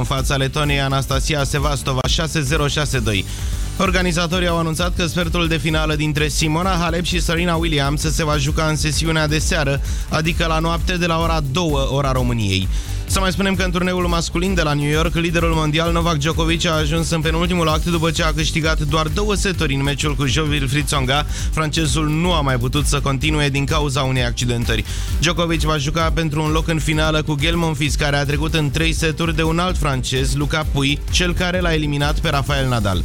în fața Letoniei Anastasia Sevastova 6-0-6-2. Organizatorii au anunțat că sfertul de finală dintre Simona Halep și Serena Williams se va juca în sesiunea de seară, adică la noapte de la ora 2, ora României. Să mai spunem că în turneul masculin de la New York, liderul mondial Novak Djokovic a ajuns în penultimul act după ce a câștigat doar două seturi în meciul cu Jovil Fritzonga. Francezul nu a mai putut să continue din cauza unei accidentări. Djokovic va juca pentru un loc în finală cu Gael Monfils, care a trecut în trei seturi de un alt francez, Luca Pui, cel care l-a eliminat pe Rafael Nadal.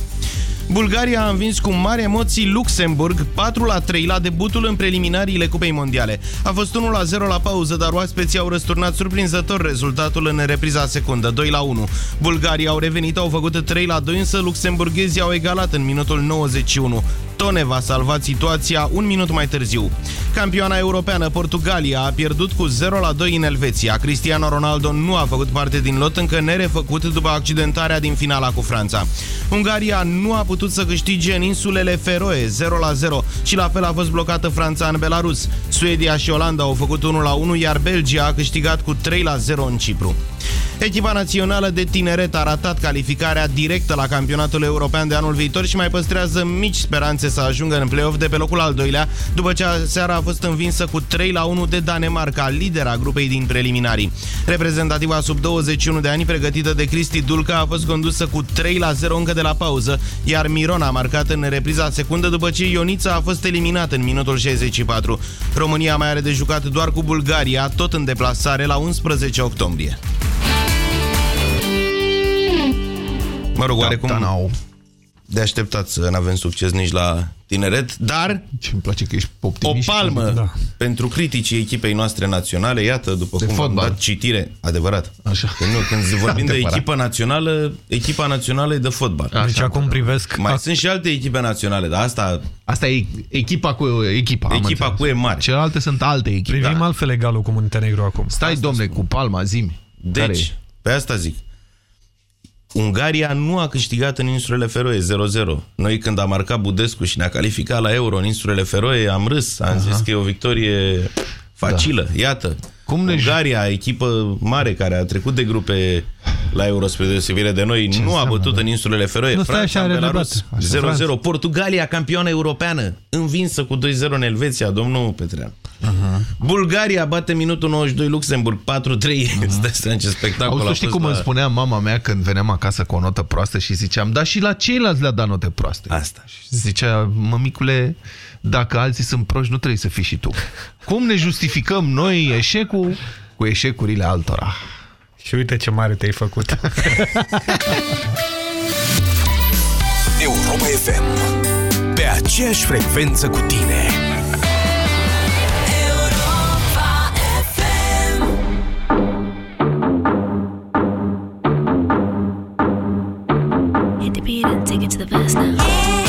Bulgaria a învins cu mari emoții Luxemburg 4 la 3 la debutul în preliminariile Cupei Mondiale. A fost 1 la 0 la pauză, dar oaspeții au răsturnat surprinzător rezultatul în repriza secundă, 2 la 1. Bulgaria au revenit, au făcut 3 la 2, însă luxemburghezii au egalat în minutul 91. Tone va salva situația un minut mai târziu. Campioana europeană Portugalia a pierdut cu 0 la 2 în Elveția. Cristiano Ronaldo nu a făcut parte din lot încă nerefăcut după accidentarea din finala cu Franța. Ungaria nu a putut să câștige în insulele Feroe 0 la 0 și la fel a fost blocată Franța în Belarus. Suedia și Olanda au făcut 1 la 1, iar Belgia a câștigat cu 3 la 0 în Cipru. Echipa națională de tineret a ratat calificarea directă la campionatul european de anul viitor și mai păstrează mici speranțe să ajungă în play-off de pe locul al doilea, după ce seara a fost învinsă cu 3 la 1 de Danemarca, lidera grupei din preliminarii. Reprezentativa sub 21 de ani, pregătită de Cristi Dulca, a fost condusă cu 3 la 0 încă de la pauză, iar Miron a marcat în repriza secundă după ce Ionița a fost eliminat în minutul 64. România mai are de jucat doar cu Bulgaria, tot în deplasare la 11 octombrie. Mă rog, oarecum de așteptat să nu avem succes nici la tineret, dar ce îmi place că ești optimist. O palmă da. pentru criticii echipei noastre naționale, iată, după de cum am dat citire, adevărat. Așa. Că nu, când vorbim de echipă națională, echipa națională e de fotbal. Așa, deci acum privesc... Mai sunt și alte echipe naționale, dar asta... Asta e echipa cu echipa. Echipa cu E mare. Celelalte sunt alte echipe. Privim da. altfel egalul cu Muntenegru acum. Stai, asta domne, spun. cu palma, zimi. Deci, pe asta zic. Ungaria nu a câștigat în insulele Feroe 0-0. Noi când a marcat Budescu și ne-a calificat la Euro în insulele Feroe, am râs, am Aha. zis că e o victorie facilă. Da. Iată, Cum ne Ungaria, echipă mare care a trecut de grupe la Euro spre deosebire de noi, Ce nu a bătut în insulele Feroe. Nu Franța, așa Belarus, 0-0. Portugalia, campioană europeană, învinsă cu 2-0 în Elveția, domnul Petrean. Uh -huh. Bulgaria bate minutul 92 Luxemburg 4-3. Uh -huh. Stai ce spectacol Auzi, a știi cum la... îmi spunea mama mea când veneam acasă cu o notă proastă și ziceam, da și la ceilalți le-a dat note proaste. Asta. Și zicea, mămicule, dacă alții sunt proști, nu trebuie să fii și tu. Cum ne justificăm noi eșecul cu eșecurile altora? Și uite ce mare te-ai făcut. Europa FM. Pe aceeași frecvență cu tine. To the best now. Yeah.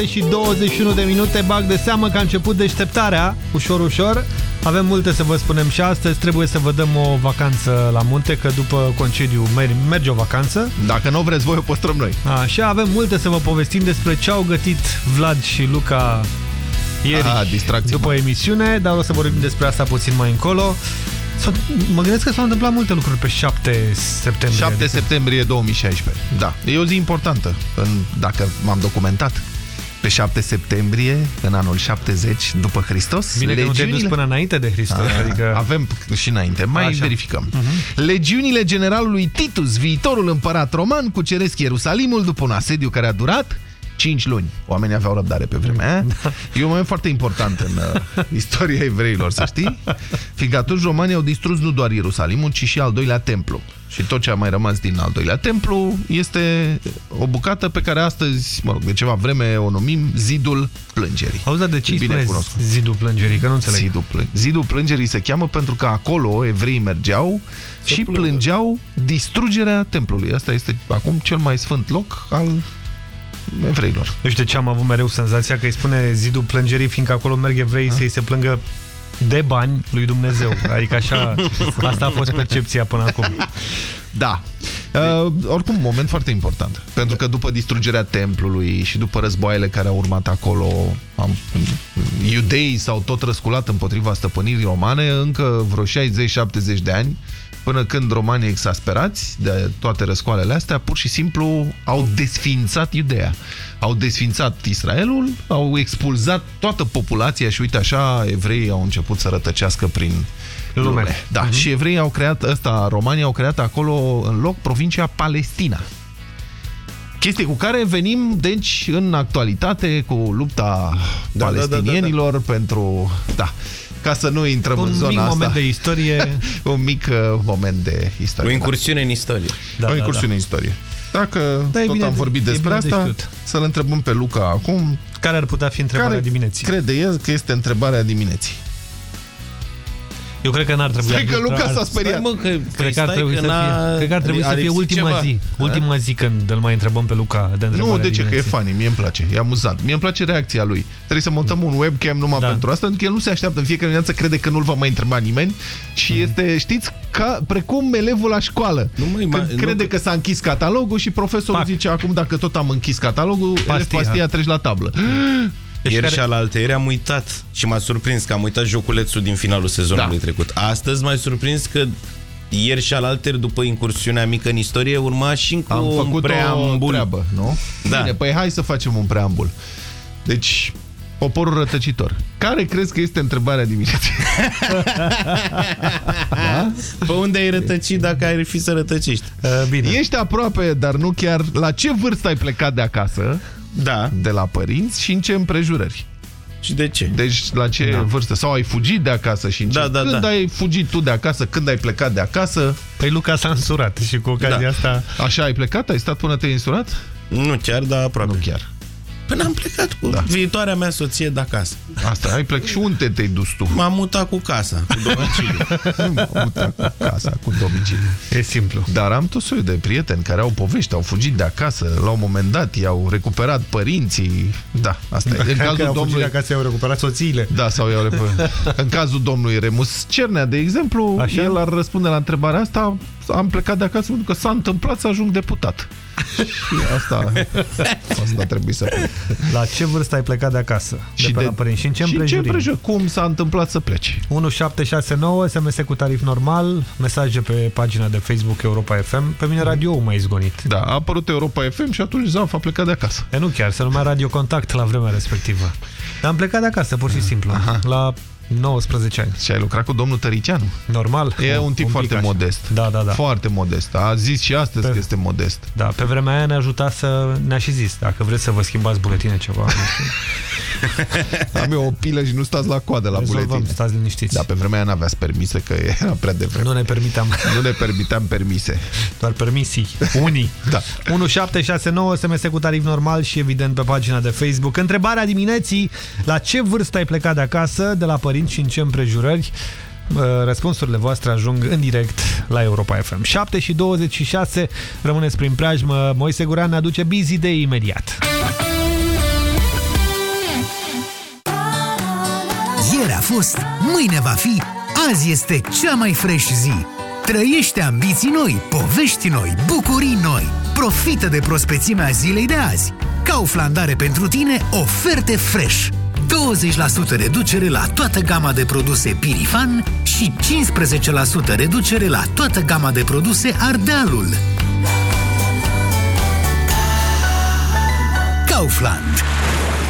7 și 21 de minute Bag de seamă că a început deșteptarea Ușor, ușor Avem multe să vă spunem și astăzi Trebuie să vă dăm o vacanță la munte Că după concediu merge o vacanță Dacă nu vreți voi, o păstrăm noi. Așa, avem multe să vă povestim despre ce au gătit Vlad și Luca ieri Aha, distracție, după mă. emisiune, dar o să vorbim despre asta puțin mai încolo. S-au- Mă gândesc că s-au întâmplat multe lucruri pe 7 septembrie. 7 adică- septembrie 2016. Da, e o zi importantă, în, dacă m-am documentat. Pe 7 septembrie, în anul 70 după Hristos, Bine că nu te-ai dus până înainte de Hristos. Ah, adică... Avem și înainte, mai Așa. verificăm. Legiunile generalului Titus, viitorul împărat roman, cuceresc Ierusalimul după un asediu care a durat 5 luni. Oamenii aveau răbdare pe vremea aia. E un moment foarte important în uh, istoria evreilor, să știi. Fiindcă atunci romanii au distrus nu doar Ierusalimul, ci și al doilea templu. Și tot ce a mai rămas din al doilea templu este o bucată pe care astăzi, mă rog, de ceva vreme o numim Zidul Plângerii. Auzi, dar de ce îi Bine spuneți cunoscut. zidul plângerii? Că nu înțeleg. Zidul, plân... Zidul plângerii se cheamă pentru că acolo evreii mergeau și plângă. plângeau distrugerea templului. Asta este acum cel mai sfânt loc al evreilor. Nu știu de ce am avut mereu senzația că îi spune zidul plângerii, fiindcă acolo merg evrei să-i se plângă de bani lui Dumnezeu. Adică așa, asta a fost percepția până acum. Da. Uh, oricum, moment foarte important. Pentru că după distrugerea templului și după războaiele care au urmat acolo, am, iudeii s-au tot răsculat împotriva stăpânirii romane încă vreo 60-70 de ani, până când romanii exasperați de toate răscoalele astea, pur și simplu au desfințat Iudeea. Au desfințat Israelul, au expulzat toată populația și uite așa, evreii au început să rătăcească prin Lume. lume. Da, Mhm. și evreii au creat, ăsta, romanii au creat acolo în loc provincia Palestina. Chestie cu care venim, deci, în actualitate cu lupta Da, palestinienilor pentru... Da, ca să nu intrăm în Un zona mic asta. moment de istorie. Un mic uh, moment de O istorie. incursiune în istorie. Da, o da, incursiune da. în istorie. Dacă Da, e tot bine am de- vorbit e despre bine de asta, știut. să-l întrebăm pe Luca acum. Care ar putea fi întrebarea care dimineții? crede el că este întrebarea dimineții? Eu cred că n-ar trebui... Stai că ar- Luca ar- s-a speriat. Stai, mă, că, Cred că ar stai trebui să n-a- fie, cred că ar trebui a să fie lipsit ultima ceva. zi. Ultima zi când îl mai întrebăm pe Luca de Nu, întrebarea de ce? Că e dimineții. funny, mie îmi place, e amuzant. Mie îmi place reacția lui. Trebuie să montăm un webcam numai Da. pentru asta, pentru că el nu se așteaptă în fiecare dimineață, crede că nu-l va mai întreba nimeni și Mhm. este, știți, ca, precum elevul la școală. Nu, măi, Când ma- crede nu- că s-a închis catalogul și profesorul Pac. zice acum dacă tot am închis catalogul, Pastia. pastia, pastia treci la tablă. Deci Ieri care- și alaltă ieri am uitat și m-a surprins că am uitat joculețul din finalul sezonului Da. trecut. Astăzi m-a surprins că ieri și alaltă după incursiunea mică în istorie urma și încă Am un făcut o preambul. treabă, nu? Da. Bine, păi hai să facem un preambul. Deci, poporul rătăcitor. Care crezi că este întrebarea dimineții? da? Pe unde ai rătăcit dacă ai fi să rătăcești? Uh, Bine. Ești aproape, dar nu chiar. La ce vârstă ai plecat de acasă, Da. de la părinți și în ce împrejurări? Și de ce? Deci la ce Da. vârstă? Sau ai fugit de acasă și în ce? Da, da, când da. ai fugit tu de acasă? Când ai plecat de acasă? Păi Luca s-a însurat și cu ocazia Da. asta... Așa ai plecat? Ai stat până te-ai însurat? Nu chiar, dar aproape. Nu chiar. Până am plecat cu da. viitoarea mea soție de acasă. Asta, ai plec și unde te-ai dus tu? M-am mutat cu casa, cu domiciliu. M-am mutat cu casa, cu domiciliu. E simplu. Dar am tot soiul de prieteni care au povești, au fugit de acasă, la un moment dat i-au recuperat părinții. Da, asta e. În Că cazul au fugit domnului... acasă, i-au recuperat soțiile. Da, sau i-au recuperat. În cazul domnului Remus Cernea, de exemplu, Așa? el ar răspunde la întrebarea asta, am plecat de acasă pentru că s-a întâmplat să ajung deputat. Și asta, asta trebuie să plec. La ce vârstă ai plecat de acasă? De Și pe de- la părinți. Și în ce și în ce împrejurimi? împrejur? Cum s-a întâmplat să pleci? 1769, SMS cu tarif normal, mesaje pe pagina de Facebook Europa FM. Pe mine radio m-a izgonit. Da, a apărut Europa FM și atunci Zaf a plecat de acasă. E nu chiar, se numea Radio Contact la vremea respectivă. Dar am plecat de acasă, pur și simplu. Aha. La 19 ani. Și ai lucrat cu domnul Tăricianu. Normal. E un tip pic foarte așa. modest. Da, da, da. Foarte modest. A zis și astăzi Pe- că este modest. Da, pe vremea aia ne ajuta să ne-a și zis, dacă vreți să vă schimbați buletine ceva, nu știu, Am eu o pilă și nu stați la coadă la rezolvăm, buletin. stați liniștiți. Da, pe vremea aia n-aveați permise, că era prea devreme. Nu ne permiteam, Nu ne permiteam permise. doar permisii. Unii. Da. 1769, SMS cu tarif normal și evident pe pagina de Facebook. Întrebarea dimineții, la ce vârstă ai plecat de acasă, de la părinți și în ce împrejurări? Uh, Răspunsurile voastre ajung în direct la Europa FM. 7 și 26, rămâneți prin preajmă. Moise Guran ne aduce Busy Day imediat. Ieri a fost, mâine va fi, azi este cea mai fresh zi. Trăiește ambiții noi, povești noi, bucurii noi. Profită de prospețimea zilei de azi. Kaufland are pentru tine oferte fresh. 20% reducere la toată gama de produse Pirifan și 15% reducere la toată gama de produse Ardealul. Kaufland.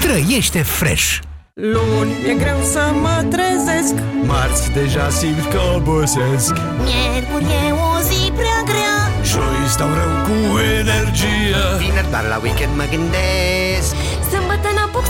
Trăiește fresh! Luni e greu să mă trezesc Marți deja simt că obosesc Miercuri e o zi prea grea Joi stau rău cu energie Vineri doar la weekend mă gândesc Sâmbătă n-apuc să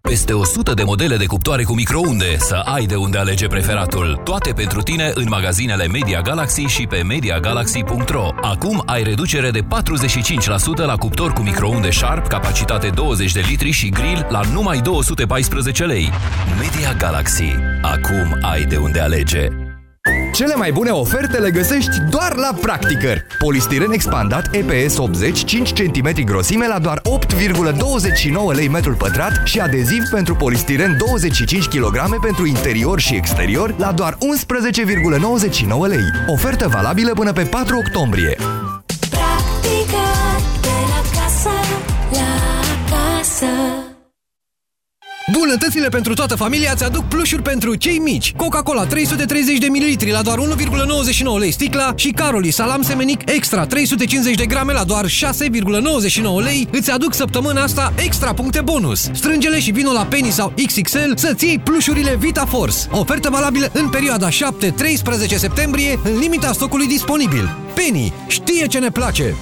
Peste 100 de modele de cuptoare cu microunde, să ai de unde alege preferatul. Toate pentru tine în magazinele Media Galaxy și pe MediaGalaxy.ro. Acum ai reducere de 45% la cuptor cu microunde Sharp, capacitate 20 de litri și grill la numai 214 lei. Media Galaxy. Acum ai de unde alege. Cele mai bune oferte le găsești doar la Practicăr. Polistiren expandat EPS 80 5 cm grosime la doar 8,29 lei metrul pătrat și adeziv pentru polistiren 25 kg pentru interior și exterior la doar 11,99 lei. Ofertă valabilă până pe 4 octombrie. Bunătățile pentru toată familia îți aduc plușuri pentru cei mici. Coca-Cola 330 de ml la doar 1,99 lei sticla și Caroli salam semenic extra 350 de grame la doar 6,99 lei îți aduc săptămâna asta extra puncte bonus. Strângele și vino la Penny sau XXL să-ți iei plușurile Vita Force. Ofertă valabilă în perioada 7-13 septembrie în limita stocului disponibil. Penny știe ce ne place!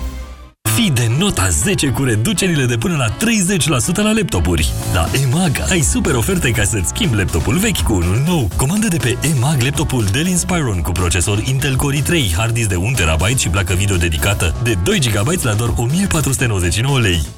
Fii de nota 10 cu reducerile de până la 30% la laptopuri. La EMAG ai super oferte ca să-ți schimbi laptopul vechi cu unul nou. Comandă de pe EMAG laptopul Dell Inspiron cu procesor Intel Core i3, hard disk de 1 TB și placă video dedicată de 2 GB la doar 1499 lei.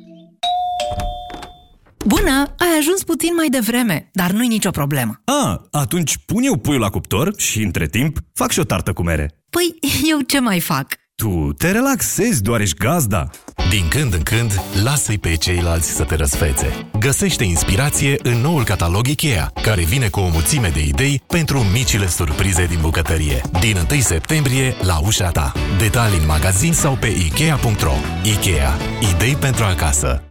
Bună! Ai ajuns puțin mai devreme, dar nu-i nicio problemă. A, atunci pun eu puiul la cuptor și, între timp, fac și o tartă cu mere. Păi, eu ce mai fac? Tu te relaxezi, doar ești gazda. Din când în când, lasă-i pe ceilalți să te răsfețe. Găsește inspirație în noul catalog IKEA, care vine cu o mulțime de idei pentru micile surprize din bucătărie. Din 1 septembrie, la ușa ta. Detalii în magazin sau pe Ikea.ro. Ikea. Idei pentru acasă.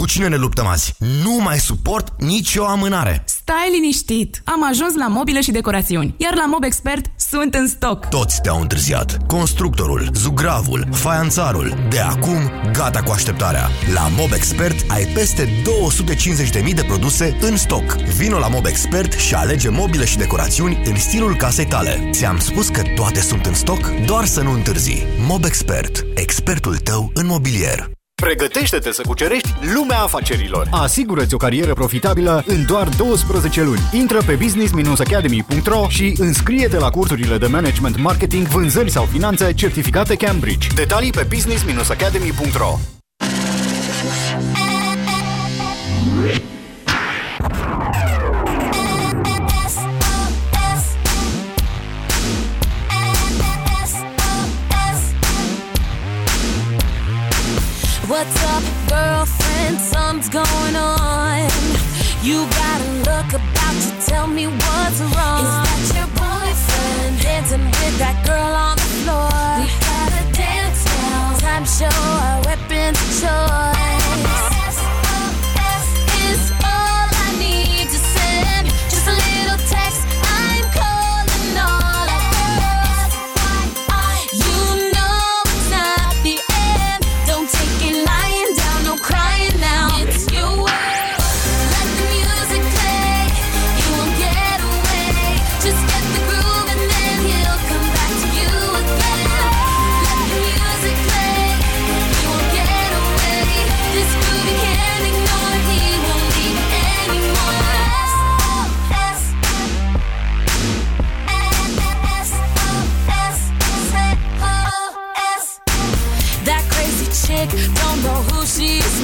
Cu cine ne luptăm azi? Nu mai suport nicio amânare. Stai liniștit! Am ajuns la mobile și decorațiuni, iar la Mob Expert sunt în stoc. Toți te-au întârziat. Constructorul, zugravul, faianțarul. De acum, gata cu așteptarea. La Mob Expert ai peste 250.000 de produse în stoc. Vino la Mob Expert și alege mobile și decorațiuni în stilul casei tale. Ți-am spus că toate sunt în stoc? Doar să nu întârzi. Mob Expert. Expertul tău în mobilier. Pregătește-te să cucerești lumea afacerilor. Asigură-ți o carieră profitabilă în doar 12 luni. Intră pe business-academy.ro și înscrie-te la cursurile de management, marketing, vânzări sau finanțe certificate Cambridge. Detalii pe business-academy.ro Something's going on. You got a look about you. Tell me what's wrong. Is that your boyfriend dancing with that girl on the floor? We gotta dance now. Time show our weapons of choice.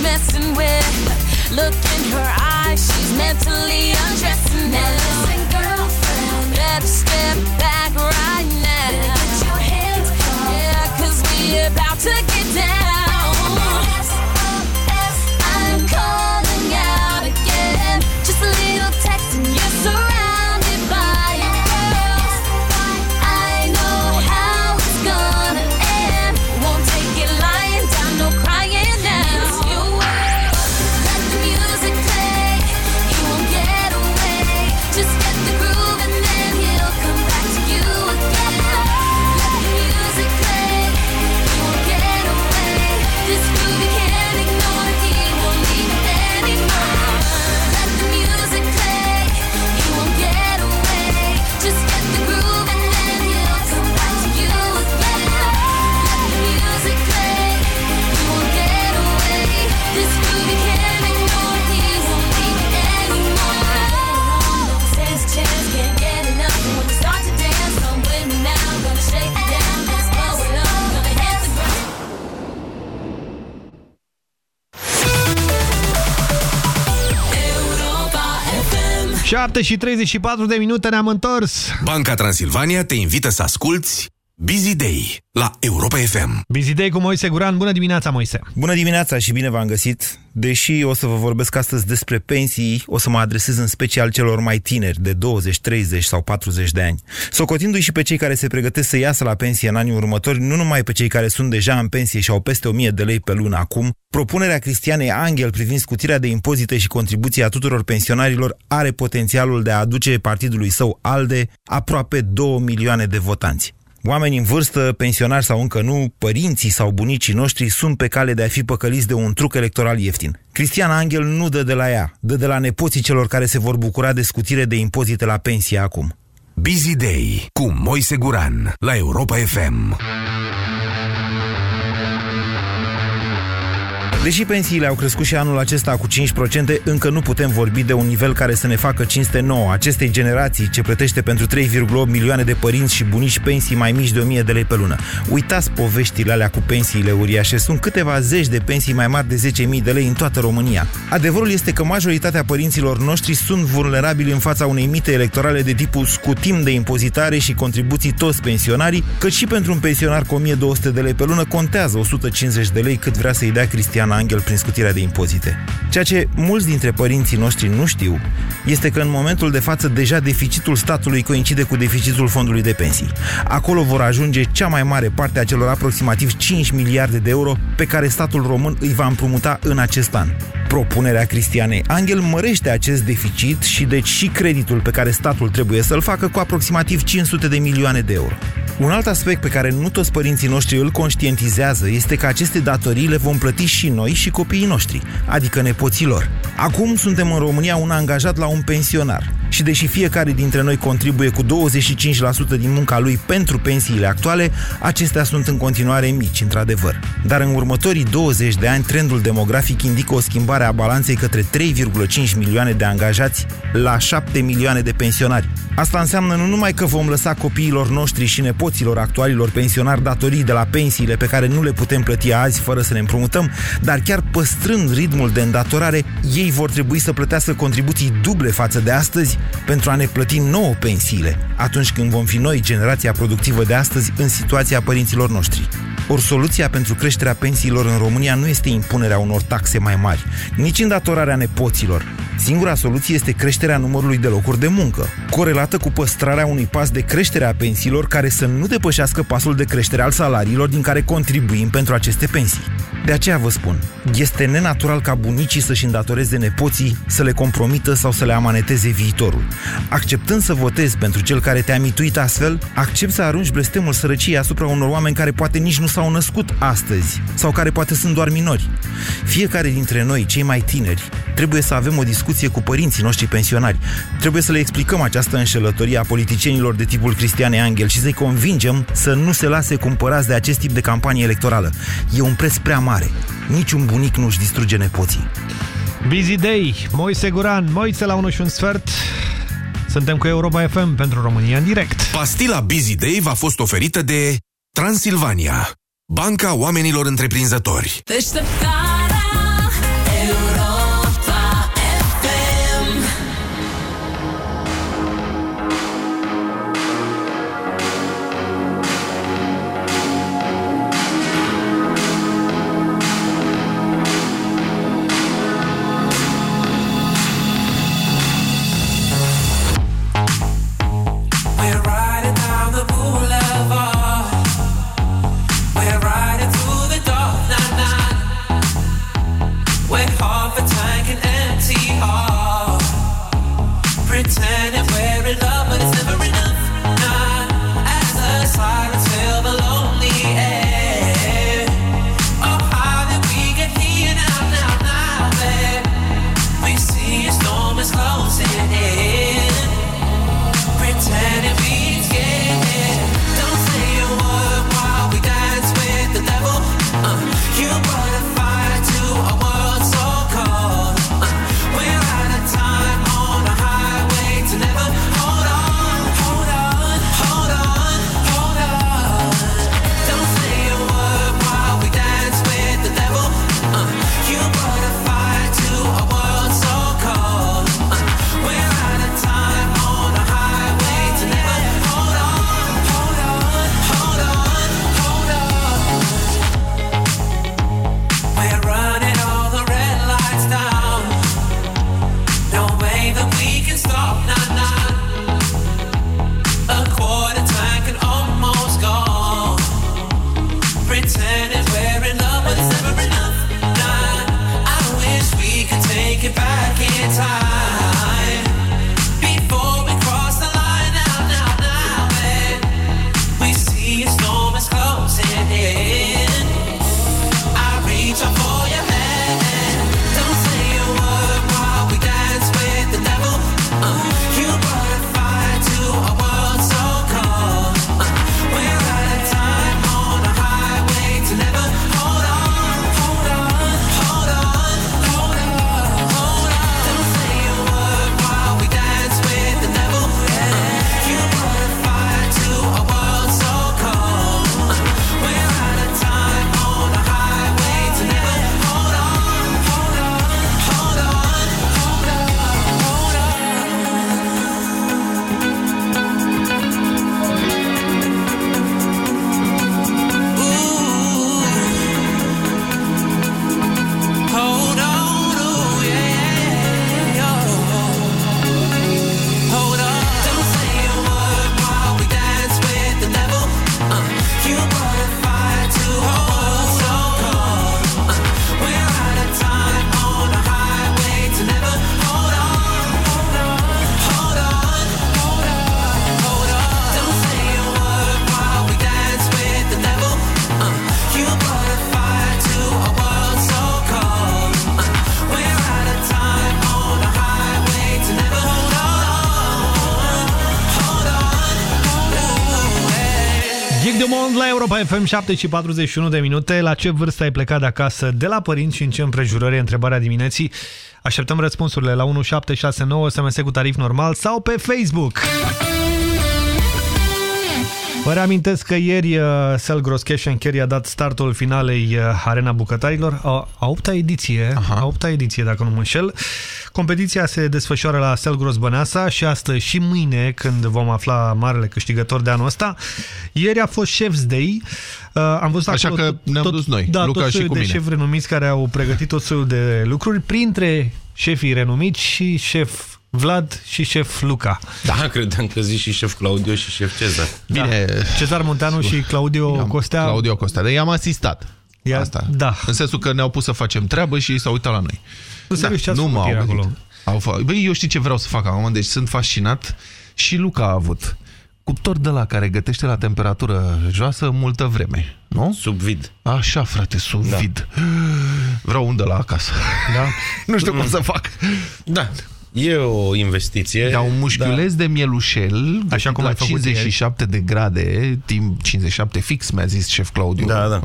Messing with. Look in her eyes, she's mentally undressing now. listen, girlfriend, better step back right now. Better get your hands up. Yeah, cause we about to 7 și 34 de minute ne-am întors. Banca Transilvania te invită să asculti Busy Day la Europa FM. Busy Day cu Moise Guran. Bună dimineața, Moise! Bună dimineața și bine v-am găsit! Deși o să vă vorbesc astăzi despre pensii, o să mă adresez în special celor mai tineri, de 20, 30 sau 40 de ani. Socotindu-i și pe cei care se pregătesc să iasă la pensie în anii următori, nu numai pe cei care sunt deja în pensie și au peste 1000 de lei pe lună acum, propunerea Cristianei Angel privind scutirea de impozite și contribuții a tuturor pensionarilor are potențialul de a aduce partidului său ALDE aproape 2 milioane de votanți. Oameni în vârstă, pensionari sau încă nu, părinții sau bunicii noștri sunt pe cale de a fi păcăliți de un truc electoral ieftin. Cristian Angel nu dă de la ea, dă de la nepoții celor care se vor bucura de scutire de impozite la pensie acum. Busy Day cu Moise Guran la Europa FM. Deși pensiile au crescut și anul acesta cu 5%, încă nu putem vorbi de un nivel care să ne facă cinste nouă acestei generații ce plătește pentru 3,8 milioane de părinți și bunici pensii mai mici de 1000 de lei pe lună. Uitați poveștile alea cu pensiile uriașe. Sunt câteva zeci de pensii mai mari de 10.000 de lei în toată România. Adevărul este că majoritatea părinților noștri sunt vulnerabili în fața unei mite electorale de tipul scutim de impozitare și contribuții toți pensionarii, cât și pentru un pensionar cu 1200 de lei pe lună contează 150 de lei cât vrea să-i dea Cristiana Angel prin scutirea de impozite. Ceea ce mulți dintre părinții noștri nu știu este că în momentul de față deja deficitul statului coincide cu deficitul fondului de pensii. Acolo vor ajunge cea mai mare parte a celor aproximativ 5 miliarde de euro pe care statul român îi va împrumuta în acest an. Propunerea Cristianei Angel mărește acest deficit și deci și creditul pe care statul trebuie să-l facă cu aproximativ 500 de milioane de euro. Un alt aspect pe care nu toți părinții noștri îl conștientizează este că aceste datorii le vom plăti și noi și copiii noștri, adică nepoții lor. Acum suntem în România un angajat la un pensionar și deși fiecare dintre noi contribuie cu 25% din munca lui pentru pensiile actuale, acestea sunt în continuare mici, într-adevăr. Dar în următorii 20 de ani, trendul demografic indică o schimbare a balanței către 3,5 milioane de angajați la 7 milioane de pensionari. Asta înseamnă nu numai că vom lăsa copiilor noștri și nepoților actualilor pensionari datorii de la pensiile pe care nu le putem plăti azi fără să ne împrumutăm, dar chiar păstrând ritmul de îndatorare, ei vor trebui să plătească contribuții duble față de astăzi pentru a ne plăti nouă pensiile, atunci când vom fi noi, generația productivă de astăzi, în situația părinților noștri. Ori soluția pentru creșterea pensiilor în România nu este impunerea unor taxe mai mari, nici îndatorarea nepoților. Singura soluție este creșterea numărului de locuri de muncă, corelată cu păstrarea unui pas de creștere a pensiilor care să nu depășească pasul de creștere al salariilor din care contribuim pentru aceste pensii. De aceea vă spun, este nenatural ca bunicii să-și îndatoreze nepoții, să le compromită sau să le amaneteze viitorul. Acceptând să votezi pentru cel care te-a mituit astfel, accept să arunci blestemul sărăciei asupra unor oameni care poate nici nu s-au născut astăzi sau care poate sunt doar minori. Fiecare dintre noi, cei mai tineri, trebuie să avem o discuție cu părinții noștri pensionari. Trebuie să le explicăm această înșelătorie a politicienilor de tipul Cristiane Angel și să-i convingem să nu se lase cumpărați de acest tip de campanie electorală. E un preț prea mare. Niciun bunic nu-și distruge nepoții. Busy Day, Moise Guran, Moise la 1 și un sfert. Suntem cu Europa FM pentru România în direct. Pastila Busy Day v-a fost oferită de Transilvania, banca oamenilor întreprinzători. Deșteptarea Europa FM 7 și 41 de minute. La ce vârstă ai plecat de acasă de la părinți și în ce împrejurări? Întrebarea dimineții. Așteptăm răspunsurile la 1769 SMS cu tarif normal sau pe Facebook. Vă reamintesc că ieri uh, Selgros Cash and Carry a dat startul finalei uh, Arena Bucătarilor, a, a opta ediție, Aha. a opta ediție dacă nu mă înșel. Competiția se desfășoară la Selgros Băneasa și astăzi și mâine când vom afla marele câștigător de anul ăsta. Ieri a fost Chef's Day. Uh, am văzut Așa acolo că ne-am dus noi, da, Luca tot și soiul cu de mine. șefi renumiți care au pregătit tot soiul de lucruri, printre șefii renumiți și șef Vlad și șef Luca. Da, credeam că zici și șef Claudio și șef Cezar. Bine. Da. Cezar Munteanu și Claudio Costea. Claudio Costea, dar i-am asistat. Ia, Asta. Da. În sensul că ne-au pus să facem treabă și ei s-au uitat la noi. Nu serios, ce ați nu făcut m-au ieri gândit. acolo? Au fă... Băi, eu știu ce vreau să fac acum, deci sunt fascinat și Luca a avut cuptor de la care gătește la temperatură joasă multă vreme, nu? Sub vid. Așa, frate, sub Da. vid. Vreau unde la acasă. Da? nu știu cum să fac. Da. E o investiție. Dar un mușchiuleț de mielușel, Așa așa cum cum la ai făcut 57 de grade, timp 57 fix, mi-a zis șef Claudiu. Da, da.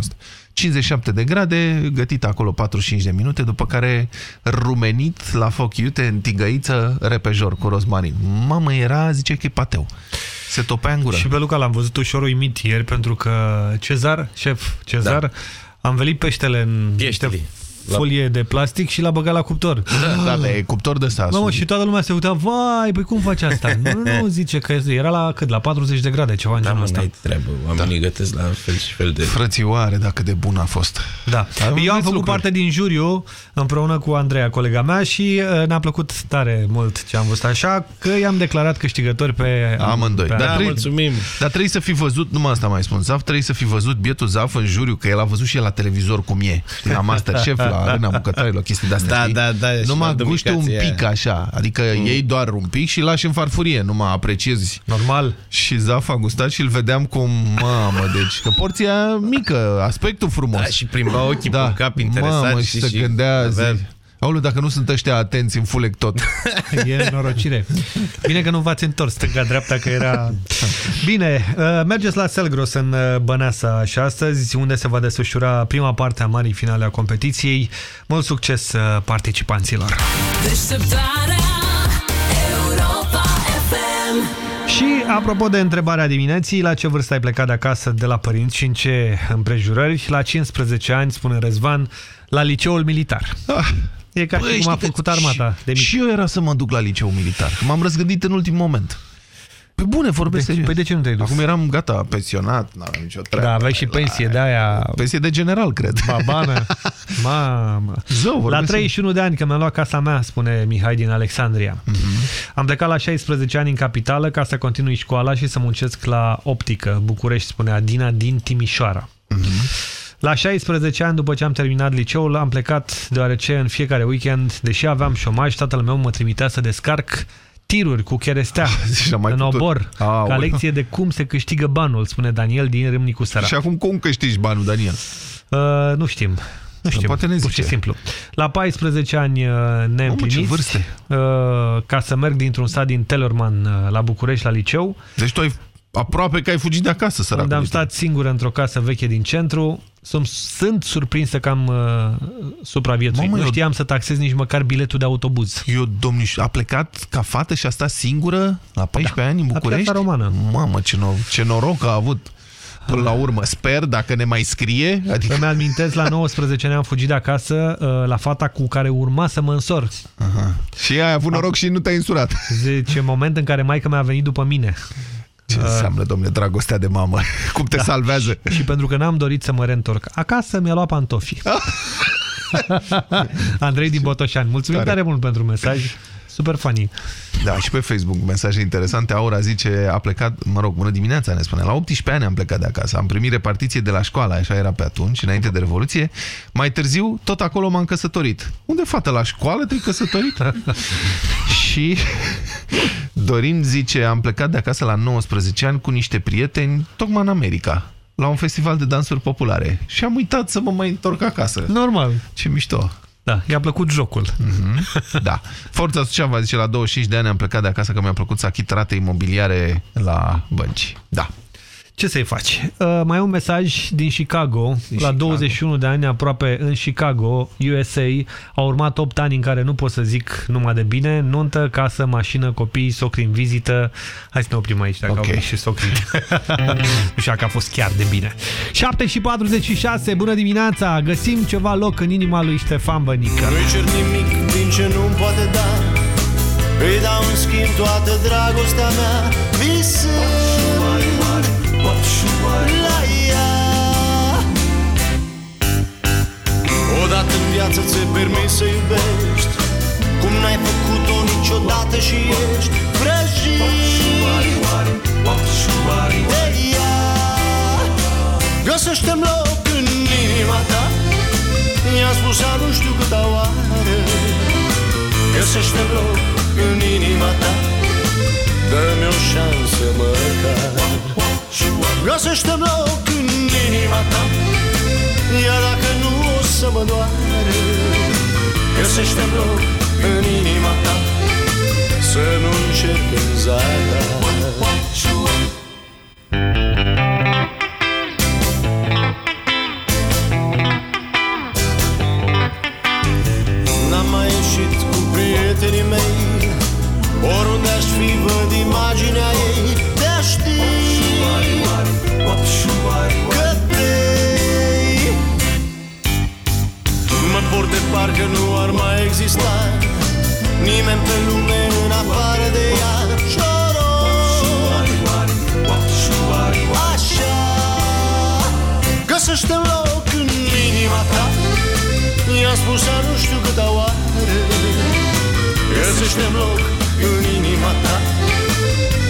57 de grade, gătit acolo 45 de minute, după care rumenit la foc iute în tigăiță repejor cu rozmarin. Mamă, era, zice că e pateu. Se topea în gură. Și pe Luca l-am văzut ușor uimit ieri pentru că Cezar, șef Cezar, da. am velit peștele în niște folie de plastic și l-a băgat la cuptor. Da, da, da, e cuptor de ăsta. Mamă, și toată lumea se uita, vai, păi cum faci asta? Nu, nu, nu, zice că era la cât? La 40 de grade, ceva în Da, genul mă, ăsta. n-ai treabă. Oamenii da. gătesc la fel și fel de... Frățioare, dacă de bun a fost. Da. Am Eu am învățat făcut lucruri. parte din juriu împreună cu Andreea, colega mea, și uh, ne-a plăcut tare mult ce am văzut așa, că i-am declarat câștigători pe Amândoi. Pe Dar, Da, trebuie, mulțumim. dar trebuie să fi văzut, numai asta mai spun, Zaf, trebuie să fi văzut bietul Zaf în juriu, că el a văzut și el la televizor cum e. Știi, La Masterchef, la Arena Bucătarilor, chestii de-astea. Da, știi? da, da, și Numai la guște un dumicație pic așa, adică mm. iei doar un pic și lași în farfurie, numai apreciezi. Normal. Și Zaf a gustat și îl vedeam cum, mamă, deci, că porția mică, aspectul frumos. Da, și plimba ochii pe un cap interesat Mamă, și- și, se și gândea, avea- zi, Aoleu, dacă nu sunt ăștia atenți în fulec tot. E norocire. Bine că nu v-ați întors stânga-dreapta, că era... Bine, uh, mergeți la Selgros în uh, Băneasa și astăzi, unde se va desfășura prima parte a marii finale a competiției. Mult succes uh, participanților! Deșteptarea Europa FM Și apropo de întrebarea dimineții, la ce vârstă ai plecat de acasă de la părinți și în ce împrejurări? La 15 ani, spune Răzvan, la liceul militar. Ah, E ca și cum a făcut armata de mic. Și eu era să mă duc la liceu militar. M-am răzgândit în ultimul moment. Pe bune, vorbesc Deci, serios. păi de ce nu te-ai dus? Acum eram gata, pensionat, n-aveam nicio treabă. Da, aveai și pensie de aia... Pensie de general, cred. Babană. Mamă. Zău, La vorbesc 31 de ani, că mi-am luat casa mea, spune Mihai din Alexandria. Am plecat la 16 ani în capitală ca să continui școala și să muncesc la optică. București, spune Adina, din Timișoara. La 16 ani, după ce am terminat liceul, am plecat deoarece în fiecare weekend, deși aveam șomaj, tatăl meu mă trimitea să descarc tiruri cu cherestea Și am mai în putut. obor, Aoleu. ca lecție de cum se câștigă banul, spune Daniel din Râmnicu Sărac. Și acum cum câștigi banul, Daniel? Uh, nu știm. Nu știm, poate ne pur zice. și simplu. La 14 ani uh, neîmpliniți, vârste. uh, ca să merg dintr-un sat din Tellerman uh, la București, la liceu, Deci tu ai aproape că ai fugit de acasă, unde săracul. am stat singur într-o casă veche din centru, sunt, sunt surprinsă că am uh, supraviețuit. Mamă, nu eu- știam să taxez nici măcar biletul de autobuz. Eu, domniș, a plecat ca fată și a stat singură la 14 ani în La București? Piața Romană. Mamă, ce, no ce noroc a avut. Până la urmă, sper, dacă ne mai scrie, adică... Îmi amintesc, la 19 ani am fugit de acasă uh, la fata cu care urma să mă însor. Aha. Și ai avut noroc și nu te-ai însurat. Zice, moment în care maica mea a venit după mine. Ce înseamnă, domnule, dragostea de mamă? Cum te Da. salvează? Și pentru că n-am dorit să mă reîntorc acasă, mi-a luat pantofii. Andrei din Botoșani, mulțumim Tare. tare mult pentru mesaj. Super funny. Da, și pe Facebook mesaje interesante. Aura zice, a plecat, mă rog, bună dimineața, ne spune. La 18 ani am plecat de acasă. Am primit repartiție de la școală, așa era pe atunci, înainte de Revoluție. Mai târziu, tot acolo m-am căsătorit. Unde, fată, la școală te-ai căsătorit? și Dorin zice, am plecat de acasă la 19 ani cu niște prieteni, tocmai în America la un festival de dansuri populare și am uitat să mă mai întorc acasă. Normal. Ce mișto. Da, i-a plăcut jocul. Da. Forța Suceava zice, la 25 de ani am plecat de acasă că mi-a plăcut să achit rate imobiliare la bănci. Da. Ce să-i faci? Uh, mai e un mesaj din Chicago. Din la Chicago. 21 de ani, aproape în Chicago, USA, au urmat 8 ani în care nu pot să zic numai de bine. Nuntă, casă, mașină, copii, socri în vizită. Hai să ne oprim aici, dacă Ok. au venit și socri. nu știu dacă a fost chiar de bine. 7 și 46, bună dimineața! Găsim ceva loc în inima lui Ștefan Bănică. Nu-i cer nimic din ce nu-mi poate da Îi dau în schimb toată dragostea mea Visând la ea. Odată în viață ți-e permis să iubești. Cum n-ai făcut-o niciodată și ești vrăjit de ea Găsește-mi loc în inima ta. I-am spus a nu știu câta oară. Găsește-mi loc în inima ta Dă-mi o șansă măcar. Găsește-mi loc în inima ta Iar dacă nu o să mă doare Găsește-mi loc în inima ta Să nu încerc în zadar N-am mai ieșit cu prietenii mei Oriunde aș fi văd imaginea ei Te știi Că vrei Mă port de parcă nu ar mai exista Nimeni pe lume în afară de ea. Așa. Găsește-mi loc în inima ta. I-am spus a nu știu câta oară. Găsește-mi loc în inima ta.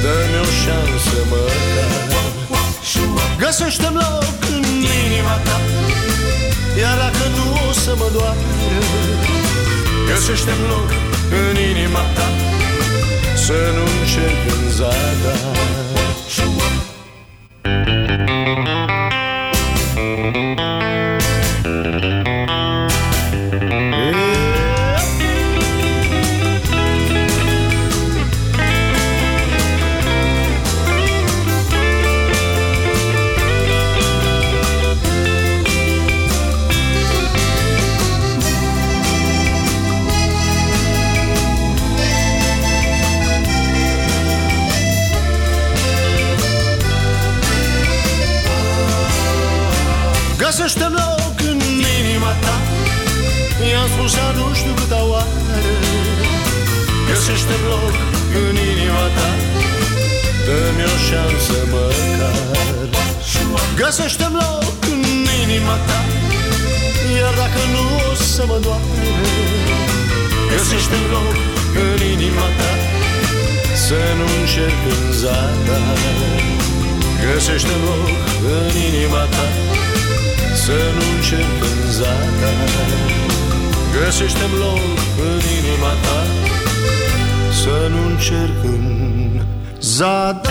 Dă-mi o șansă măcar Găsește-mi loc în inima ta. Iar dacă nu o să mă doară Găsește-mi loc în inima ta. Să nu încerc în zadar Găsește-mi loc în inima ta. Dă-mi o șansă măcar. Găsește-mi loc în inima ta. Iar dacă nu o să mă doare Găsește-mi loc în inima ta. Să nu încerc în zadar Găsește-mi loc în inima ta. Să nu încerc în zadar Găsește-mi loc în inima ta Să nu încerc în zadar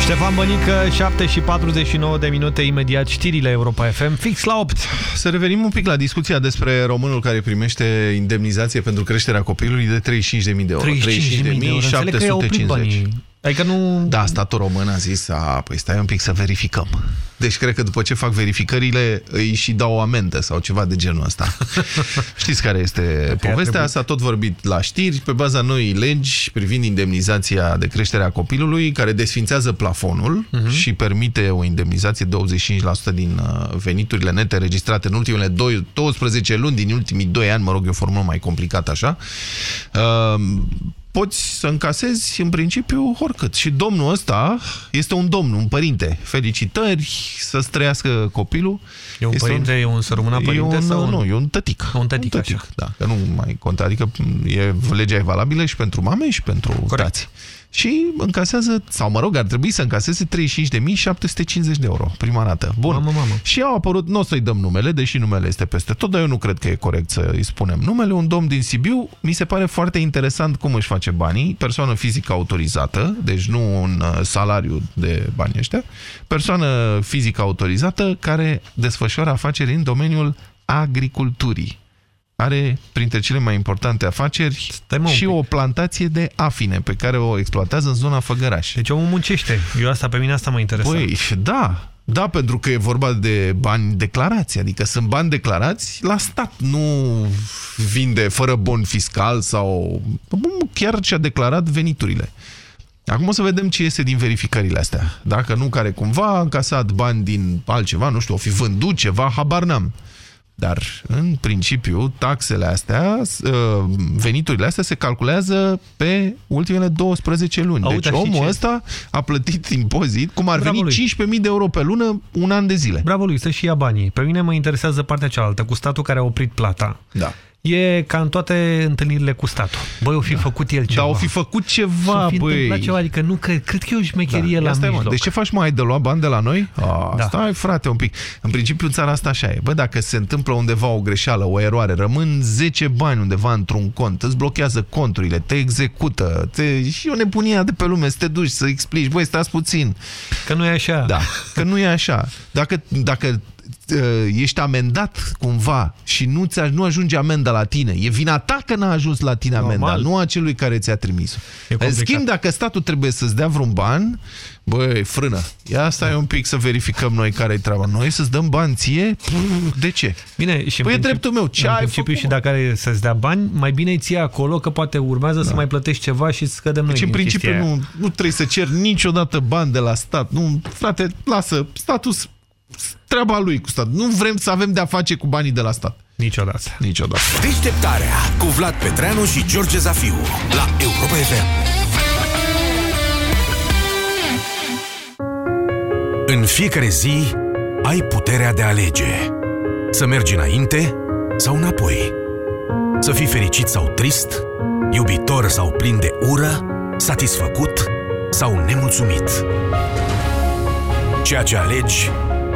Ștefan Bănică, 7 și 49 de minute, imediat știrile Europa FM, fix la 8. Să revenim un pic la discuția despre românul care primește indemnizație pentru creșterea copilului de 35.000 de euro. 35.000 de euro. Înțeleg că i-au oprit 35.750. banii. Adică nu... Da, statul român a zis, a, păi stai un pic să verificăm. Deci cred că după ce fac verificările îi și dau o amendă sau ceva de genul ăsta. Știți care este povestea? S-a tot vorbit la știri pe baza noii legi privind indemnizația de creștere a copilului care desfințează plafonul Mhm. și permite o indemnizație 25% din uh, veniturile nete registrate în ultimele doi- 12 luni din ultimii 2 ani, mă rog, e o formulă mai complicată așa. Uh, poți să încasezi în principiu oricât. Și domnul ăsta este un domn, un părinte. Felicitări, să-ți trăiască copilul. E un Este părinte, e un sărămânat părinte e un, sau un- Nu, e un tătic. Un tătic, un așa. Da, că nu mai contează. Adică e, legea e valabilă și pentru mame și pentru Corect. tați. Și încasează, sau mă rog, ar trebui să încaseze 35.750 de euro prima dată. Bun. Mamă, mamă. Și au apărut, nu o să-i dăm numele, deși numele este peste tot, dar eu nu cred că e corect să îi spunem numele. Un domn din Sibiu, mi se pare foarte interesant cum își face banii, persoană fizică autorizată, deci nu un uh, salariu de bani ăștia, persoană fizică autorizată care desfășoară afaceri în domeniul agriculturii. Are printre cele mai importante afaceri și o plantație de afine pe care o exploatează în zona Făgăraș. Deci omul muncește. Eu asta, pe mine asta mă interesează. Păi, da, da, pentru că e vorba de bani declarați, adică sunt bani declarați la stat, nu vinde fără bon fiscal sau chiar și-a declarat veniturile. Acum o să vedem ce iese din verificările astea. Dacă nu, care cumva a încasat bani din altceva, nu știu, o fi vândut ceva, habar n-am. Dar, în principiu, taxele astea, veniturile astea se calculează pe ultimele 12 luni. Auzi, deci dar știi omul ce? ăsta a plătit impozit, cum ar Bravo veni lui. 15.000 de euro pe lună, un an de zile. Bravo lui, să și ia banii. Pe mine mă interesează partea cealaltă, cu statul care a oprit plata. Da. E ca în toate întâlnirile cu statul. Băi, o fi făcut el ceva. Dar o fi făcut ceva, S-o fi băi. întâmplat ceva, adică nu cred, cred că e o șmecherie Da, la ia stai, mă. mijloc. Deci ce faci mai de luat bani de la noi? A, da. Stai frate un pic. În principiu în țara asta așa e. Bă, dacă se întâmplă undeva o greșeală, o eroare, rămân 10 bani undeva într-un cont, îți blochează conturile, te execută, te... și o nebunie de pe lume, să te duci să explici, băi, stați puțin. Că nu e așa. Da, că nu e așa. Dacă, dacă uh, ești amendat cumva și nu, ți nu ajunge amenda la tine, e vina ta că n-a ajuns la tine amenda, Normal. nu a celui care ți-a trimis-o. În complicat. schimb, dacă statul trebuie să-ți dea vreun ban, băi, frână, ia stai un pic să verificăm noi care-i treaba. Noi să-ți dăm bani ție? Pff, De ce? Bine, și în păi e principi- dreptul meu. Ce în ai principiu făcut? și dacă are să-ți dea bani, mai bine îi ții acolo, că poate urmează să mai plătești ceva și îți scădem noi Deci, în din principiu, chestia aia. nu, nu trebuie să cer niciodată bani de la stat. Nu, frate, lasă, statul s- treaba lui cu stat. Nu vrem să avem de-a face cu banii de la stat. Niciodată. Niciodată. Deșteptarea cu Vlad Petreanu și George Zafiu la Europa FM. În fiecare zi ai puterea de a alege. Să mergi înainte sau înapoi. Să fii fericit sau trist, iubitor sau plin de ură, satisfăcut sau nemulțumit. Ceea ce alegi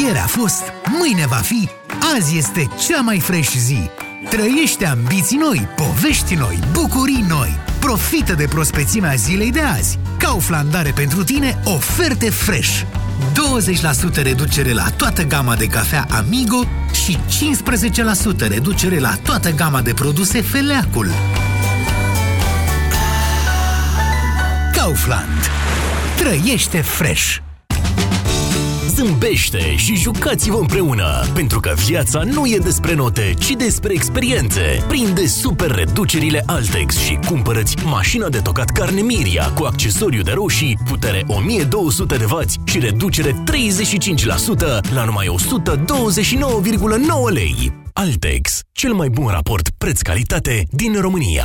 Ieri a fost, mâine va fi, azi este cea mai fresh zi. Trăiește ambiții noi, povești noi, bucurii noi. Profită de prospețimea zilei de azi. Kaufland are pentru tine oferte fresh. 20% reducere la toată gama de cafea Amigo și 15% reducere la toată gama de produse Feleacul. Kaufland. Trăiește fresh. Zâmbește și jucați-vă împreună, pentru că viața nu e despre note, ci despre experiențe. Prinde super reducerile Altex și cumpărăți mașina de tocat carne Miria cu accesoriu de roșii, putere 1200 de W și reducere 35% la numai 129,9 lei. Altex, cel mai bun raport preț-calitate din România.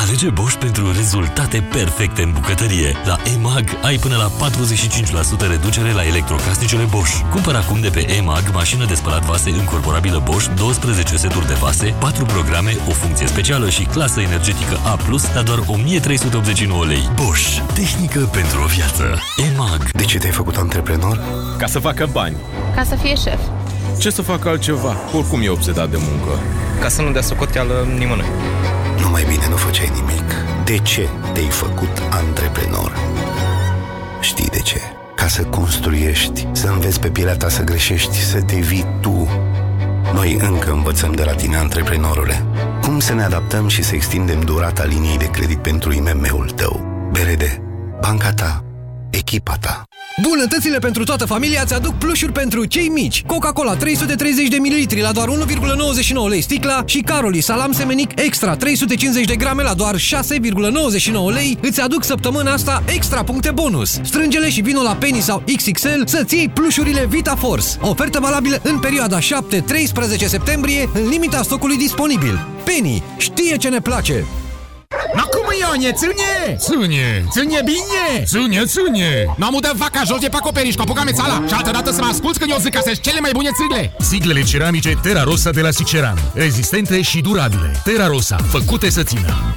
Alege Bosch pentru rezultate perfecte în bucătărie. La EMAG ai până la 45% reducere la electrocasnicele Bosch. Cumpăr acum de pe EMAG mașină de spălat vase încorporabilă Bosch, 12 seturi de vase, 4 programe, o funcție specială și clasă energetică A+, la doar 1389 lei. Bosch. Tehnică pentru o viață. EMAG. De ce te-ai făcut antreprenor? Ca să facă bani. Ca să fie șef. Ce să fac altceva? Oricum e obsedat de muncă. Ca să nu dea socoteală nimănui. Nu mai bine nu făceai nimic. De ce te-ai făcut antreprenor? Știi de ce? Ca să construiești, să înveți pe pielea ta să greșești, să te vii tu. Noi încă învățăm de la tine, antreprenorule. Cum să ne adaptăm și să extindem durata liniei de credit pentru IMM-ul tău? BRD, banca ta, echipa ta. Bunătățile pentru toată familia îți aduc plușuri pentru cei mici. Coca-Cola 330 de ml la doar 1,99 lei sticla și Caroli salam semenic extra 350 de grame la doar 6,99 lei îți aduc săptămâna asta extra puncte bonus. Strângele și vino la Penny sau XXL să-ți iei plușurile Vita Force. Ofertă valabilă în perioada 7-13 septembrie în limita stocului disponibil. Penny știe ce ne place! Ma cum Ione, ține! Ține, ține bine! Ține, ține! Nu am udat vaca jos de pe acoperiș, cu apucame țala și altă dată să mă asculți când eu zic că sunt cele mai bune țigle! Siglele ceramice Terra Rosa de la Siceran. Rezistente și durabile. Terra Rosa, făcute să țină.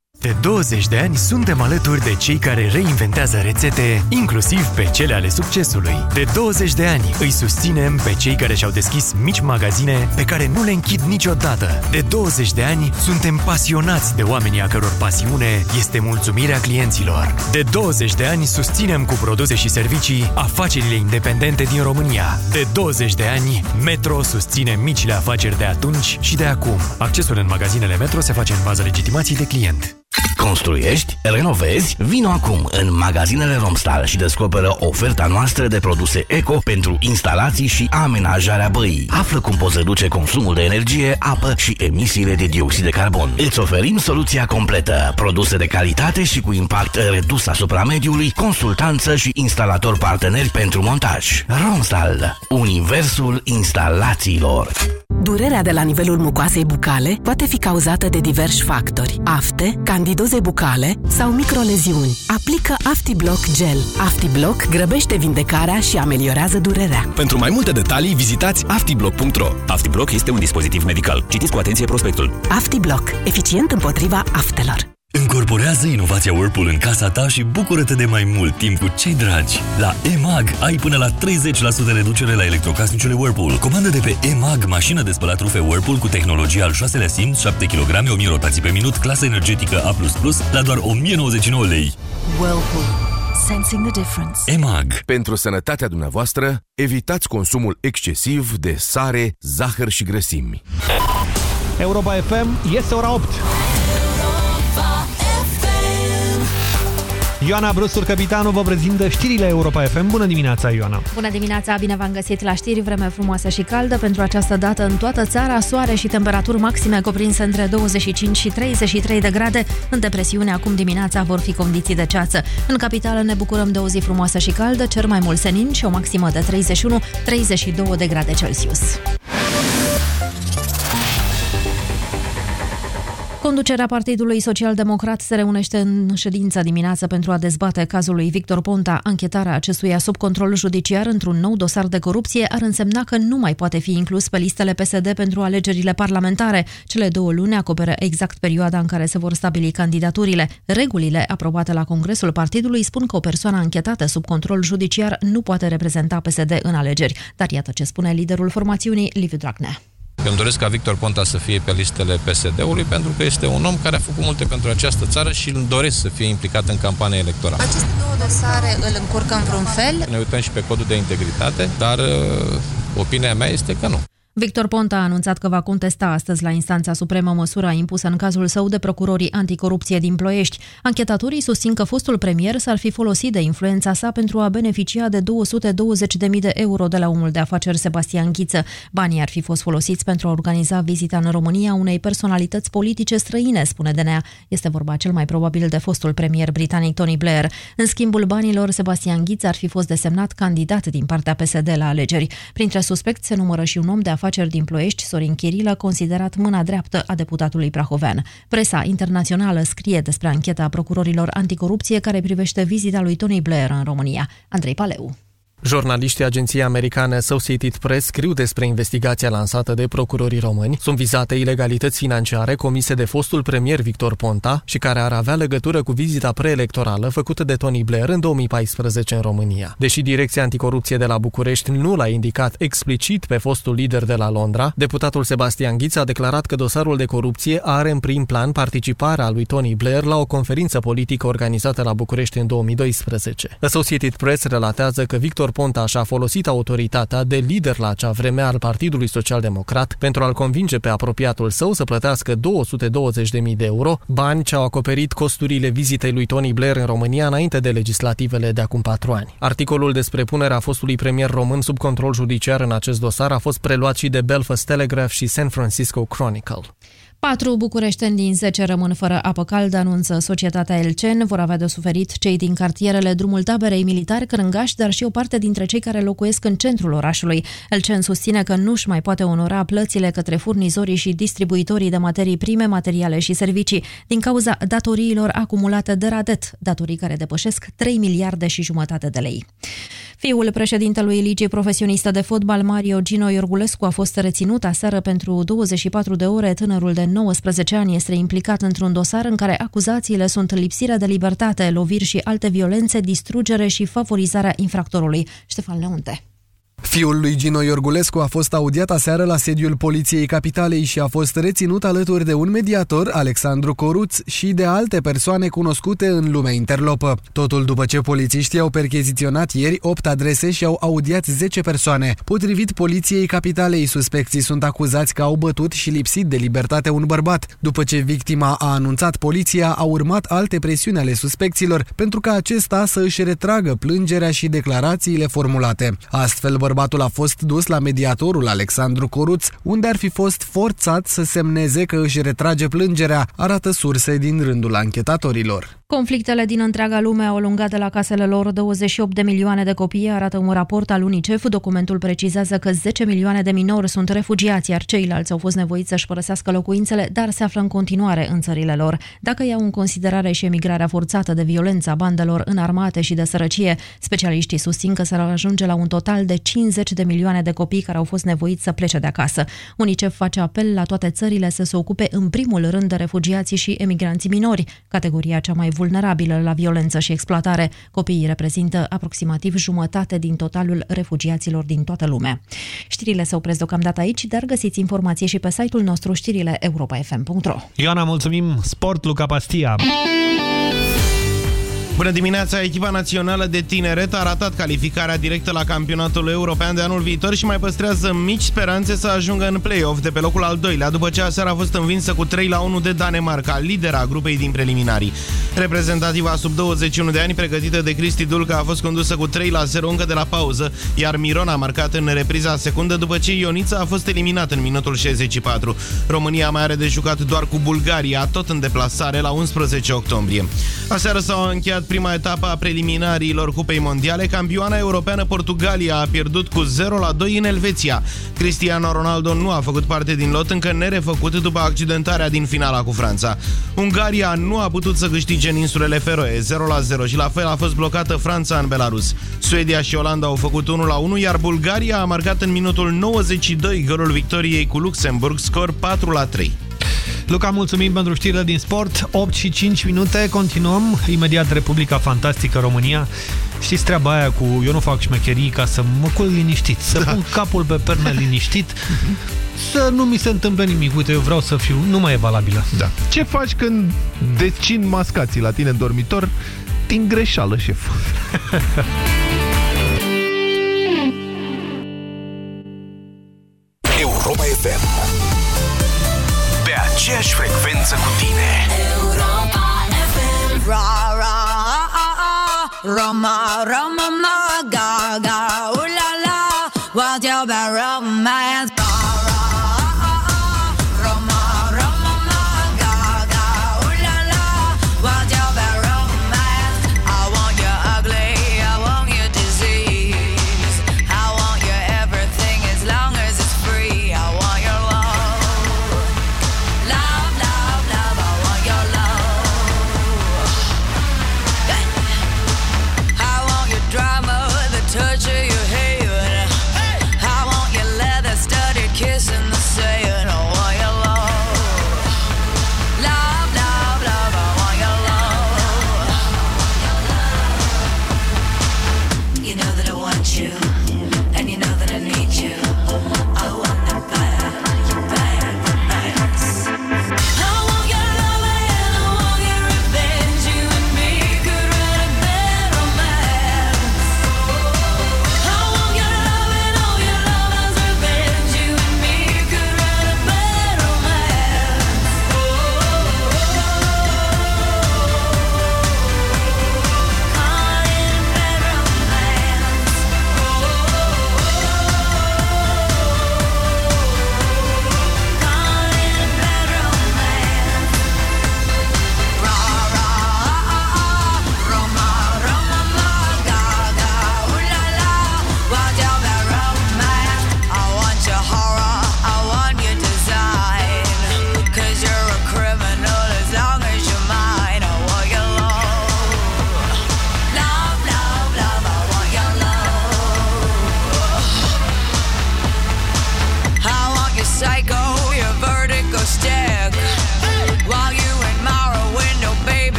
De 20 de ani suntem alături de cei care reinventează rețete, inclusiv pe cele ale succesului. De 20 de ani îi susținem pe cei care și-au deschis mici magazine pe care nu le închid niciodată. De 20 de ani suntem pasionați de oamenii a căror pasiune este mulțumirea clienților. De 20 de ani susținem cu produse și servicii afacerile independente din România. De 20 de ani Metro susține micile afaceri de atunci și de acum. Accesul în magazinele Metro se face în baza legitimației de client. Construiești? Renovezi? Vino acum în magazinele Romstal și descoperă oferta noastră de produse eco pentru instalații și amenajarea băii. Află cum poți reduce consumul de energie, apă și emisiile de dioxid de carbon. Îți oferim soluția completă. Produse de calitate și cu impact redus asupra mediului, consultanță și instalator parteneri pentru montaj. Romstal. Universul instalațiilor. Durerea de la nivelul mucoasei bucale poate fi cauzată de diversi factori. Afte, candidoze bucale sau microleziuni. Aplică AftiBlock Gel. AftiBlock grăbește vindecarea și ameliorează durerea. Pentru mai multe detalii, vizitați aftiblock.ro. AftiBlock este un dispozitiv medical. Citiți cu atenție prospectul. AftiBlock. Eficient împotriva aftelor. Încorporează inovația Whirlpool în casa ta și bucură-te de mai mult timp cu cei dragi. La EMAG ai până la 30% reducere la electrocasnicele Whirlpool. Comandă de pe EMAG mașină de spălat rufe Whirlpool cu tehnologia al 6-lea simț, 7 kg, 1000 rotații pe minut, clasă energetică A++, la doar 1099 lei. Whirlpool. Sensing the difference. EMAG. Pentru sănătatea dumneavoastră, evitați consumul excesiv de sare, zahăr și grăsimi. Europa FM este ora 8. Ioana Brustur, capitanul, vă prezintă știrile Europa FM. Bună dimineața, Ioana! Bună dimineața, bine v-am găsit la știri, vreme frumoasă și caldă. Pentru această dată în toată țara, soare și temperaturi maxime cuprinse între 25 și 33 de grade. În depresiune, acum dimineața vor fi condiții de ceață. În capitală ne bucurăm de o zi frumoasă și caldă, cer mai mult senin și o maximă de 31-32 de grade Celsius. Conducerea Partidului Social-Democrat se reunește în ședința dimineață pentru a dezbate cazul lui Victor Ponta. Anchetarea acestuia sub control judiciar într-un nou dosar de corupție ar însemna că nu mai poate fi inclus pe listele PSD pentru alegerile parlamentare. Cele două luni acoperă exact perioada în care se vor stabili candidaturile. Regulile aprobate la Congresul Partidului spun că o persoană anchetată sub control judiciar nu poate reprezenta PSD în alegeri. Dar iată ce spune liderul formațiunii, Liviu Dragnea. Eu îmi doresc ca Victor Ponta să fie pe listele PSD-ului pentru că este un om care a făcut multe pentru această țară și îmi doresc să fie implicat în campania electorală. Aceste două dosare îl încurcă în vreun fel? Ne uităm și pe codul de integritate, dar uh, Opinia mea este că nu. Victor Ponta a anunțat că va contesta astăzi la instanța supremă măsura impusă în cazul său de procurorii anticorupție din Ploiești. Anchetatorii susțin că fostul premier s-ar fi folosit de influența sa pentru a beneficia de 220.000 de euro de la omul de afaceri Sebastian Ghiță. Banii ar fi fost folosiți pentru a organiza vizita în România unei personalități politice străine, spune DNA. Este vorba cel mai probabil de fostul premier britanic Tony Blair. În schimbul banilor, Sebastian Ghiță ar fi fost desemnat candidat din partea PSD la alegeri. Printre suspecți se numără și un om de afaceri din Ploiești, Sorin Chirilă, considerat mâna dreaptă a deputatului prahovean. Presa internațională scrie despre ancheta procurorilor anticorupție care privește vizita lui Tony Blair în România. Andrei Paleu. Jurnaliștii agenției americane Associated Press scriu despre investigația lansată de procurorii români. Sunt vizate ilegalități financiare comise de fostul premier Victor Ponta și care ar avea legătură cu vizita preelectorală făcută de Tony Blair în 2014 în România. Deși Direcția Anticorupție de la București nu l-a indicat explicit pe fostul lider de la Londra, deputatul Sebastian Ghiț a declarat că dosarul de corupție are în prim plan participarea lui Tony Blair la o conferință politică organizată la București în 2012. Associated Press relatează că Victor Ponta și-a folosit autoritatea de lider la acea vreme al Partidului Social Democrat pentru a-l convinge pe apropiatul său să plătească 220.000 de euro, bani ce au acoperit costurile vizitei lui Tony Blair în România înainte de legislativele de acum patru ani. Articolul despre punerea fostului premier român sub control judiciar în acest dosar a fost preluat și de Belfast Telegraph și San Francisco Chronicle. Patru bucureșteni din 10 rămân fără apă caldă, anunță societatea Elcen. Vor avea de suferit cei din cartierele Drumul Taberei Militari, Crângaș, dar și o parte dintre cei care locuiesc în centrul orașului. Elcen susține că nu-și mai poate onora plățile către furnizorii și distribuitorii de materii prime, materiale și servicii, din cauza datoriilor acumulate de Radet, datorii care depășesc 3 miliarde și jumătate de lei. Fiul președintelui Ligii Profesionistă de Fotbal, Mario Gino Iorgulescu, a fost reținut aseară pentru 24 de ore. Tânărul de 19 ani este implicat într-un dosar în care acuzațiile sunt lipsirea de libertate, loviri și alte violențe, distrugere și favorizarea infractorului. Ștefan Leunte. Fiul lui Gino Iorgulescu a fost audiat aseară la sediul Poliției Capitalei și a fost reținut alături de un mediator, Alexandru Coruț, și de alte persoane cunoscute în lumea interlopă. Totul după ce polițiștii au percheziționat ieri 8 adrese și au audiat 10 persoane. Potrivit Poliției Capitalei, suspecții sunt acuzați că au bătut și lipsit de libertate un bărbat. După ce victima a anunțat poliția, a urmat alte presiuni ale suspecților pentru ca acesta să își retragă plângerea și declarațiile formulate. Astfel, bărbatul a fost dus la mediatorul Alexandru Coruț, unde ar fi fost forțat să semneze că își retrage plângerea, arată surse din rândul anchetatorilor. Conflictele din întreaga lume au alungat de la casele lor 28 de milioane de copii, arată un raport al UNICEF. Documentul precizează că 10 milioane de minori sunt refugiați, iar ceilalți au fost nevoiți să-și părăsească locuințele, dar se află în continuare în țările lor. Dacă iau în considerare și emigrarea forțată de violența bandelor înarmate și de sărăcie, specialiștii susțin că s-ar ajunge la un total de 50 de milioane de copii care au fost nevoiți să plece de acasă. UNICEF face apel la toate țările să se ocupe în primul rând de refugiații și emigranții minori, categoria cea mai vulnerabilă la violență și exploatare. Copiii reprezintă aproximativ jumătate din totalul refugiaților din toată lumea. Știrile se opresc deocamdată aici, dar găsiți informații și pe site-ul nostru știrile europa.fm.ro Ioana, mulțumim! Sport, Luca Pastia! Bună dimineața! Echipa națională de tineret a ratat calificarea directă la campionatul european de anul viitor și mai păstrează mici speranțe să ajungă în play-off de pe locul al doilea, după ce aseară a fost învinsă cu 3 la 1 de Danemarca, lidera grupei din preliminarii. Reprezentativa sub 21 de ani, pregătită de Cristi Dulca, a fost condusă cu 3 la 0 încă de la pauză, iar Miron a marcat în repriza secundă după ce Ionița a fost eliminat în minutul 64. România mai are de jucat doar cu Bulgaria, tot în deplasare la 11 octombrie. Aseară s-au încheiat prima etapă a preliminariilor Cupei Mondiale, campioana europeană Portugalia a pierdut cu 0 la 2 în Elveția. Cristiano Ronaldo nu a făcut parte din lot încă nerefăcut după accidentarea din finala cu Franța. Ungaria nu a putut să câștige în insulele Feroe 0 la 0 și la fel a fost blocată Franța în Belarus. Suedia și Olanda au făcut 1 la 1, iar Bulgaria a marcat în minutul 92 golul victoriei cu Luxemburg, scor 4 la 3. Luca, mulțumim pentru știrile din sport. 8 și 5 minute, continuăm. Imediat Republica Fantastică România. Știți treaba aia cu eu nu fac șmecherii ca să mă cul liniștit, să da. pun capul pe pernă liniștit, să nu mi se întâmple nimic. Uite, eu vreau să fiu, nu mai e valabilă. Da. Ce faci când decin mascații la tine în dormitor? Din greșeală, șef. aceeași frecvență cu tine. Europa FM. Ra, ra, a, a, a. Roma, Roma, ma, ga, ga,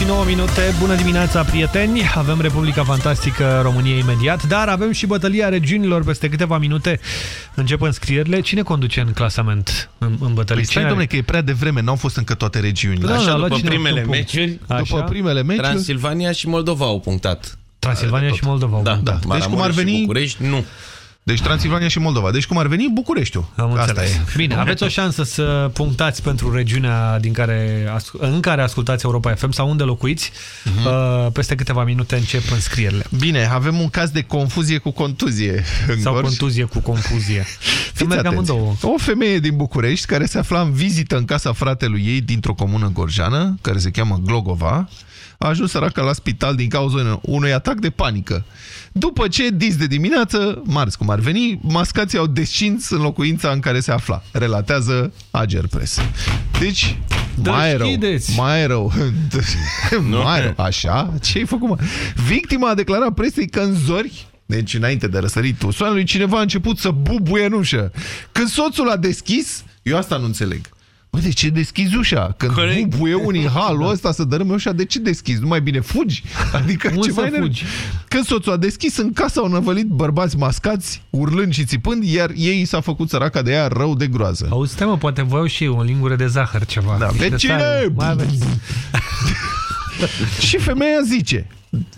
și 9 minute. Bună dimineața, prieteni! Avem Republica Fantastică România imediat, dar avem și bătălia regiunilor peste câteva minute. Încep înscrierile. Cine conduce în clasament în, în bătălie? Păi stai, Cine are- domnule, că e prea devreme, n-au fost încă toate regiunile. Da, Așa, da, a luat după cineva primele un punct. meciuri, Așa. primele meciuri- Transilvania și Moldova au punctat. Transilvania și Moldova. au Da, punctat. da. Deci cum ar Maramureș și veni... București, nu. Deci Transilvania și Moldova. Deci cum ar veni Bucureștiul. Am Asta înțeles. e. Bine, aveți o șansă să punctați pentru regiunea din care, ascu- în care ascultați Europa FM sau unde locuiți. Mhm. Uh, Peste câteva minute încep înscrierile. Bine, avem un caz de confuzie cu contuzie. În Sau Gorj. contuzie cu confuzie. Să Fiți merg atenți. amândouă. O femeie din București care se afla în vizită în casa fratelui ei dintr-o comună gorjană, care se cheamă Glogova, a ajuns săracă la spital din cauza unui atac de panică. După ce, dis de dimineață, marți cum ar veni, mascații au descins în locuința în care se afla, relatează Ager Press. Deci, mai rău, Deschideți! mai rău, mai rău, așa? Ce-ai făcut, mă? Victima a declarat presei că în zori deci înainte de răsăritul soarelui, cineva a început să bubuie în ușă. Când soțul a deschis, eu asta nu înțeleg. Bă, de ce deschizi ușa? Când Corect. bubuie unii în halul ăsta să dărâme ușa, de ce deschizi? Nu mai bine fugi? Adică Cum ce să mai fugi? Când soțul a deschis, în casă au năvălit bărbați mascați, urlând și țipând, iar ei s-a făcut săraca de ea rău de groază. Auzi, stai mă, poate voiau și eu o lingură de zahăr ceva. Da, Niște vecine! tare. Mai aveți. și femeia zice,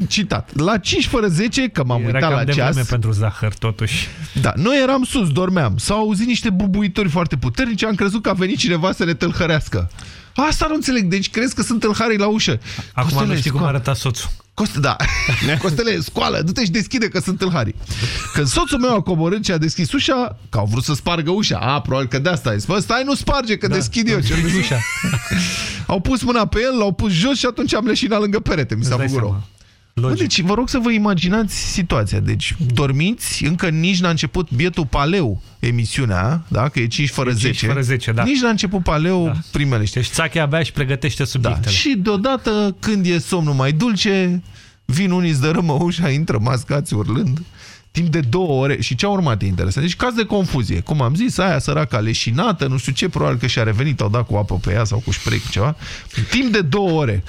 citat, la 5 fără 10, că m-am Era uitat cam la de ceas, vreme pentru zahăr, totuși. Da, noi eram sus, dormeam. S-au auzit niște bubuitori foarte puternici, am crezut că a venit cineva să ne tâlhărească. Asta nu înțeleg, deci crezi că sunt tâlharii la ușă. Acum Costele, nu știi cum scoală. arăta soțul. Cost, da. Costele, scoală, du-te și deschide că sunt tâlharii. Când soțul meu a coborât și a deschis ușa, că au vrut să spargă ușa. A, probabil că de asta e. Bă, stai, nu sparge, că da, deschid eu. Ce ușa. au pus mâna pe el, l-au pus jos și atunci am leșinat lângă perete. Mi s-a Îți dai făcut rău. Seama. Bă, deci vă rog să vă imaginați situația. Deci dormiți, încă nici n-a început bietul paleu emisiunea, da? că e 5 fără 5 10. fără 10, da. Nici n-a început paleu da. primele. Deci Țache abia își pregătește Da. subiectele. Și deodată, când e somnul mai dulce, vin unii, îți dărâmă ușa, intră mascați urlând. Timp de două ore. Și ce a urmat e interesant. Deci caz de confuzie. Cum am zis, aia săraca leșinată, nu știu ce, probabil că și-a revenit, au dat cu apă pe ea sau cu spray, cu ceva. Timp de două ore.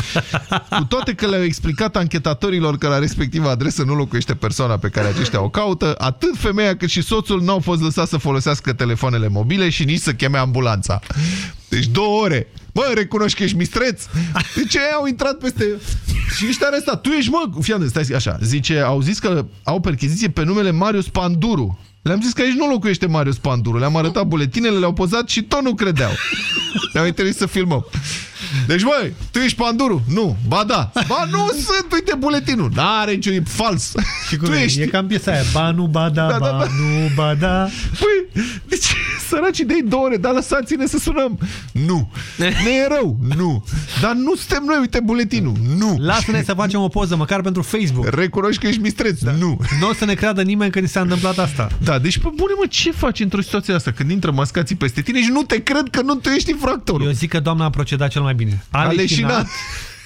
Cu toate că le-au explicat anchetatorilor că la respectiva adresă nu locuiește persoana pe care aceștia o caută, atât femeia cât și soțul n-au fost lăsați să folosească telefoanele mobile și nici să cheme ambulanța. Deci două ore. Bă, recunoști că ești mistreț? De ce au intrat peste... Și ești arestat. Tu ești, mă... Fii atent, stai așa. Zice, au zis că au percheziție pe numele Marius Panduru. Le-am zis că aici nu locuiește Marius Panduru. Le-am arătat buletinele, le-au pozat și tot nu credeau. Ne-au interes să filmăm. Deci, băi, tu ești Panduru? Nu. Ba da. Ba nu sunt, uite buletinul. N-are niciun e fals. Și cum tu e? ești... E cam piesa aia. Ba nu, ba da, Da, da, ba da. nu, ba da. Păi, deci, săracii de două ore, dar lăsați-ne să sunăm. Nu. Ne e rău. Nu. Dar nu suntem noi, uite buletinul. Nu. Lasă-ne să facem o poză, măcar pentru Facebook. Recunoști că ești mistreț. Da. Nu. Nu o să ne creadă nimeni că ni s-a întâmplat asta. Da, deci, pe bune, mă, ce faci într-o situație asta? Când intră mascații peste tine și nu te cred că nu tu ești infractorul. Eu zic că doamna a procedat cel mai bine. A, A leșinat. leșinat.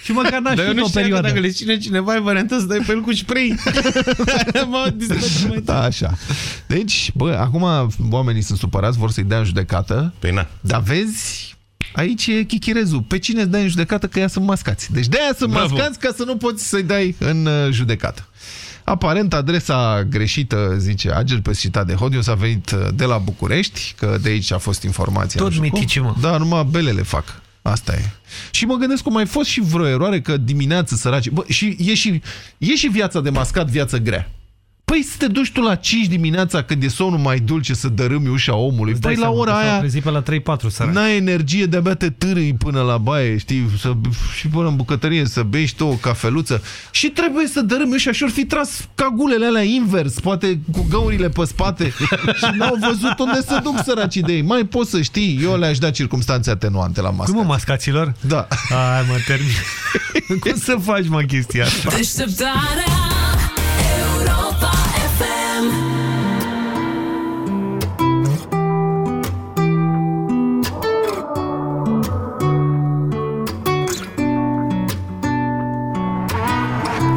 Și măcar n-a Dar eu știut nu o știam că perioadă. dacă le ține cineva, e varianta să dai pe el cu spray. M-a distrat mai Da, așa. Deci, bă, acum oamenii sunt supărați, vor să-i dea în judecată. Păi na. Dar vezi, aici e chichirezul. Pe cine îți dai în judecată că ea sunt mascați. Deci de-aia sunt Bravo. mascați ca să nu poți să-i dai în uh, judecată. Aparent, adresa greșită, zice Agel pe citat de Hodius, a venit uh, de la București, că de aici a fost informația. Tot nu știu cum. mitici, mă. Da, numai belele fac. Asta e. Și mă gândesc că mai fost și vreo eroare că dimineață săraci... Bă, și e, și e și viața de mascat, viață grea. Păi să te duci tu la 5 dimineața când e somnul mai dulce să dărâmi ușa omului. Îți dai Păi la seama ora că s-au aia trezit pe la 3-4 săraci. n-ai energie, de-abia te târâi până la baie, știi, să, și până în bucătărie să bei și tu o cafeluță. Și trebuie să dărâmi ușa și ori fi tras cagulele alea invers, poate cu găurile pe spate și n-au văzut unde să duc săracii de ei. Mai poți să știi, eu le-aș da circumstanțe atenuante la mască. Cum mă, mascaților? Da. Hai mă, termin. Cum să faci, mă, chestia asta? Deșteptarea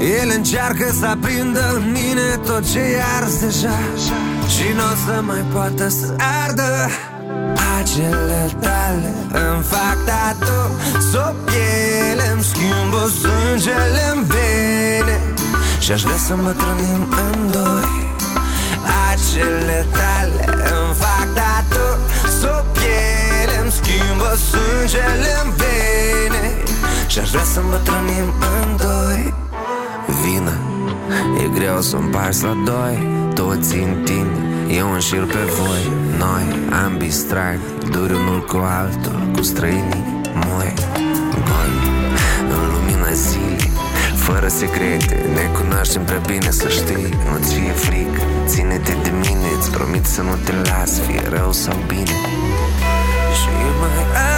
el încearcă să aprindă în mine tot ce e ars deja. Și nu o să mai poată să ardă. Acele tale îmi fac tatu. Sub piele îmi schimbă sângele în vene. Și aș vrea să îmbătrânim în doi. Acele tale îmi fac tatu. Sub piele îmi schimbă sângele în vene. Și aș vrea să îmbătrânim în doi Vină. E greu să împarți la doi Toți în tine Eu în șir pe voi. Noi, ambii strani Duri unul cu altul Cu străinii moi. Goi În lumina zilei Fără secrete Ne cunoaștem prea bine să știi. Nu ți fie frică Ține-te de mine Îți promit să nu te las Fie rău sau bine. Și mai am amintiri Ele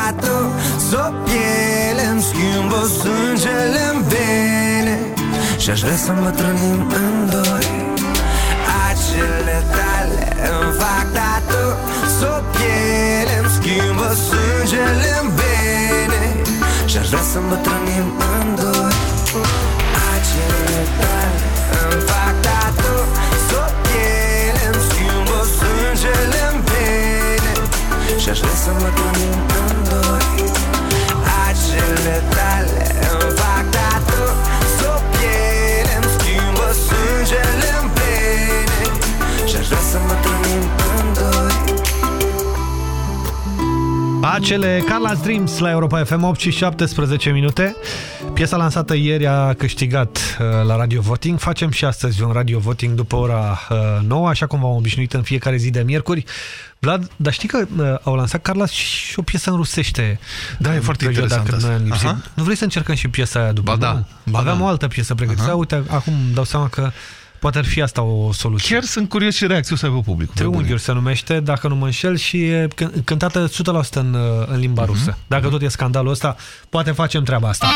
Sub piele îmi schimbă sângele în vene Și-aș vrea să mă trănim în doi. Acele tale îmi fac tatu Sub piele îmi schimbă sângele în vene Și-aș vrea să mă trănim în doi. Acele tale îmi fac tatu Sub piele îmi schimbă sângele în vene Și-aș vrea să mă trănim în doi Acele tale îmi fac tatu Sub piele îmi schimbă sângele în vene Și-aș vrea să mă trănim în doi Acele Carla's Dreams la Europa FM 8 și 17 minute. Piesa lansată ieri a câștigat uh, la Radio Voting. Facem și astăzi un Radio Voting după ora uh, 9, așa cum v-am obișnuit în fiecare zi de miercuri. Vlad, dar știi că uh, au lansat Carla și o piesă în rusește. Da, e în foarte perioada interesant când noi am asta. lipsit. Aha. Nu vrei să încercăm și piesa aia după? Ba da, nu? ba Aveam da. o altă piesă pregătită. Aha. Uite, acum îmi dau seama că poate ar fi asta o soluție. Chiar sunt curios și reacții o să aibă publicul. pe bune. Triunghiuri se numește, dacă nu mă înșel, și e c- cântată 100% în, în limba rusă. Dacă tot e scandalul ăsta, poate facem treaba asta.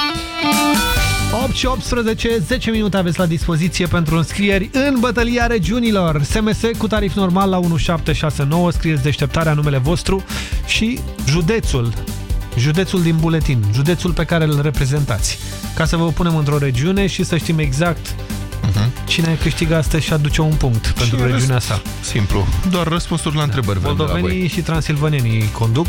8 și 18, 10 minute aveți la dispoziție pentru înscrieri în bătălia regiunilor. SMS cu tarif normal la 1769, scrieți deșteptarea numele vostru și județul, județul din buletin, județul pe care îl reprezentați. Ca să vă punem într-o regiune și să știm exact cine câștigă astăzi și aduce un punct pentru Mhm. Și regiunea răs- sa. Simplu. Doar răspunsuri la întrebări vrem de la voi. Moldovenii și transilvanenii conduc,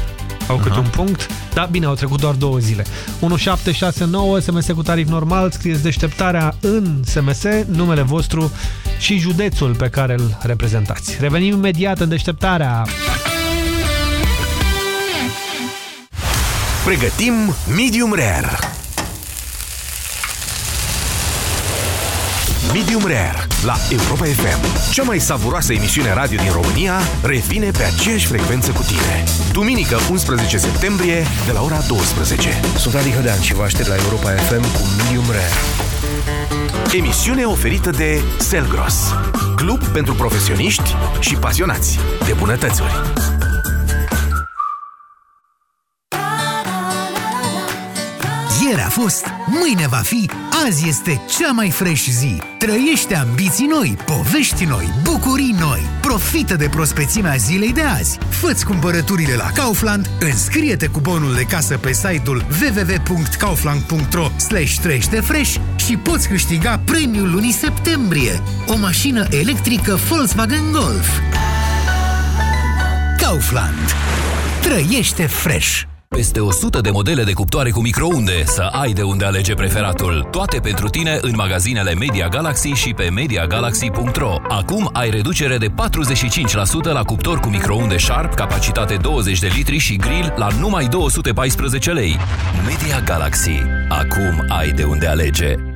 au câte un punct. Da, bine, au trecut doar două zile. 1769, SMS cu tarif normal, scrieți deșteptarea în SMS, numele vostru și județul pe care îl reprezentați. Revenim imediat în deșteptarea. Pregătim Medium Rare. Medium Rare la Europa FM. Cea mai savuroasă emisiune radio din România revine pe aceeași frecvență cu tine. Duminică 11 septembrie de la ora 12. Sunt Adi Hădean și vă aștept la Europa FM cu Medium Rare. Emisiune oferită de Selgros, club pentru profesioniști și pasionați de bunătățuri. Ieri a fost, mâine va fi, azi este cea mai fresh zi. Trăiește ambiții noi, povești noi, bucurii noi. Profită de prospețimea zilei de azi. Fă-ți cumpărăturile la Kaufland, înscrie-te cu bonul de casă pe site-ul www.kaufland.ro fresh și poți câștiga premiul lunii septembrie. O mașină electrică Volkswagen Golf. Kaufland. Trăiește fresh! Peste 100 de modele de cuptoare cu microunde, să ai de unde alege preferatul. Toate pentru tine în magazinele Media Galaxy și pe MediaGalaxy.ro. Acum ai reducere de 45% la cuptor cu microunde Sharp, capacitate 20 de litri și grill la numai 214 lei. Media Galaxy. Acum ai de unde alege.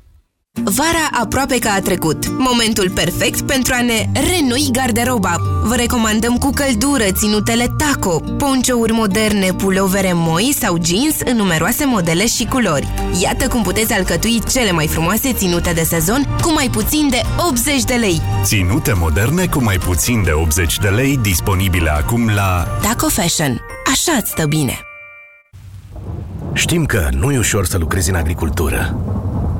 Vara aproape că a trecut. Momentul perfect pentru a ne renoi garderoba. Vă recomandăm cu căldură ținutele taco, ponciouri moderne, pulovere moi sau jeans în numeroase modele și culori. Iată cum puteți alcătui cele mai frumoase ținute de sezon cu mai puțin de 80 de lei. Ținute moderne cu mai puțin de 80 de lei disponibile acum la Taco Fashion. Așa îți stă bine. Știm că nu e ușor să lucrezi în agricultură.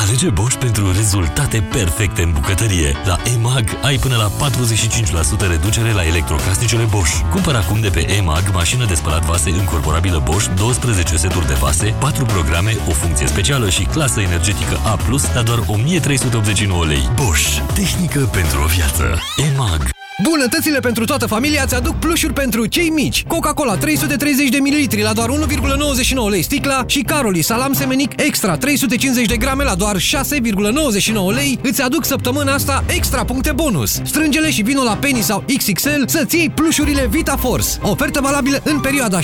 Alege Bosch pentru rezultate perfecte în bucătărie. La EMAG ai până la 45% reducere la electrocasnicele Bosch. Cumpăr acum de pe EMAG mașină de spălat vase încorporabilă Bosch, 12 seturi de vase, 4 programe, o funcție specială și clasă energetică A+, la doar 1389 lei. Bosch. Tehnică pentru o viață. EMAG. Bunătățile pentru toată familia ți aduc plușuri pentru cei mici. Coca-Cola 330 de ml la doar 1,99 lei sticla și Caroli salam semenic extra 350 de grame la doar 6,99 lei îți aduc săptămâna asta extra puncte bonus. Strângele și vino la Penny sau XXL să-ți iei plușurile Vita Force. Ofertă valabilă în perioada 7-13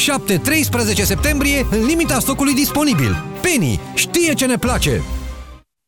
septembrie în limita stocului disponibil. Penny știe ce ne place!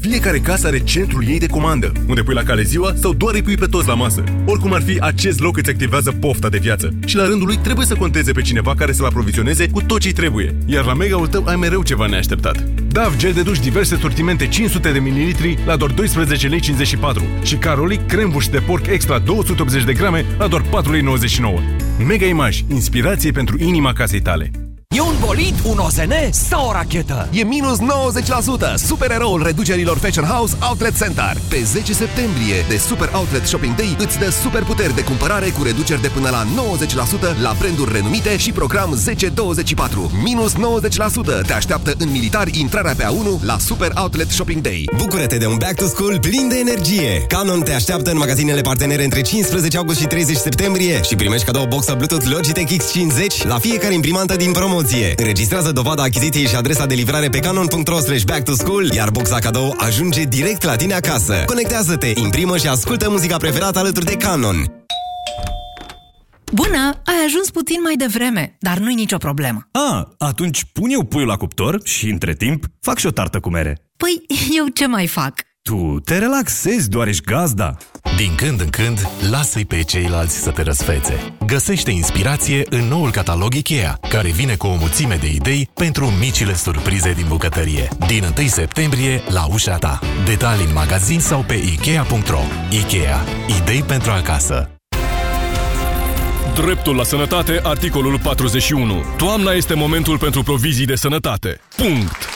Fiecare casă are centrul ei de comandă, unde pui la cale ziua sau doar îi pui pe toți la masă. Oricum ar fi, acest loc îți activează pofta de viață. Și la rândul lui trebuie să conteze pe cineva care să-l aprovizioneze cu tot ce trebuie. Iar la mega-ul tău ai mereu ceva neașteptat. DAF gel de duș diverse sortimente 500 de ml la doar 12 lei 54 și Carolic crembuș de porc extra 280 de grame la doar 4 lei 99. Mega Image, inspirație pentru inima casei tale. E un bolid, un OZN sau o rachetă? E minus 90% supereroul reducerilor Fashion House Outlet Center. Pe 10 septembrie de Super Outlet Shopping Day îți dă super puteri de cumpărare cu reduceri de până la 90% la branduri renumite și program 1024. Minus 90% te așteaptă în militari intrarea pe A1 la Super Outlet Shopping Day. Bucură-te de un back to school plin de energie! Canon te așteaptă în magazinele partenere între 15 august și 30 septembrie și primești cadou boxa Bluetooth Logitech X50 la fiecare imprimantă din promoție promoție. Înregistrează dovada achiziției și adresa de livrare pe canon.ro slash back to school, iar boxa cadou ajunge direct la tine acasă. Conectează-te, imprimă și ascultă muzica preferată alături de Canon. Bună! Ai ajuns puțin mai devreme, dar nu-i nicio problemă. Ah, atunci pun eu puiul la cuptor și, între timp, fac și o tartă cu mere. Păi, eu ce mai fac? Tu te relaxezi, doar ești gazda. Din când în când, lasă-i pe ceilalți să te răsfețe. Găsește inspirație în noul catalog IKEA, care vine cu o mulțime de idei pentru micile surprize din bucătărie. Din 1 septembrie, la ușa ta. Detalii în magazin sau pe Ikea.ro. Ikea. Idei pentru acasă. Dreptul la sănătate, articolul 41. Toamna este momentul pentru provizii de sănătate. Punct!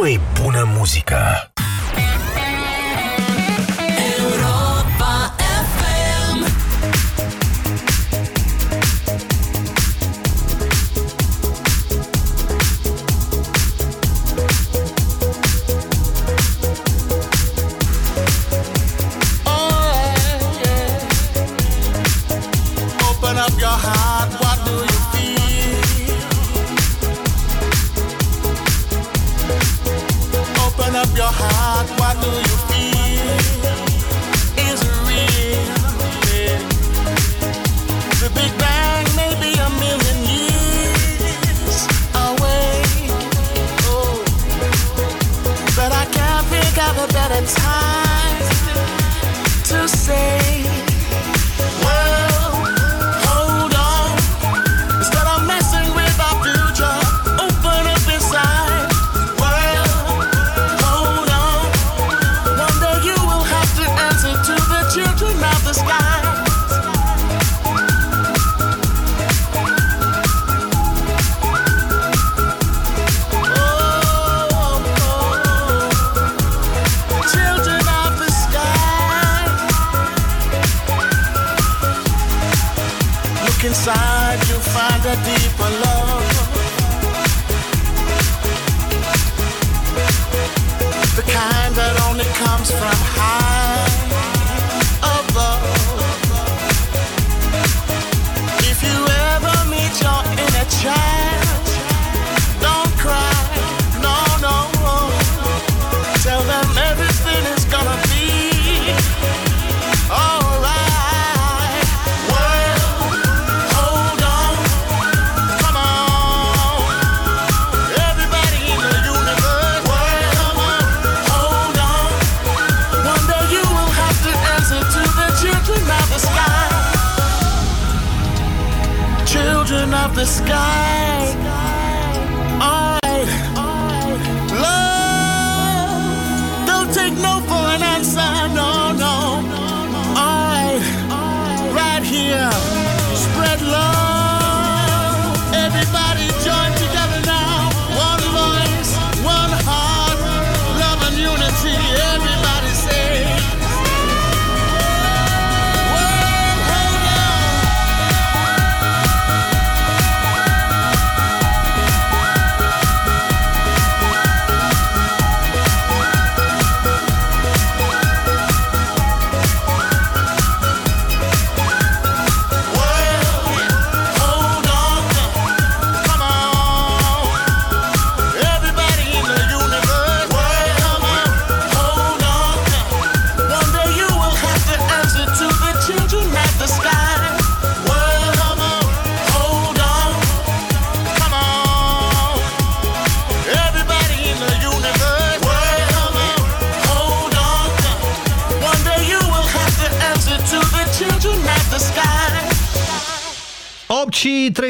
Cea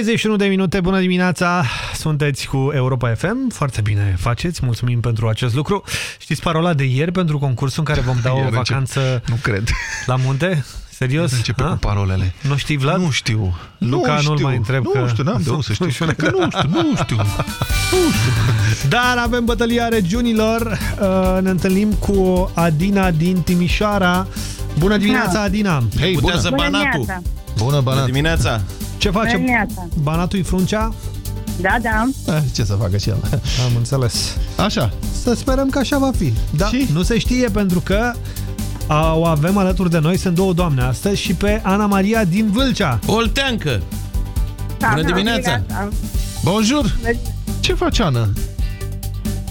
31 de minute, bună dimineața, sunteți cu Europa FM, foarte bine faceți, mulțumim pentru acest lucru. Știți parola de ieri pentru concursul în care vom da o Iar vacanță Nu cred. la munte? Serios? Începe Ha? cu parolele. Nu știi, Vlad? Nu știu. Luca, nu nu-l știu. mai întreb Nu că... știu, n-am de unde să știu. Cred că nu știu, nu știu. Dar avem bătălia regiunilor, uh, ne întâlnim cu Adina din Timișoara. Bună dimineața, Adina! Hei, bună! Putează Banatul. Bună, Banat! dimineața! Ce face? Bună dimineața. Banatul Fruncea? Da, da. Ah, Ce să facă și el? Am înțeles. Așa. Să sperăm că așa va fi. Da, și? nu se știe pentru că a, o avem alături de noi, sunt două doamne astăzi și pe Ana Maria din Vâlcea. Olteancă! Bună dimineața! Bonjour! Ce faci, Ana?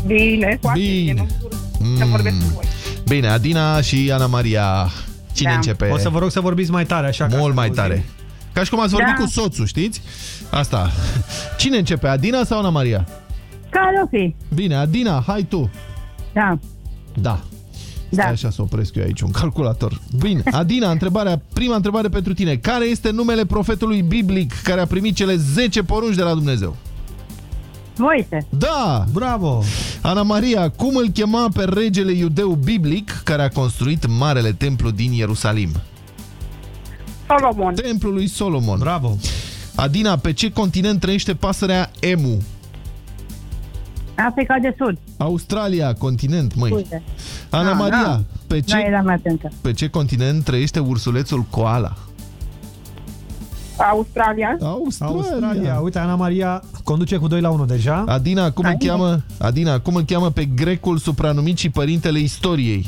Bine, foarte bine. Bine. mă bucur Să vorbesc cu voi. Bine, Adina și Ana Maria. Cine Da. începe? O să vă rog să vorbiți mai tare, așa Mult ca mai să tare. auzim. Ca și cum ați vorbit Da. cu soțul, știți? Asta. Cine începe, Adina sau Ana Maria? Care o fi? Bine, Adina, hai tu. Da. Da. Da. Stai așa să opresc eu aici un calculator. Bine, Adina, întrebarea, prima întrebare pentru tine. Care este numele profetului biblic care a primit cele 10 porunci de la Dumnezeu? Moise. Da! Bravo! Ana Maria, cum îl chema pe regele iudeu biblic care a construit Marele Templu din Ierusalim? Solomon. Templul lui Solomon. Bravo! Adina, pe ce continent trăiește pasărea emu? Africa de Sud. Australia, continent, măi. Uite. Ana Ah, Maria, da. pe Da, ce, eram atentă. pe ce continent trăiește ursulețul koala? Australia. Australia. Australia. Uite, Ana Maria conduce cu 2 la 1 deja. Adina, cum îl cheamă, Adina, cum îl cheamă pe grecul supranumit și părintele istoriei?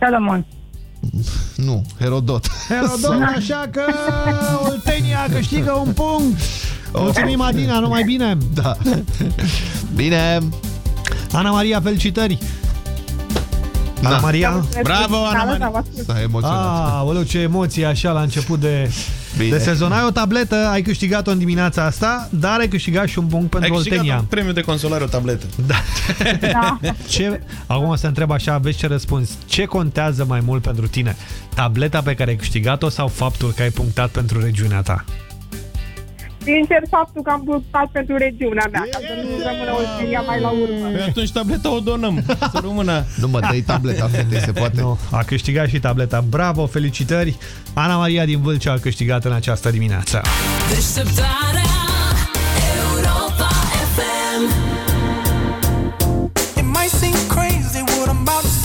Solomon. Nu, Herodot. Herodot, așa că Oltenia câștigă un punct. Mulțumim, Adina, numai bine. Da. Bine. Ana Maria, felicitări. Ana Maria. Bravo, Ana Maria. S-a emoționat. Ah, oleu, ce emoție așa la început de, Bine. de sezon. Ai o tabletă, ai câștigat-o în dimineața asta, dar ai câștigat și un punct Ai pentru câștigat Oltenia. un premiu de consolare, o tabletă. Da. Da. Ce, acum să întreb așa, vezi ce răspuns. Ce contează mai mult pentru tine? Tableta pe care ai câștigat-o sau faptul că ai punctat pentru regiunea ta? Sincer, faptul că am punctat pentru regiunea mea, ca să nu rămână o seria mai la urmă. Păi atunci tableta o donăm. Să rămână. Nu mă, dai tableta, fete, se poate. Nu, a câștigat și tableta. Bravo, felicitări! Ana Maria din Vâlcea a câștigat în această dimineață. Deșteptarea Europa FM It might seem crazy what I'm about to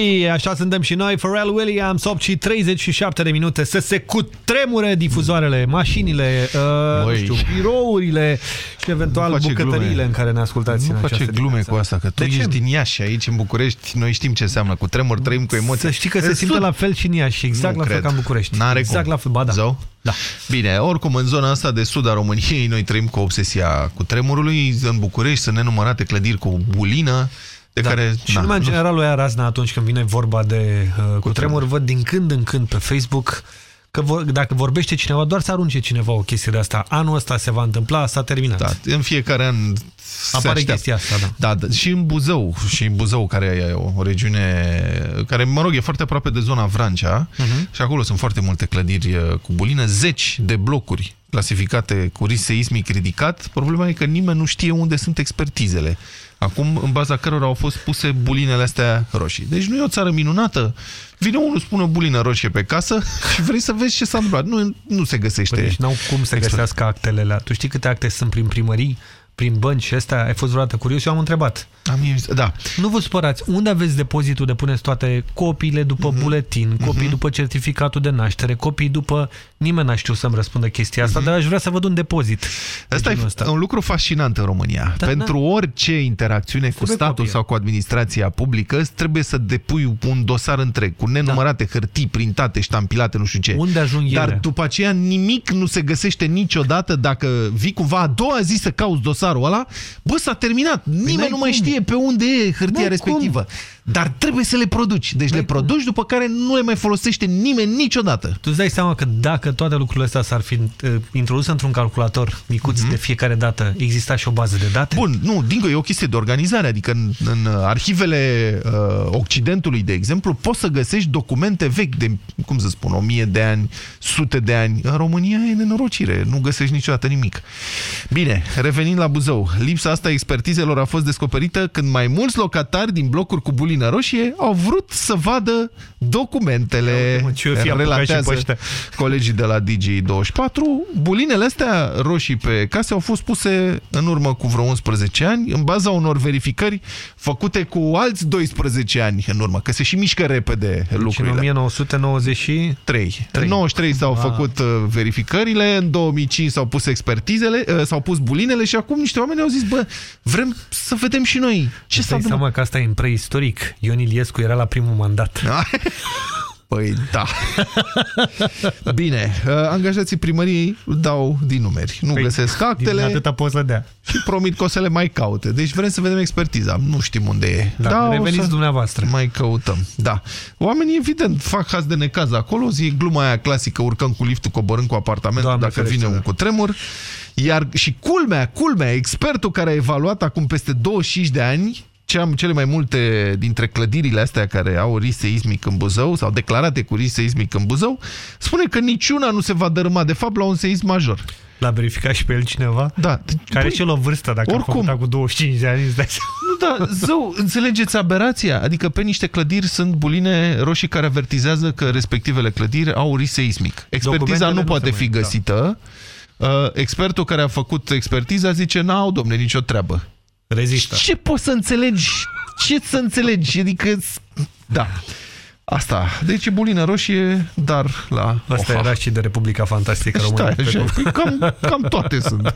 Happy, așa suntem și noi, Pharrell Williams, 8 și 37 de minute, să se cutremure difuzoarele, mașinile, uh, nu știu, birourile și eventual face bucătăriile glume. în care ne ascultați Nu în face această glume dimineață. cu asta, că tu De ce? ești din Iași, aici în București, noi știm ce înseamnă cu tremur, trăim cu emoții. Să știi că se simte la fel și în Iași, exact Nu la fel cred. ca în București. N-are exact cum. la fel, ba da. Zău? Da. Bine, oricum în zona asta de sud a României noi trăim cu obsesia cu tremurului. În București sunt nenumărate clădiri cu bulină, de care... Și na, numai în nu- general o ia razna atunci când vine vorba de uh, cutremur, văd din când în când pe Facebook că vor, dacă vorbește cineva, doar să arunce cineva o chestie de asta. Anul ăsta se va întâmpla, s-a terminat. Da, în fiecare an se Apare așteaptă. chestia asta, da. Da, da, și în Buzău, și în Buzău, care e o, o regiune care, mă rog, e foarte aproape de zona Vrancea, Mhm. și acolo sunt foarte multe clădiri uh, cu bulină, zeci de blocuri clasificate cu risc seismic ridicat. Problema e că nimeni nu știe unde sunt expertizele. Acum, în baza cărora au fost puse bulinele astea roșii. Deci nu e o țară minunată. Vine unul, spune o bulină roșie pe casă și vrei să vezi ce s-a întâmplat. Nu, nu se găsește. Păi, deci n-au cum să găsească actele alea. Tu știi câte acte sunt prin primării, prin bănci și astea? Ai fost vreodată curios? Eu am întrebat. Am, da. Nu vă supărați. Unde aveți depozitul de puneți toate copiile după Mhm. buletin, copii după certificatul de naștere, copii după... Nimeni n-a știut să-mi răspundă chestia asta, dar aș vrea să văd un depozit. de Asta genul e un lucru fascinant în România. Da, Pentru orice interacțiune cu Trebuie statul copie. sau cu administrația publică, trebuie să depui un dosar întreg, cu nenumărate hârtii printate, ștampilate, nu știu ce. Unde ajung Dar ele? după aceea nimic nu se găsește niciodată dacă vii cumva a doua zi să cauți dosarul ăla, bă, s-a terminat. Nimeni n-ai nu mai cum. știe pe unde e hârtia N-ai respectivă. Dar trebuie să le produci. Deci le produci, după care nu le mai folosește nimeni niciodată. Tu îți dai seama că dacă toate lucrurile astea s-ar fi uh, introduse într-un calculator micuț de fiecare dată, exista și o bază de date? Bun, nu, dingo, e o chestie de organizare, adică în, în arhivele uh, Occidentului, de exemplu, poți să găsești documente vechi de, cum să spun, o mie de ani, sute de ani. În România e nenorocire, nu găsești niciodată nimic. Bine, revenind la Buzău, lipsa asta a expertizelor a fost descoperită când mai mulți locatari din blocuri cu bulină roșie au vrut să vadă documentele, ce o fi apucat și pe relatează ăștia. colegii de la Digi24. Bulinele astea roșii pe case au fost puse în urmă cu vreo 11 ani, în baza unor verificări făcute cu alți 12 ani în urmă, că se și mișcă repede Deci în lucrurile. 1993. În 93 s-au făcut uh, verificările, în 2005 s-au pus expertizele, uh, s-au pus bulinele și acum niște oameni au zis, bă, vrem să vedem și noi ce s-a Dai întâmplat. seama că asta e în preistoric. Ion Iliescu era la primul mandat. Păi da. Bine, uh, angajații primăriei dau din numeri. Nu Păi, găsesc actele. din atâta pot să dea. Și promit că o să le mai caute. Deci vrem să vedem expertiza. Nu știm unde e. Da, o reveniți să dumneavoastră. Mai căutăm. Da. Oamenii, evident, fac haz de necaz acolo. E gluma aia clasică, urcăm cu liftul, coborâm cu apartamentul Doamne dacă ferește, vine da. un cutremur. Iar și culmea, culmea, expertul care a evaluat acum peste 25 de ani ce am cele mai multe dintre clădirile astea care au risc seismic în Buzău sau declarate cu risc seismic în Buzău, spune că niciuna nu se va dărâma, de fapt, la un seism major. L-a verificat și pe el cineva? Da. Care și el o vârstă, dacă oricum. a făcut cu 25 de ani, îți dai seama. Nu, da, zău, înțelegeți aberația? Adică pe niște clădiri sunt buline roșii care avertizează că respectivele clădiri au risc seismic. Expertiza Documentele nu nu poate se fi mai- da. găsită. Uh, expertul care a făcut expertiza zice, n-au, domne, nicio treabă. Rezistă. Ce poți să înțelegi? Ce să înțelegi? Adică, da. Asta. Deci e bulină roșie, dar la... Asta era și de Republica Fantastică Stai, România. așa, cam, cam toate sunt.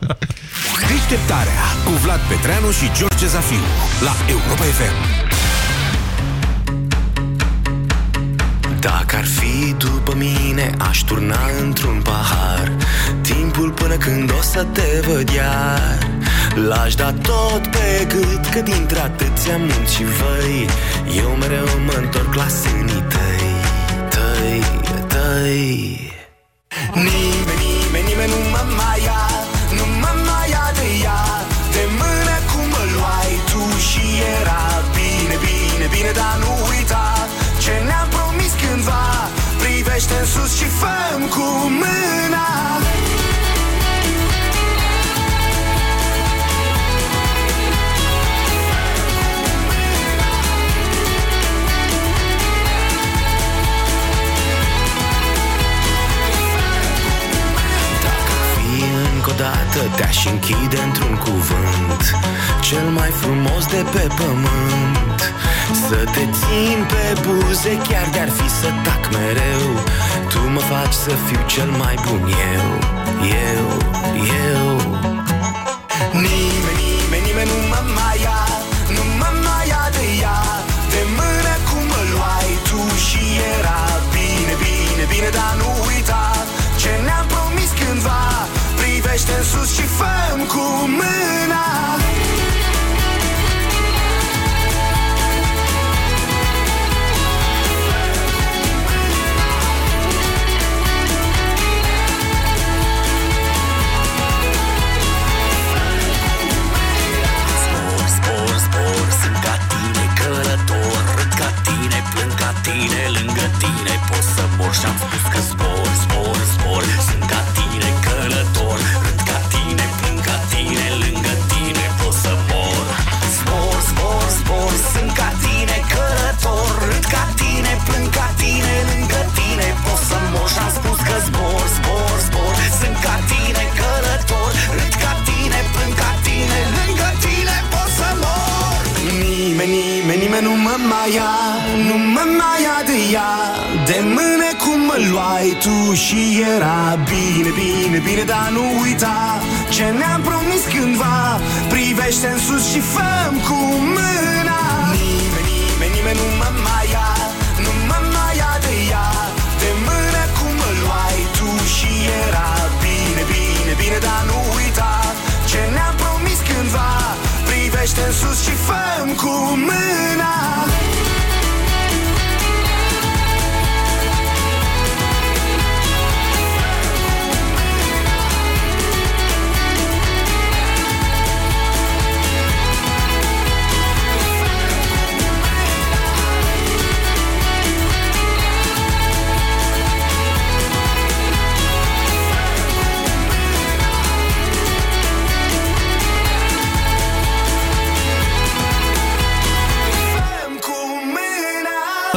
Deșteptarea cu Vlad Petreanu și George Zafiu la Europa FM. Dacă ar fi după mine, aș turna într-un pahar. Timpul până când o să te văd iar. L-aș da tot pe gât, că dintre atâția munți și văi Eu mereu mă întorc la sânii tăi, tăi, tăi. Nimeni, nimeni, nimeni nu mă mai ia Nu mă mai ia de ea. De mână cum mă luai tu și era Bine, bine, bine, dar nu uita Ce ne-am promis cândva Privește în sus și fă cu mâna încă o dată Te-aș închide într-un cuvânt Cel mai frumos de pe pământ. Să te țin pe buze chiar de-ar fi să tac mereu. Tu mă faci să fiu cel mai bun eu Eu, eu. Nimeni, nimeni, nimeni nu mă mai ia Pot să mor și-am spus că zbor, zbor, zbor Sunt ca tine călător Râd ca tine, plâng ca tine, lângă tine Pot să mor. Zbor, zbor, zbor, sunt ca tine călător Râd ca tine, plâng ca tine, lângă tine Pot să mor. Și-am spus că zbor, zbor, zbor Sunt ca tine călător Râd ca tine, plâng ca tine, lângă tine Pot să mor. Nimeni, nimeni, nimeni nu mă mai ia Nu mă mai ia de ea De mână cum mă luai tu și era Bine, bine, bine, dar nu uita Ce ne-am promis cândva. Privește în sus și fă cu mâna. Nimeni, nimeni, nimeni nu mă mai ia Nu mă mai ia de ea. De mână cum mă luai tu și era Bine, bine, bine, dar nu uita Ce ne-am promis cândva. Privește în sus și fă cu mâna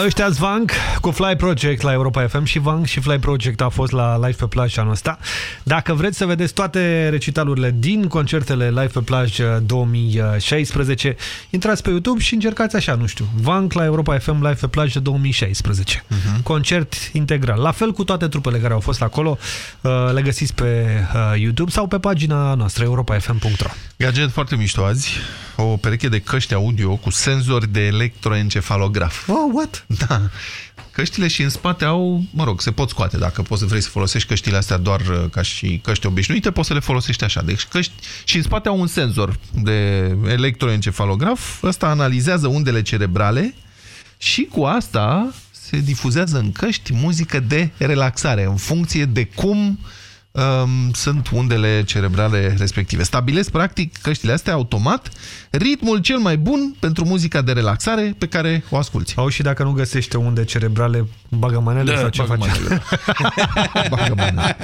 Ăștia Vang cu Fly Project la Europa FM și Vang și Fly Project a fost la Live pe Plaj anul ăsta. Dacă vreți să vedeți toate recitalurile din concertele Live pe Plaj 2016, intrați pe YouTube și încercați așa, nu știu, Vang la Europa FM Live pe Plaj 2016. Uh-huh. Concert integral. La fel cu toate trupele care au fost acolo, uh, le găsiți pe uh, YouTube sau pe pagina noastră europafm.ro. Gadget foarte mișto azi, o pereche de căști audio cu senzori de electroencefalograf. Oh, what? Da. Căștile și în spate au, mă rog, se pot scoate. Dacă poți să vrei să folosești căștile astea doar uh, ca și căști obișnuite, poți să le folosești așa. Deci căști și în spate au un senzor de electroencefalograf. Ăsta analizează undele cerebrale și cu asta se difuzează în căști muzică de relaxare, în funcție de cum um, sunt undele cerebrale respective. Stabilesc, practic, căștile astea automat ritmul cel mai bun pentru muzica de relaxare pe care o asculti. Au și dacă nu găsește unde cerebrale, bagă manele Da, sau ce bagă face? manele. Bagă manele.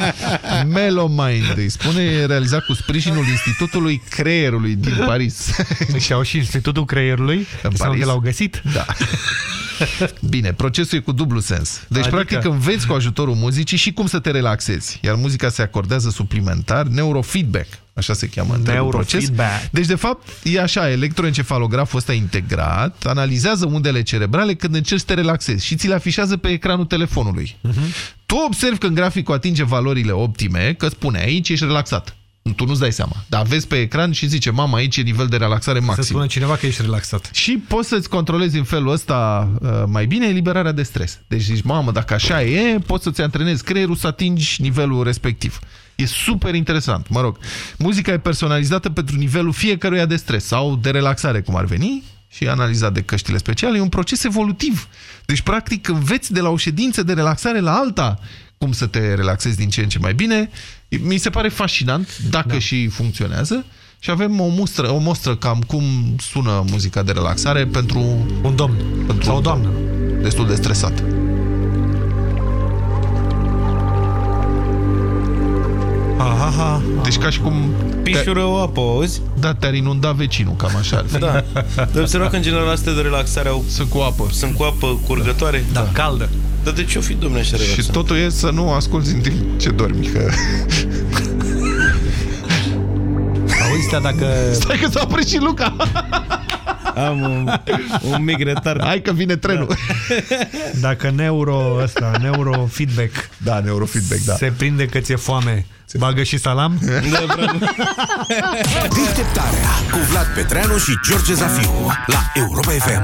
Melomind îi spune, e realizat cu sprijinul Institutului Creierului din Paris. Și au și Institutul Creierului? În Sau Paris. că l-au găsit? Da. Bine, procesul e cu dublu sens. Deci, Adică? practic, înveți cu ajutorul muzicii și cum să te relaxezi. Iar muzica se acordează suplimentar neurofeedback. Așa se cheamă întregul proces. Neurofeedback. Deci, de fapt, e așa, electroencefalograful ăsta integrat analizează undele cerebrale când încerci să te relaxezi și ți le afișează pe ecranul telefonului. Tu observi când graficul atinge valorile optime, că spune aici ești relaxat. Tu nu-ți dai seama. Dar vezi pe ecran și zice, mama, aici e nivel de relaxare maxim. Să spună cineva că ești relaxat. Și poți să-ți controlezi în felul ăsta uh, mai bine eliberarea de stres. Deci zici, mamă, dacă așa e, poți să-ți antrenezi creierul să atingi nivelul respectiv. E super interesant. Mă rog, muzica e personalizată pentru nivelul fiecăruia de stres sau de relaxare, cum ar veni, și analizat de căștile speciale. E un proces evolutiv. Deci, practic, înveți de la o ședință de relaxare la alta cum să te relaxezi din ce în ce mai bine. Mi se pare fascinant, dacă da. și funcționează. Și avem o mostră, o mostră cam cum sună muzica de relaxare pentru un domn pentru sau o doamnă destul de stresat. Aha, aha. Deci ca și cum... Pișură o apă, auzi? Da, te-ar inunda vecinul, cam așa ar fi. Da. De observat că în general astea de relaxare au... Sunt cu apă. Sunt cu apă curgătoare? Da, caldă. Dar de ce o fi, domne, așa Și relaxat? totul e să nu asculti în timp ce dormi, că... Auzi, dar dacă... Stai că s-a oprit și Luca! Am un, un mic retard. Hai că vine trenul. Dacă neuro ăsta, neurofeedback Da, neurofeedback, da. se prinde că ți-e foame, bagă și salam? Deșteptarea cu Vlad Petreanu și George Zafiu la Europa FM.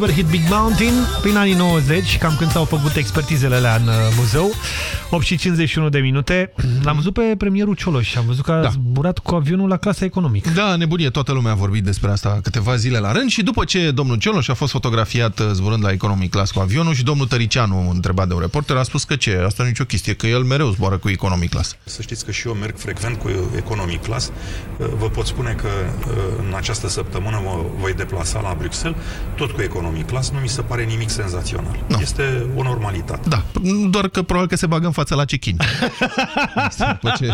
Way Super hit Big Mountain Prin anii 90, cam când s-au făcut expertizele alea în uh, muzeu 8 și 51 de minute L-am văzut pe premierul Cioloș Am văzut că a da. zburat cu avionul la clasa economică Da, nebunie, toată lumea a vorbit despre asta câteva zile la rând și după ce domnul Cioloș a fost fotografiat uh, zburând la Economic Class cu avionul și domnul Tăricianu, întrebat de un reporter, a spus că ce, asta nu e nicio chestie, că el mereu zboară cu Economic Class. Să știți că și eu merg frecvent cu Economic Class. Vă pot spune că în această săptămână mă voi deplasa la Bruxelles, tot cu Economic Class. Nu mi se pare nimic senzațional. Nu. Este o normalitate. Da, doar că probabil că se bagă în fața la check-in. După ce...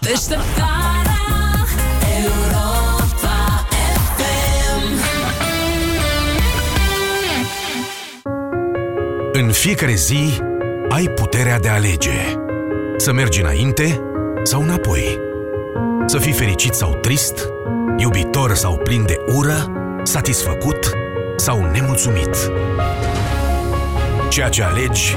Deșteptarea Europa FM În fiecare zi ai puterea de a alege. Să mergi înainte sau înapoi. Să fii fericit sau trist, Iubitor sau plin de ură, satisfăcut sau nemulțumit. Ceea ce alegi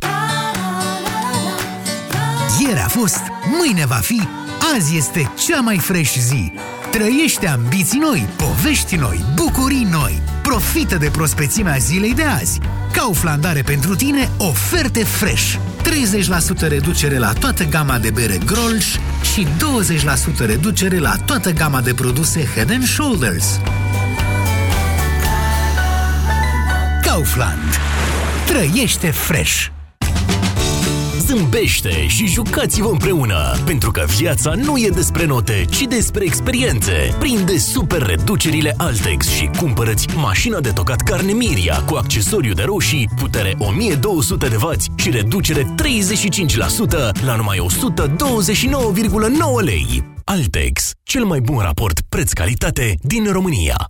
Ieri a fost, mâine va fi, azi este cea mai fresh zi. Trăiește ambiții noi, povești noi, bucurii noi. Profită de prospețimea zilei de azi. Kaufland are pentru tine oferte fresh. 30% reducere la toată gama de bere Grolsch și 20% reducere la toată gama de produse Head and Shoulders. Kaufland. Trăiește fresh! Zâmbește și jucați-vă împreună, pentru că viața nu e despre note, ci despre experiențe. Prinde super reducerile Altex și cumpărăți mașina de tocat carne Miria cu accesoriu de roșii, putere 1200 de W și reducere 35% la numai 129,9 lei. Altex, cel mai bun raport preț-calitate din România.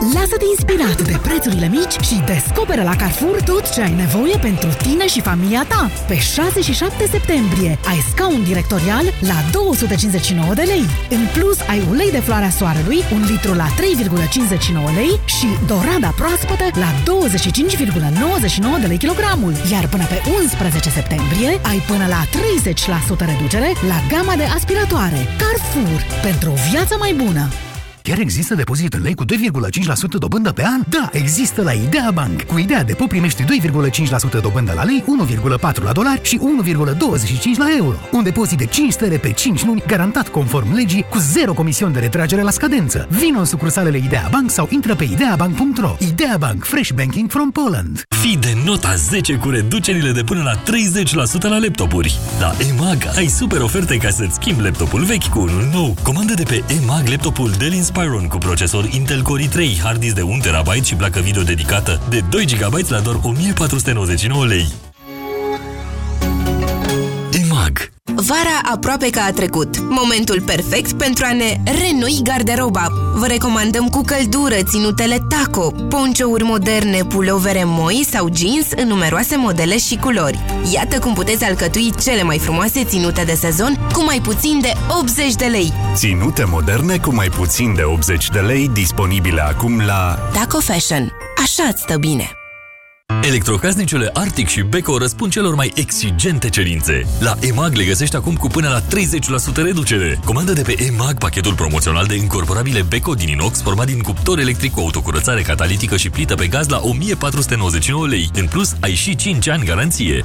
Lasă-te inspirat de prețurile mici și descoperă la Carrefour tot ce ai nevoie pentru tine și familia ta. Pe 6 și 7 septembrie ai scaun directorial la 259 de lei. În plus, ai ulei de floarea soarelui, un litru la 3,59 lei și dorada proaspătă la 25,99 de lei kilogramul. Iar până pe 11 septembrie ai până la 30% reducere la gama de aspiratoare. Carrefour. Pentru o viață mai bună. Chiar există depozit în lei cu 2,5% dobândă pe an? Da, există la Idea Bank. Cu Idea Depo primești 2,5% dobândă la lei, 1,4 la dolari și 1,25 la euro. Un depozit de 5 stele pe 5 luni, garantat conform legii, cu zero comision de retragere la scadență. Vino în sucursalele Idea Bank sau intră pe ideabank.ro. Idea Bank. Fresh Banking from Poland. Fii de nota 10 cu reducerile de până la 30% la laptopuri. La EMAG ai super oferte ca să-ți schimbi laptopul vechi cu unul nou. Comandă de pe EMAG laptopul Dell Inspiron cu procesor Intel Core i3, hard disk de 1 TB și placă video dedicată de 2 GB la doar 1499 lei. EMAG Vara aproape că a trecut. Momentul perfect pentru a ne renoi garderoba. Vă recomandăm cu căldură ținutele taco, ponciouri moderne, pulovere moi sau jeans în numeroase modele și culori. Iată cum puteți alcătui cele mai frumoase ținute de sezon cu mai puțin de 80 de lei. Ținute moderne cu mai puțin de 80 de lei disponibile acum la Taco Fashion. Așa îți stă bine. Electrocasnicele Arctic și Beko răspund celor mai exigente cerințe. La EMAG le găsești acum cu până la 30% reducere. Comandă de pe EMAG pachetul promoțional de incorporabile Beko din inox format din cuptor electric cu autocurățare catalitică și plită pe gaz la 1499 lei. În plus, ai și 5 ani garanție.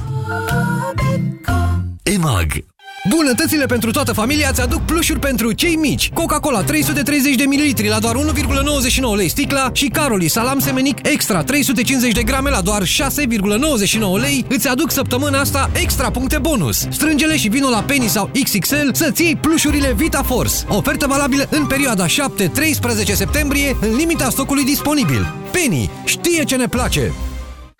EMAG Bunătățile pentru toată familia ți aduc plușuri pentru cei mici. Coca-Cola 330 de ml la doar 1,99 lei sticla și Caroli salam semenic extra 350 de grame la doar 6,99 lei îți aduc săptămâna asta extra puncte bonus. Strângele și vinul la Penny sau XXL să-ți iei plușurile Vita Force. Ofertă valabilă în perioada 7-13 septembrie în limita stocului disponibil. Penny știe ce ne place!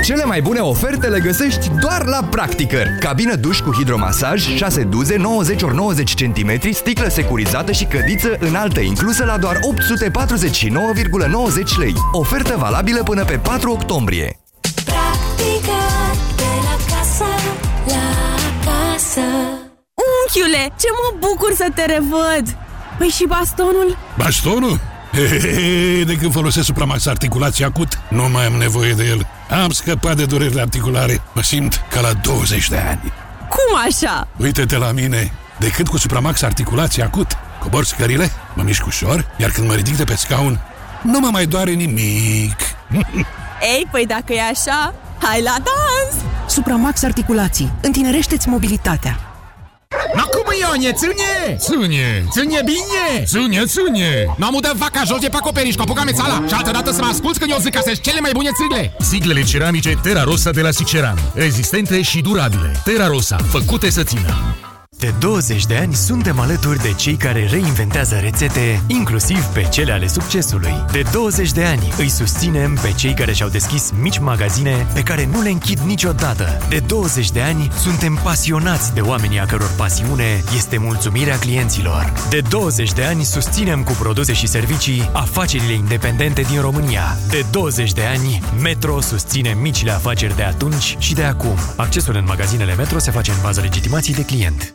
Cele mai bune oferte le găsești doar la Practicăr. Cabină duș cu hidromasaj, 6 duze, 90 x 90 cm, sticlă securizată și cădiță înaltă inclusă la doar 849,90 lei. Ofertă valabilă până pe 4 octombrie. Practica de la casă la casă Unchiule, ce mă bucur să te revăd! Păi și bastonul? Bastonul? Hehehe, de când folosesc Supramax Articulație Acut, nu mai am nevoie de el. Am scăpat de durerile articulare. Mă simt ca la 20 de ani. Cum așa? Uite-te la mine. De când cu Supramax Articulație Acut cobor scările, mă mișc ușor, iar când mă ridic de pe scaun, nu mă mai doare nimic. Ei, păi dacă e așa, hai la dans! Supramax Articulații. Întinerește-ți mobilitatea. No cum Ionie, ține! Ține! Ține bine! Ține, ține! Nu am udat vaca jos de pe acoperiș, cu apucame țala Și altă dată să mă asculți când eu zic că sunt cele mai bune țigle Siglele ceramice Terra Rosa de la Siceran. Rezistente și durabile. Terra Rosa, făcute să țină. De 20 de ani suntem alături de cei care reinventează rețete, inclusiv pe cele ale succesului. De 20 de ani îi susținem pe cei care și-au deschis mici magazine pe care nu le închid niciodată. De 20 de ani suntem pasionați de oamenii a căror pasiune este mulțumirea clienților. De 20 de ani susținem cu produse și servicii afacerile independente din România. De 20 de ani Metro susține micile afaceri de atunci și de acum. Accesul în magazinele Metro se face în baza legitimației de client.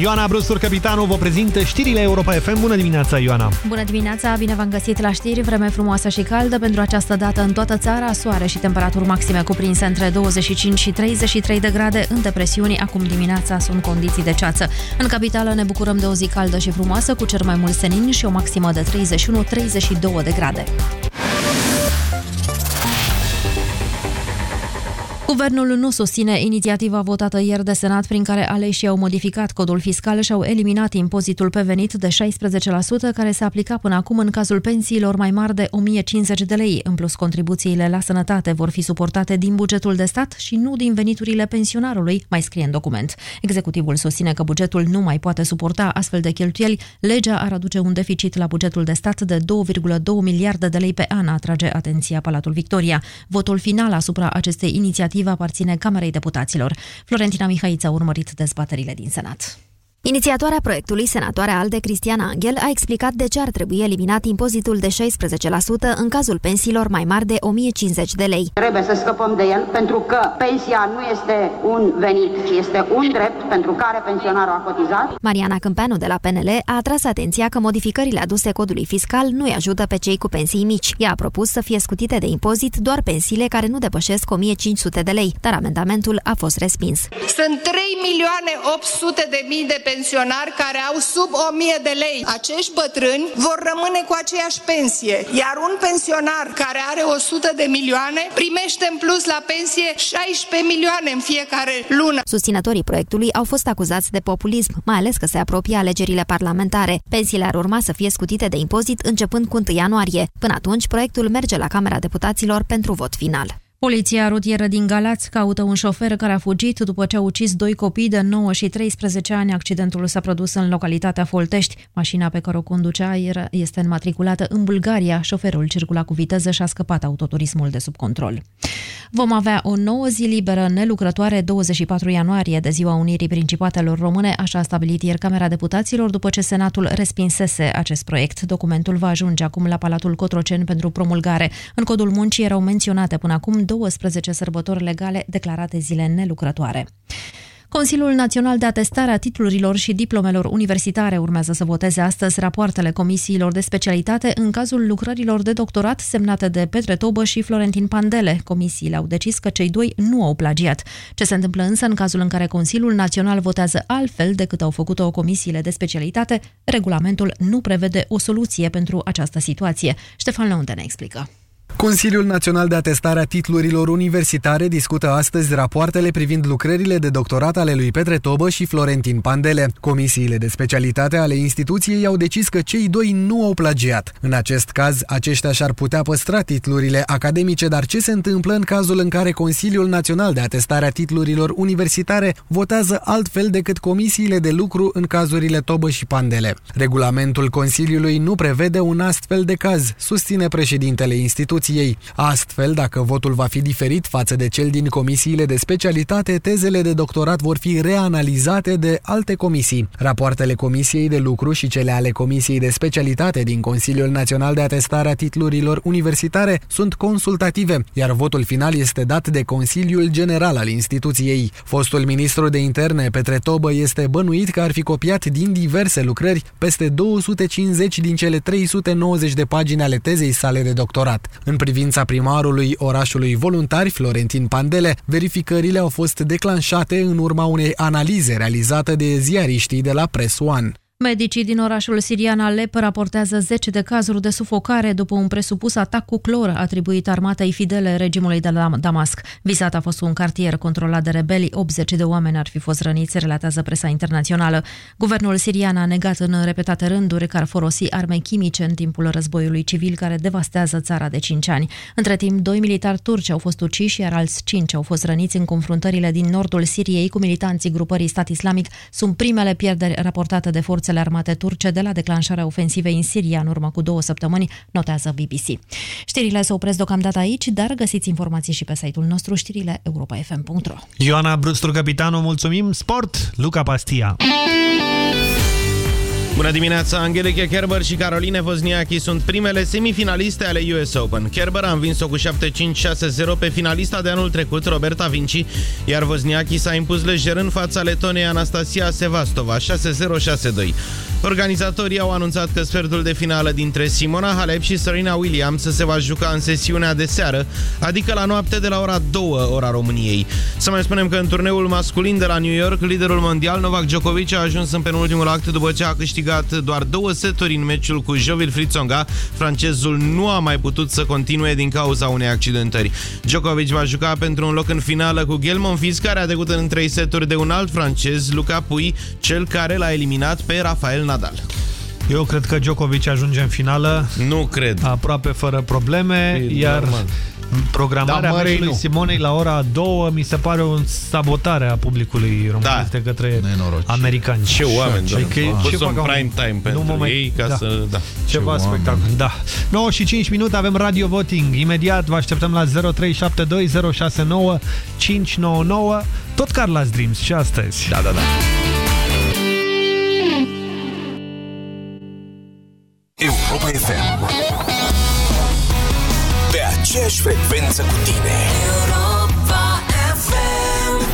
Ioana Brustur, capitanul, vă prezintă știrile Europa FM. Bună dimineața, Ioana! Bună dimineața, bine v-am găsit la știri, vreme frumoasă și caldă pentru această dată în toată țara, soare și temperaturi maxime cuprinse între 25 și 33 de grade, în depresiuni, acum dimineața sunt condiții de ceață. În capitală ne bucurăm de o zi caldă și frumoasă, cu cer mai mult senin și o maximă de 31-32 de grade. Guvernul nu susține inițiativa votată ieri de Senat prin care aleșii au modificat codul fiscal și au eliminat impozitul pe venit de 16% care se aplica până acum în cazul pensiilor mai mari de 1050 de lei. În plus, contribuțiile la sănătate vor fi suportate din bugetul de stat și nu din veniturile pensionarului, mai scrie în document. Executivul susține că bugetul nu mai poate suporta astfel de cheltuieli. Legea ar aduce un deficit la bugetul de stat de 2,2 miliarde de lei pe an, atrage atenția Palatul Victoria. Votul final asupra acestei inițiative aparține Camerei Deputaților. Florentina Mihaiță a urmărit dezbaterile din Senat. Inițiatoarea proiectului, senatoarea ALDE Cristiana Angel, a explicat de ce ar trebui eliminat impozitul de 16% în cazul pensiilor mai mari de 1050 de lei. Trebuie să scăpăm de el pentru că pensia nu este un venit, ci este un drept pentru care pensionarul a cotizat. Mariana Câmpeanu de la PNL a atras atenția că modificările aduse codului fiscal nu îi ajută pe cei cu pensii mici. Ea a propus să fie scutite de impozit doar pensiile care nu depășesc 1500 de lei, dar amendamentul a fost respins. Sunt 3 milioane 800 de mii de pensionari care au sub 1000 de lei. Acești bătrâni vor rămâne cu aceeași pensie, iar un pensionar care are 100 de milioane primește în plus la pensie 16 milioane în fiecare lună. Susținătorii proiectului au fost acuzați de populism, mai ales că se apropie alegerile parlamentare. Pensiile ar urma să fie scutite de impozit începând cu 1 ianuarie. Până atunci, proiectul merge la Camera Deputaților pentru vot final. Poliția rutieră din Galați caută un șofer care a fugit după ce a ucis doi copii de 9 și 13 ani. Accidentul s-a produs în localitatea Foltești. Mașina pe care o conducea era- este înmatriculată în Bulgaria. Șoferul circula cu viteză și a scăpat autoturismul de sub control. Vom avea o nouă zi liberă nelucrătoare 24 ianuarie de ziua Unirii Principatelor Române, așa a stabilit ieri Camera Deputaților după ce Senatul respinsese acest proiect. Documentul va ajunge acum la Palatul Cotroceni pentru promulgare. În codul muncii erau menționate până acum 12 sărbători legale declarate zile nelucrătoare. Consiliul Național de Atestare a Titlurilor și Diplomelor Universitare urmează să voteze astăzi rapoartele comisiilor de specialitate în cazul lucrărilor de doctorat semnate de Petre Tobă și Florentin Pandele. Comisiile au decis că cei doi nu au plagiat. Ce se întâmplă însă în cazul în care Consiliul Național votează altfel decât au făcut-o comisiile de specialitate, regulamentul nu prevede o soluție pentru această situație. Ștefan Leunte ne explică. Consiliul Național de Atestare a Titlurilor Universitare discută astăzi rapoartele privind lucrările de doctorat ale lui Petre Tobă și Florentin Pandele. Comisiile de specialitate ale instituției au decis că cei doi nu au plagiat. În acest caz, aceștia și-ar putea păstra titlurile academice, dar ce se întâmplă în cazul în care Consiliul Național de Atestare a Titlurilor Universitare votează altfel decât comisiile de lucru în cazurile Tobă și Pandele? Regulamentul Consiliului nu prevede un astfel de caz, susține președintele instituției instituției. Astfel, dacă votul va fi diferit față de cel din comisiile de specialitate, tezele de doctorat vor fi reanalizate de alte comisii. Rapoartele Comisiei de Lucru și cele ale Comisiei de Specialitate din Consiliul Național de Atestare a Titlurilor Universitare sunt consultative, iar votul final este dat de Consiliul General al instituției. Fostul ministru de interne, Petre Tobă, este bănuit că ar fi copiat din diverse lucrări peste 250 din cele 390 de pagini ale tezei sale de doctorat. În privința primarului orașului voluntari, Florentin Pandele, verificările au fost declanșate în urma unei analize realizate de ziariștii de la Press One. Medicii din orașul sirian Alep raportează 10 de cazuri de sufocare după un presupus atac cu clor atribuit armatei fidele regimului de la Damasc. Vizat a fost un cartier controlat de rebeli, 80 de oameni ar fi fost răniți, relatează presa internațională. Guvernul sirian a negat în repetate rânduri că ar folosi arme chimice în timpul războiului civil care devastează țara de 5 ani. Între timp, doi militari turci au fost uciși, iar alți 5 au fost răniți în confruntările din nordul Siriei cu militanții grupării stat islamic. Sunt primele pierderi raportate de forțe forțele armate turce de la declanșarea ofensivei în Siria în urmă cu două săptămâni, notează BBC. Știrile se opresc deocamdată aici, dar găsiți informații și pe site-ul nostru știrile europa.fm.ro Ioana Brustru, capitanul, mulțumim! Sport, Luca Pastia! Bună dimineața! Angelica Kerber și Caroline Wozniacki sunt primele semifinaliste ale US Open. Kerber a învins-o cu 7-5-6-0 pe finalista de anul trecut, Roberta Vinci, iar Wozniacki s-a impus lejer în fața Letonei Anastasia Sevastova, 6-0-6-2. Organizatorii au anunțat că sfertul de finală dintre Simona Halep și Serena Williams se va juca în sesiunea de seară, adică la noapte de la ora 2, ora României. Să mai spunem că în turneul masculin de la New York, liderul mondial Novak Djokovic a ajuns în penultimul act după ce a câștigat doar două seturi în meciul cu Jovil Fritzonga. Francezul nu a mai putut să continue din cauza unei accidentări. Djokovic va juca pentru un loc în finală cu Gelmon Fils, care a trecut în trei seturi de un alt francez, Luca Pui, cel care l-a eliminat pe Rafael Nadal. Eu cred că Djokovic ajunge în finală. Nu cred. Aproape fără probleme, E iar normal. programarea Da, Mărei meciului nu. Simonei la ora 2 mi se pare o sabotare a publicului românesc de către americani. Ce oameni, Și doamne. că e- Pus ce un fac prime time pentru Nu mă mai- ei ca să- da. Ceva Ce spectacol, da. 9 și 5 minute avem radio voting. Imediat vă așteptăm la 0372069599. Tot Carla's Dreams și astăzi. Da, da, da. Europa FM Pe aceeași frecvență cu tine. Europa FM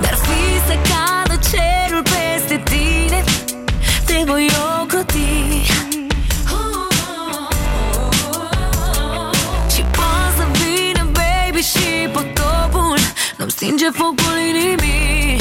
Dar fi să cadă cerul peste tine. Te voi ocroti Nu-mi stinge focul inimii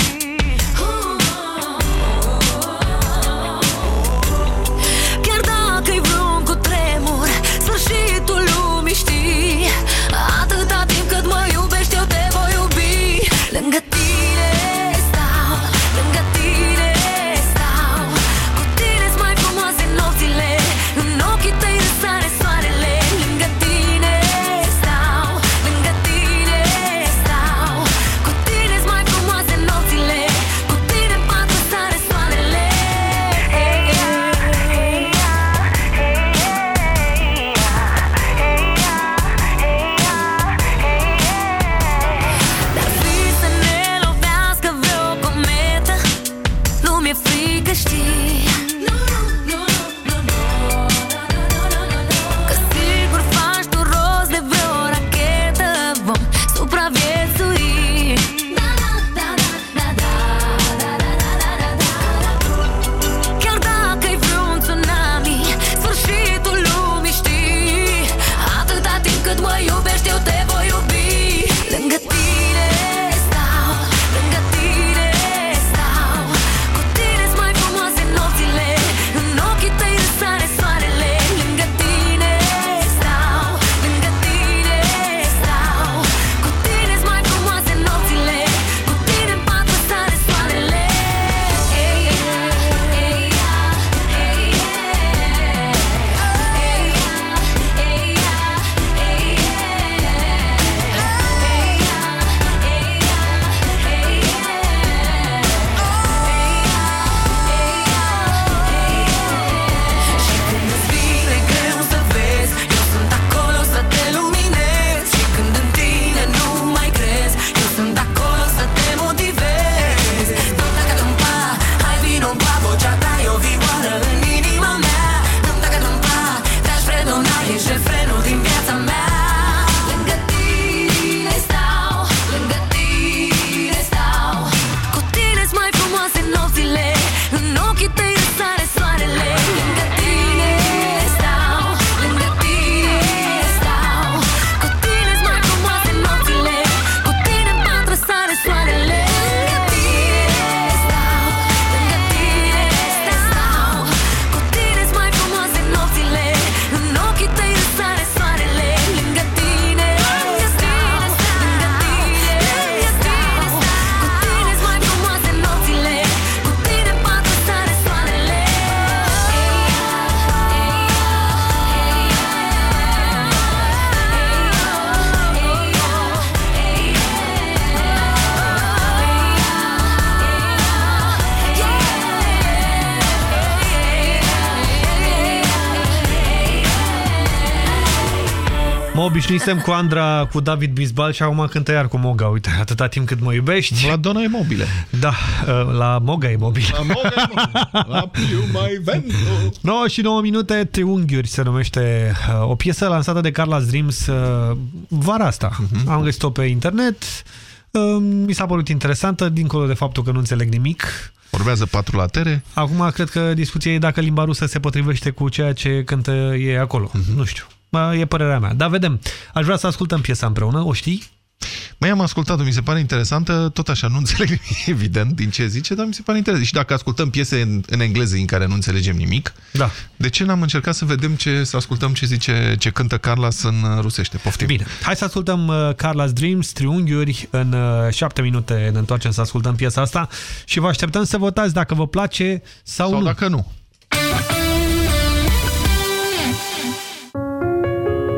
obișnuisem cu Andra, cu David Bisbal și acum cântă iar cu Moga. Uite, atâta timp cât mă iubești. La Dona e mobile. Da, uh, la Moga e mobil. La Moga e mobile. La Piu mai vento. 9 și 9 minute, Triunghiuri se numește uh, o piesă lansată de Carla's Dreams uh, vara asta. Uh-huh. Am găsit-o pe internet, uh, mi s-a părut interesantă, dincolo de faptul că nu înțeleg nimic. Urmează patru latere. Acum cred că discuția e dacă limba rusă se potrivește cu ceea ce cântă e acolo. Uh-huh. Nu știu. Bă, E părerea mea. Dar vedem. Aș vrea să ascultăm piesa împreună. O știi? Mai am ascultat-o, mi se pare interesantă, tot așa, nu înțeleg nimic, evident, din ce zice, dar mi se pare interesant. Și dacă ascultăm piese în, în engleză în care nu înțelegem nimic, da. de ce n-am încercat să vedem ce, să ascultăm ce zice, ce cântă Carlos în rusește? Poftim. Bine. Hai să ascultăm uh, Carla's Dreams, Triunghiuri. În uh, șapte minute ne întoarcem să ascultăm piesa asta și vă așteptăm să votați dacă vă place sau, Sau nu. dacă nu.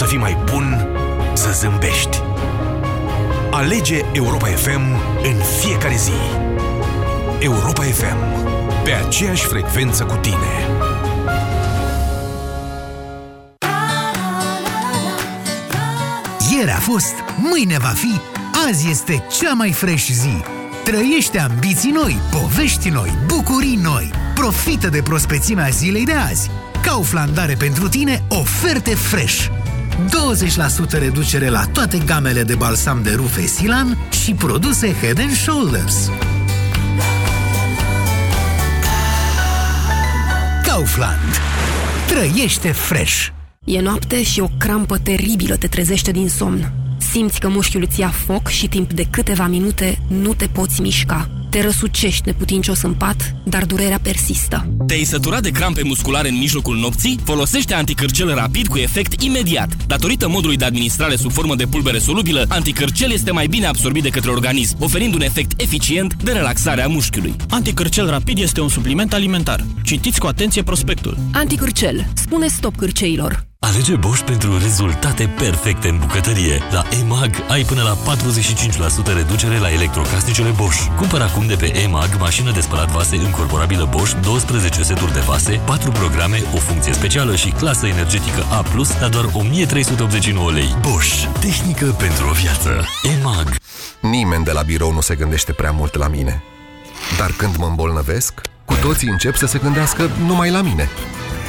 Să fii mai bun, să zâmbești. Alege Europa FM în fiecare zi. Europa FM. Pe aceeași frecvență cu tine. Ieri a fost, mâine va fi, azi este cea mai fresh zi. Trăiește ambiții noi, povești noi, bucurii noi. Profită de prospețimea zilei de azi. Kaufland are pentru tine oferte fresh. 20% reducere la toate gamele de balsam de rufe Silan și produse Head and Shoulders. Kaufland. Trăiește fresh. E noapte și o crampă teribilă te trezește din somn. Simți că mușchiul îți ia foc și timp de câteva minute nu te poți mișca. Te răsucești neputincios în pat, dar durerea persistă. Te-ai săturat de crampe musculare în mijlocul nopții? Folosește anticârcel rapid cu efect imediat. Datorită modului de administrare sub formă de pulbere solubilă, anticârcel este mai bine absorbit de către organism, oferind un efect eficient de relaxare a mușchiului. Anticârcel rapid este un supliment alimentar. Citiți cu atenție prospectul. Anticârcel. Spune stop cârceilor. Alege Bosch pentru rezultate perfecte în bucătărie. La EMAG ai până la 45% reducere la electrocasnicele Bosch. Cumpăr acum de pe EMAG mașină de spălat vase încorporabilă Bosch, 12 seturi de vase, 4 programe, o funcție specială și clasă energetică A+, la doar 1389 lei. Bosch. Tehnică pentru o viață. EMAG. Nimeni de la birou nu se gândește prea mult la mine. Dar când mă îmbolnăvesc, cu toții încep să se gândească numai la mine.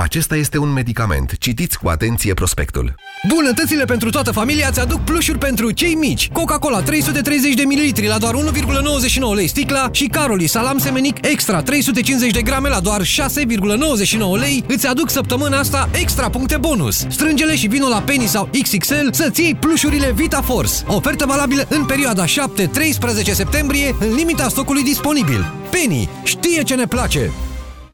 Acesta este un medicament. Citiți cu atenție prospectul. Bunătățile pentru toată familia îți aduc plușuri pentru cei mici. Coca-Cola 330 de ml la doar 1,99 lei sticla și Caroli salam semenic extra 350 de grame la doar 6,99 lei îți aduc săptămâna asta extra puncte bonus. Strângele și vino la Penny sau XXL să-ți iei plușurile Vita Force. Ofertă valabilă în perioada 7-13 septembrie în limita stocului disponibil. Penny știe ce ne place!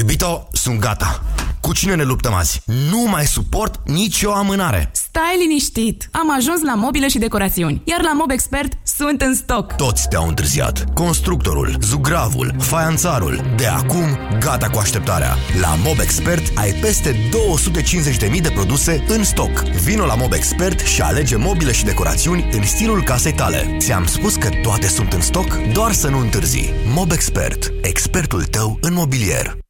Iubito, sunt gata. Cu cine ne luptăm azi? Nu mai suport nicio amânare. Stai liniștit! Am ajuns la mobile și decorațiuni, iar la Mob Expert sunt în stoc. Toți te-au întârziat. Constructorul, zugravul, faianțarul. De acum, gata cu așteptarea. La Mob Expert ai peste 250.000 de produse în stoc. Vino la Mob Expert și alege mobile și decorațiuni în stilul casei tale. Ți-am spus că toate sunt în stoc, doar să nu întârzi. Mob Expert. Expertul tău în mobilier.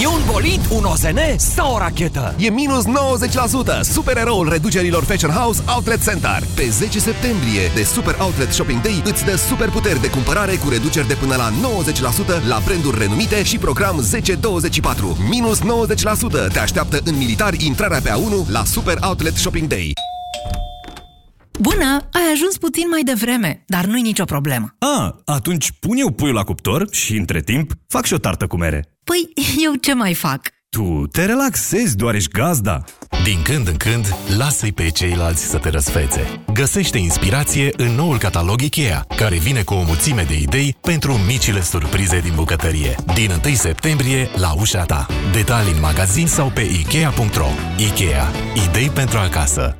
E un bolid, un OZN sau o rachetă? E minus 90%! Supereroul reducerilor Fashion House Outlet Center. Pe 10 septembrie, de Super Outlet Shopping Day, îți dă super puteri de cumpărare cu reduceri de până la 90% la branduri renumite și program 1024. Minus 90% te așteaptă în militari intrarea pe A1 la Super Outlet Shopping Day. Bună! Ai ajuns puțin mai devreme, dar nu-i nicio problemă. A, atunci pun eu puiul la cuptor și între timp fac și o tartă cu mere. Păi, eu ce mai fac? Tu te relaxezi, doar ești gazda. Din când în când, lasă-i pe ceilalți să te răsfețe. Găsește inspirație în noul catalog IKEA, care vine cu o mulțime de idei pentru micile surprize din bucătărie. Din 1 septembrie, la ușa ta. Detalii în magazin sau pe Ikea.ro. Ikea. Idei pentru acasă.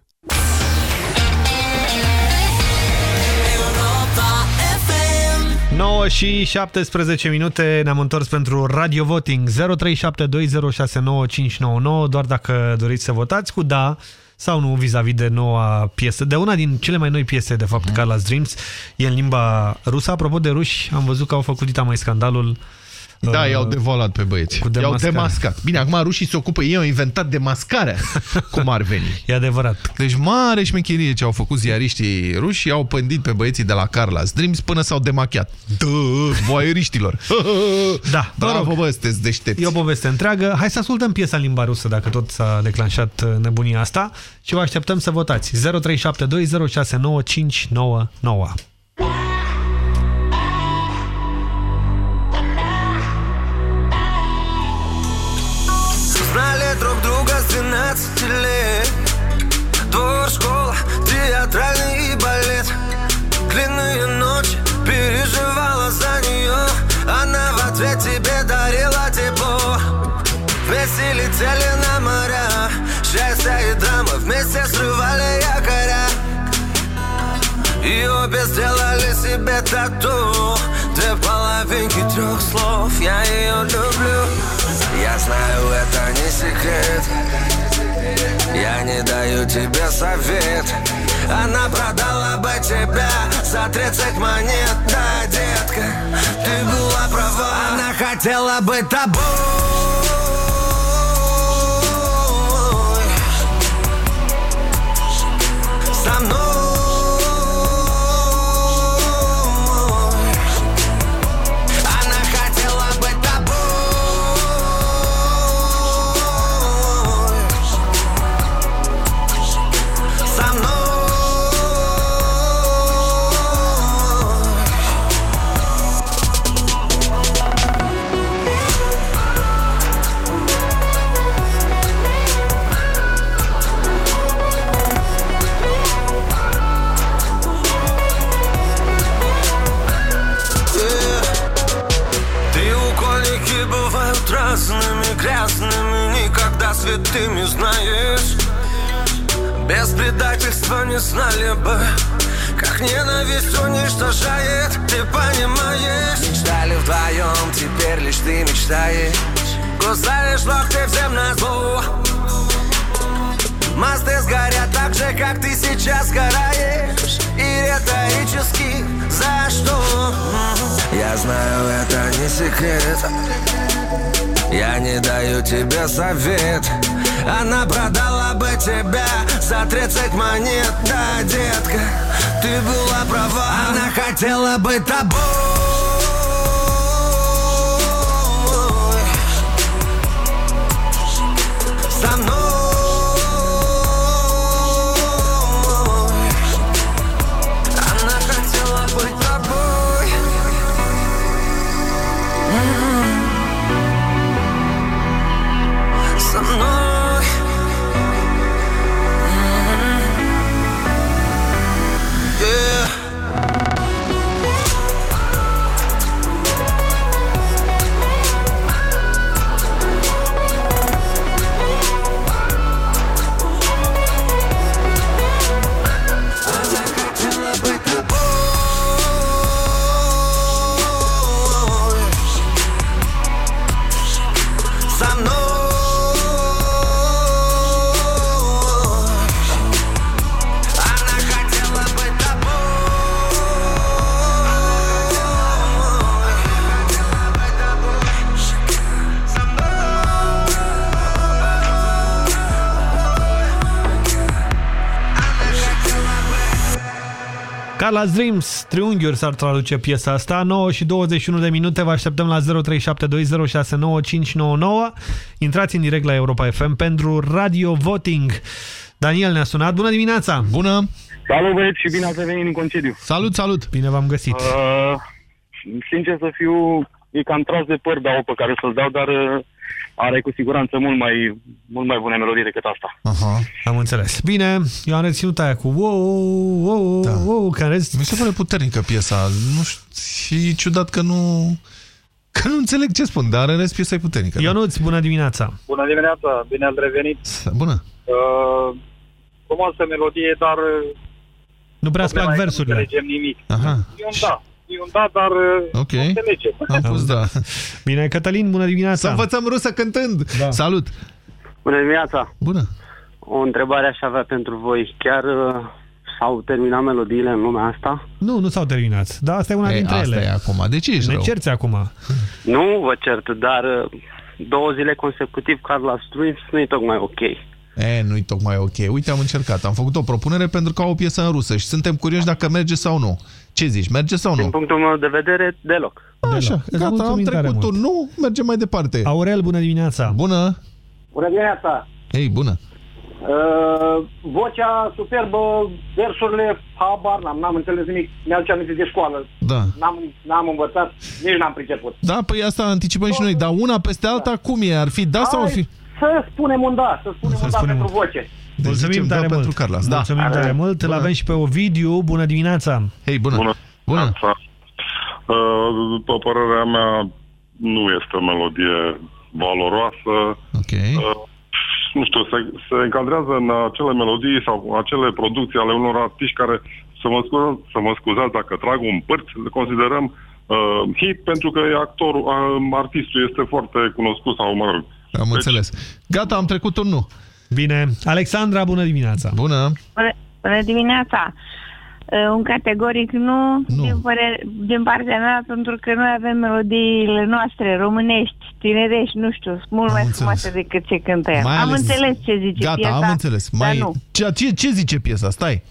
9 și 17 minute ne-am întors pentru Radio Voting 0372069599 doar dacă doriți să votați cu da sau nu vis-a-vis -vis de noua piesă, de una din cele mai noi piese, de fapt, Carla's Dreams, e în limba rusă. Apropo de ruși, am văzut că au făcut dita mai scandalul Da, uh, i-au devolat pe băieți. cu I-au demascare. demascat. Bine, acum rușii se ocupă, ei au inventat demascarea, cum ar veni. E adevărat. Deci mare șmecherie ce au făcut ziariștii ruși, au pândit pe băieții de la Carla's Dreams până s-au demachiat. Dă, voaeriștilor. Da, mă Bravo, rog. bă, sunteți deștepți. E o poveste întreagă. Hai să ascultăm piesa în limba rusă, dacă tot s-a declanșat uh, nebunia asta. Și vă așteptăm să votați. 0372069599. Сделали себе тату. Две половинки трех слов. Я ее люблю. Я знаю, это не секрет. Я не даю тебе совет. Она продала бы тебя За 30 монет. Да, детка, ты была права. Она хотела быть тобой никогда святыми знаешь? Без предательства не знали бы Как ненависть уничтожает Ты понимаешь? Мечтали вдвоем, теперь лишь ты мечтаешь. Кусаешь локти всем на зло. Мосты сгорят так же, как ты сейчас сгораешь. И риторически за что? Я знаю, это не секрет Я не даю тебе совет. Она продала бы тебя за 30 монет. Да, детка, ты была права Она хотела быть тобой Carla's Dreams, Triunghiuri s-ar traduce piesa asta 9 și 21 de minute, vă așteptăm la 0372069599 Intrați în direct la Europa FM pentru Radio Voting Daniel ne-a sunat, bună dimineața! Bună! Salut băieți și bine ați revenit în concediu. Salut, salut! Bine v-am găsit! Uh, sincer să fiu, e cam tras de păr dau pe care să-l dau, dar uh, are cu siguranță mult mai, mult mai bune melodii decât asta. Aha. Am înțeles. Bine, eu am reținut aia cu wow, wow, da. wow, care Mi se pare puternică piesa. Nu știu, și ciudat că nu... Că nu înțeleg ce spun, dar în rest piesa e puternică. Ionuț, bună dimineața! Bună dimineața, bine ați revenit. Bună! Uh, frumoasă melodie, dar... uh, Nu prea îți plac problema e că versurile. Nu înțelegem nimic. Aha. E un da, e un da, dar uh, Ok. nu înțelegem. Am pus da. Bine, Cătălin, bună dimineața! Să învățăm rusă cântând! Da. Salut! Bună dimineața! Bună! O întrebare aș avea pentru voi. Chiar uh, s-au terminat melodiile în lumea asta? Nu, nu s-au terminat, dar asta e una Ei, dintre asta ele. e acum. De ce ești Ne rău? cerți acum. Nu vă cert, dar uh, două zile consecutiv Carla Streams nu e tocmai ok. E, nu-i tocmai ok. Uite, am încercat. Am făcut o propunere pentru că au o piesă în rusă și suntem curioși dacă merge sau nu. Ce zici? Merge sau nu? Din punctul meu de vedere, deloc. Așa, Îți gata, am mulțumim tare trecut mult. un nu, mergem mai departe. Aurel, bună dimineața! Bună! Bună dimineața! Ei, bună! Uh, vocea superbă, versurile, habar n-am, n-am înțeles nimic. Mi-aduce aminte de școală. Da. N-am, n-am învățat, nici n-am priceput. Da, păi asta anticipăm și noi, dar una peste alta cum e? Ar fi da sau ar fi? Să spunem un da, să spunem un da spunem pentru voce. Deci Mulțumim zicem tare da mult. pentru Carlos. Da. Mulțumim tare mult. Îl avem și pe Ovidiu. Bună dimineața! Hei, bună! Bună! Bună! Uh, După părerea mea, nu este o melodie valoroasă. Ok. Uh, nu știu, se, se încadrează în acele melodii sau acele producții ale unor artiști care, să mă, scuzați, să mă scuzați dacă trag un părț, le considerăm uh, hit pentru că e actorul, uh, artistul este foarte cunoscut sau, mă rog, Am înțeles. Gata, am trecut un nu. Bine. Alexandra, bună dimineața! Bună! Bună, bună dimineața! Uh, Un categoric nu, Nu. Din, părere, din partea mea, pentru că noi avem melodiile noastre românești, tinerești, nu știu, sunt mult mai înțeles. frumoase decât ce cântă ea. Mai Am ales- înțeles ce zice Gata, piesa, am înțeles. dar Mai... nu. Ce, ce, ce zice piesa? Stai.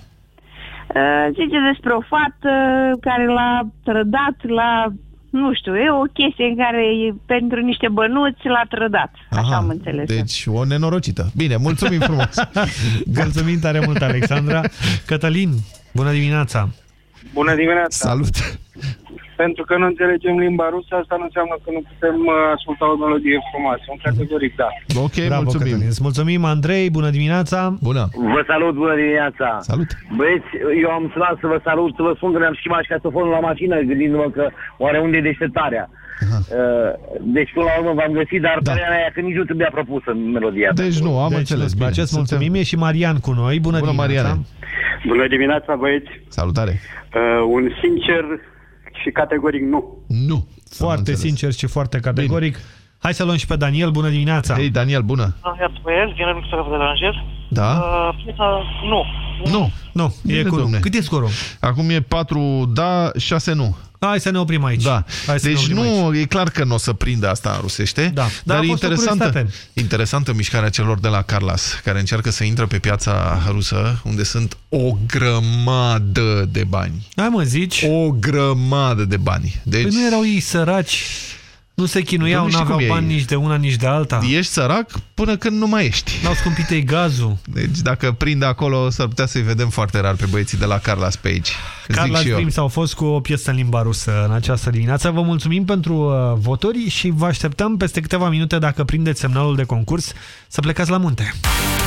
Uh, zice despre o fată care l-a trădat, la nu știu, e o chestie în care e, pentru niște bănuți l-a trădat. Așa Aha, am înțeles. Deci, o nenorocită. Bine, mulțumim frumos. Mulțumim tare mult, Alexandra. Cătălin, bună dimineața! Bună dimineața! Salut! Pentru că nu înțelegem limba rusă, asta nu înseamnă că nu putem uh, asculta o melodie frumoasă. Un categoric, da. Ok, Bravo, mulțumim. Cătălin. Îți mulțumim, Andrei, bună dimineața! Bună! Vă salut, bună dimineața! Salut! Băieți, eu am sunat să vă salut, să vă spun că mi-am schimbat și casofonul la mașină, gândindu-mă că oare unde e deșteptarea. Uh, deci, până la urmă, v-am găsit, dar da. părerea mea e că nici nu trebuia propusă melodia. Deci nu, am Deci, înțeles. Bine. Acest mulțumim. E și Marian cu noi. Bună, Bună, dimineața! Mariane. Bună dimineața, băieți. Salutare! Uh, un sincer și categoric nu. Nu. Foarte sincer și foarte categoric. Hai să luăm și pe Daniel. Bună dimineața! Hei, Daniel, bună! Iată băieți, din remix să vă deranjez. Da? Uh, piesa, nu. Nu. Nu, e Bine, cu nu. domne. Cât e scorul? Acum e 4 da, 6 nu. Hai să ne oprim aici. Da. Hai să deci ne oprim nu, e clar că nu o să prindă asta în rusește, Da. Dar dar, a e fost o interesantă, curiozitate. interesantă mișcarea celor de la Carlas, care încearcă să intre pe piața rusă, unde sunt o grămadă de bani. Hai mă, zici? O grămadă de bani. Deci, Păi nu erau ei săraci? Nu se chinuiau, Dom'le, știi n-aveau cum e? bani nici de una, nici de alta? ești sărac până când nu mai ești. N-au scumpit ei gazul. Deci dacă prinde acolo, s-ar putea să-i vedem foarte rar pe băieții de la Carlas pe aici. Zic Carla și eu. Dreams au fost cu o piesă în limba rusă în această dimineață. Vă mulțumim pentru uh, voturi și vă așteptăm peste câteva minute, dacă prindeți semnalul de concurs, să plecați la munte.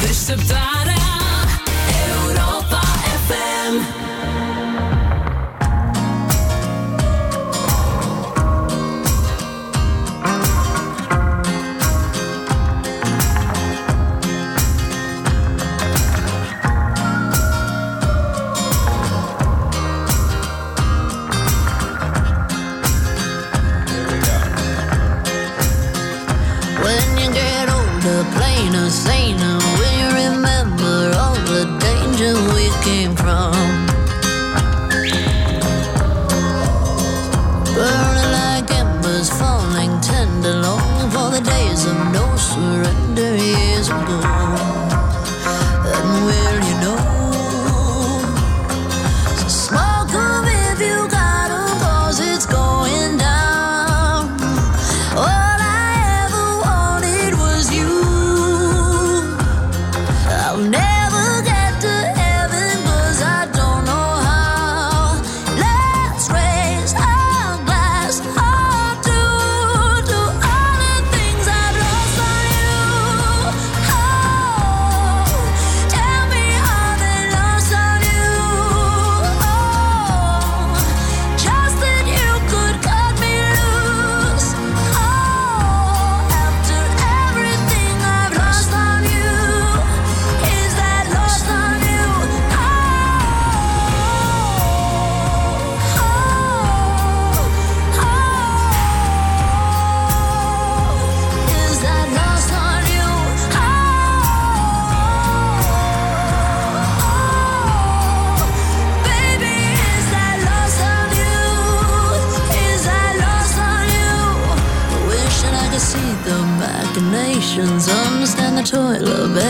Deșteptarea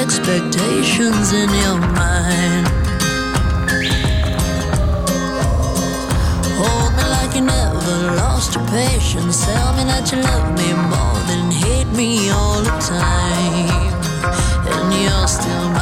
expectations in your mind. Hold me like you never lost your patience. Tell me that you love me more than hate me all the time. And you're still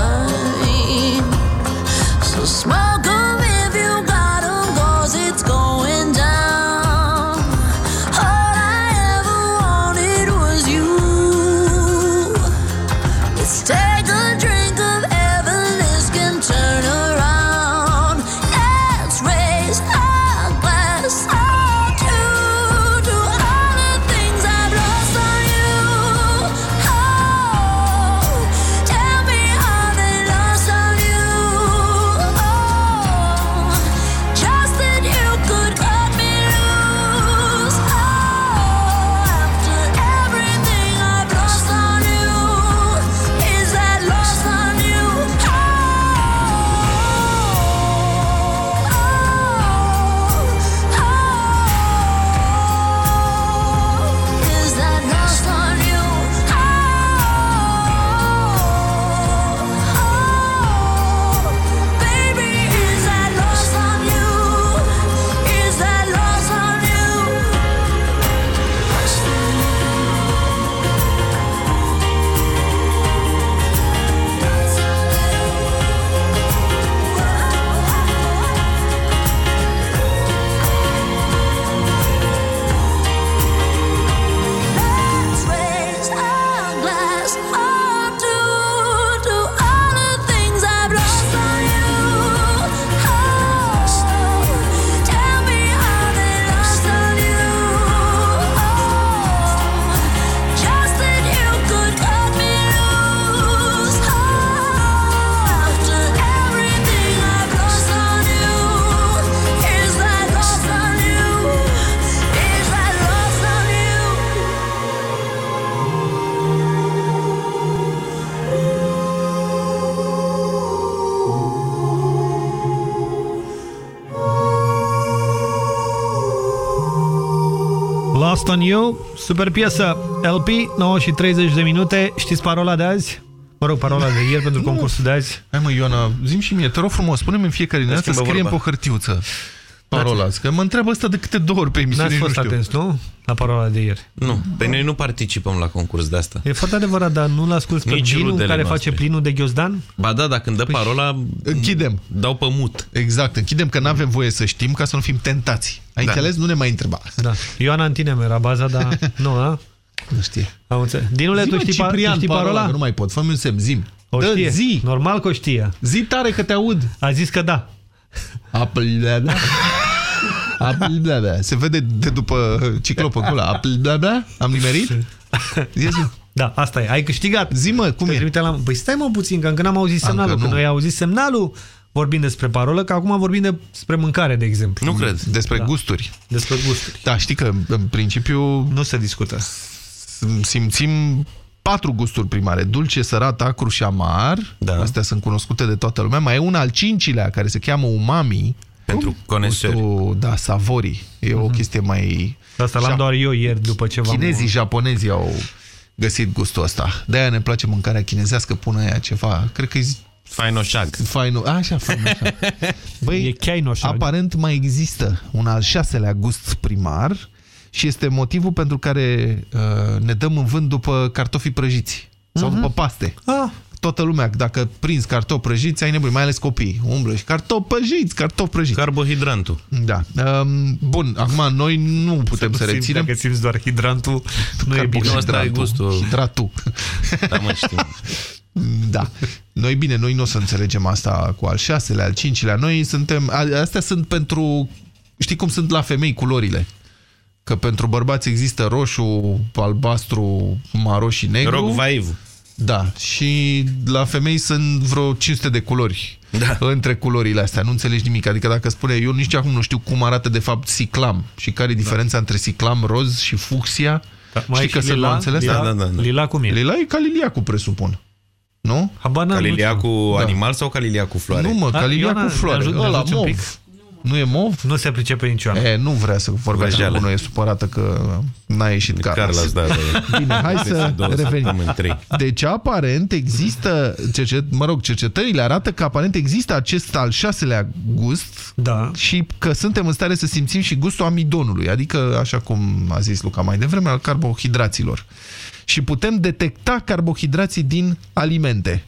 Lost on You, super piesă, LP, 9 și 30 de minute. Știți parola de azi? Mă rog, parola de ieri pentru concursul de azi. Hai mă, Ioana, zim și mie, te rog frumos, spune-mi în fiecare dimineață, schimbă scriem pe vorba. o hârtiuță parola azi, că mă întreabă ăsta de câte două ori pe emisiune, N-ați nu fost știu. atenți, nu? La parola de ieri. Nu, pe noi nu participăm la concurs de asta. E foarte adevărat, dar nu-l asculti pe Nici Dinu rudele care noastre. face plinul de ghiozdan? Ba da, dacă îmi dă parola, închidem. Dau pe mut. Exact, închidem că n-avem voie să știm ca să nu fim tentați. Ai Da. înțeles? Nu ne mai întreba. Da. Ioana în tine era baza, dar nu, a? Nu știe. Am înțeles. Dinule, tu Zi-mă, știi, pa- Ciprian, tu știi parola? că nu mai pot. Fă-mi un semn, zim. O Dă, știe. zi. Normal că o știe. Zi tare că te aud. A zis că da. Aplada. Aplada. Se vede de după ciclop încolo. Aplada. Am nimerit? Zi, Da, asta e. Ai câștigat. Zi mă, cum Te e? trimite La... Păi stai mă puțin, că încă n-am auzit Încă semnalul. Că nu. noi auzit semnalul vorbind despre parolă, că acum vorbim despre mâncare, de exemplu. Nu cred. Despre Da. gusturi. Despre gusturi. Da, știi că în principiu Nu se discută. simțim patru gusturi primare. Dulce, sărat, acru și amar. Da. Astea sunt cunoscute de toată lumea. Mai e un al cincilea care se cheamă umami. Pentru coneseri. Gustul, da, savori. E o chestie mai... Asta l-am Ja- doar eu ieri după ce v-am... Chinezii, japonezii au găsit gustul ăsta. De-aia ne place mâncarea chinezească, pune aia ceva. Cred că e Fainoșag. faino... Așa, fainoșag. Băi, E chiainoșag. aparent mai există un al șaselea gust primar și este motivul pentru care uh, ne dăm în vânt după cartofii prăjiți sau după paste. Ah, Toată lumea, dacă prinzi cartofi prăjiți, ai nebuni, mai ales copii. Umblă și cartofi prăjiți, cartofi prăjiți. Carbohidrantul. Da. Um, bun, acum noi nu putem să simți, reținem. Dacă simți doar hidrantul, nu e bine. Nu, ăsta e gustul. Hidratul. Da, mă știm. Da. Noi, bine, noi nu o să înțelegem asta cu al șaselea, al cincilea. Noi suntem... a- Astea sunt pentru... Știi cum sunt la femei culorile? Că pentru bărbați există roșu, albastru, maro și negru. Rog vaiv. Da. Și la femei sunt vreo 500 de culori. Da. Între culorile astea. Nu înțelegi nimic. Adică dacă spune, eu nici acum nu știu cum arată de fapt siclam și care e diferența între siclam roz și fucsia. Da, mai Știi e că și sunt lila? nuanțele astea? Lila? Da, da, da. Lila cum e? Lila e ca liliacul, presupun. Nu? Habar n-am, Calilia nu știu. cu Da. animal sau calilia cu floare? Nu, mă, A, calilia Ioana, cu ne floare. ajut- ne Ăla, ajuți un mov. Pic? Nu e mov? Nu se pricepe niciodată. E, nu vrea să vorbească Vrăjeală. cu noi, e supărată că n-a ieșit Carlos. Carlos, da, da. Bine, hai să Două revenim. săptămâni, trei. Deci, aparent, există, cercet, mă rog, cercetările arată că aparent există acest al șaselea gust Da. și că suntem în stare să simțim și gustul amidonului, adică, așa cum a zis Luca mai devreme, al carbohidraților. Și putem detecta carbohidrații din alimente.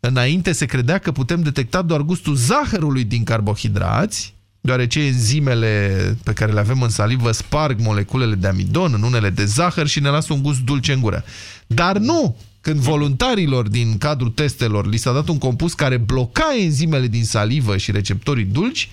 Înainte se credea că putem detecta doar gustul zahărului din carbohidrați, deoarece enzimele pe care le avem în salivă sparg moleculele de amidon în unele de zahăr și ne lasă un gust dulce în gură. Dar nu! Când voluntarilor din cadrul testelor li s-a dat un compus care bloca enzimele din salivă și receptorii dulci,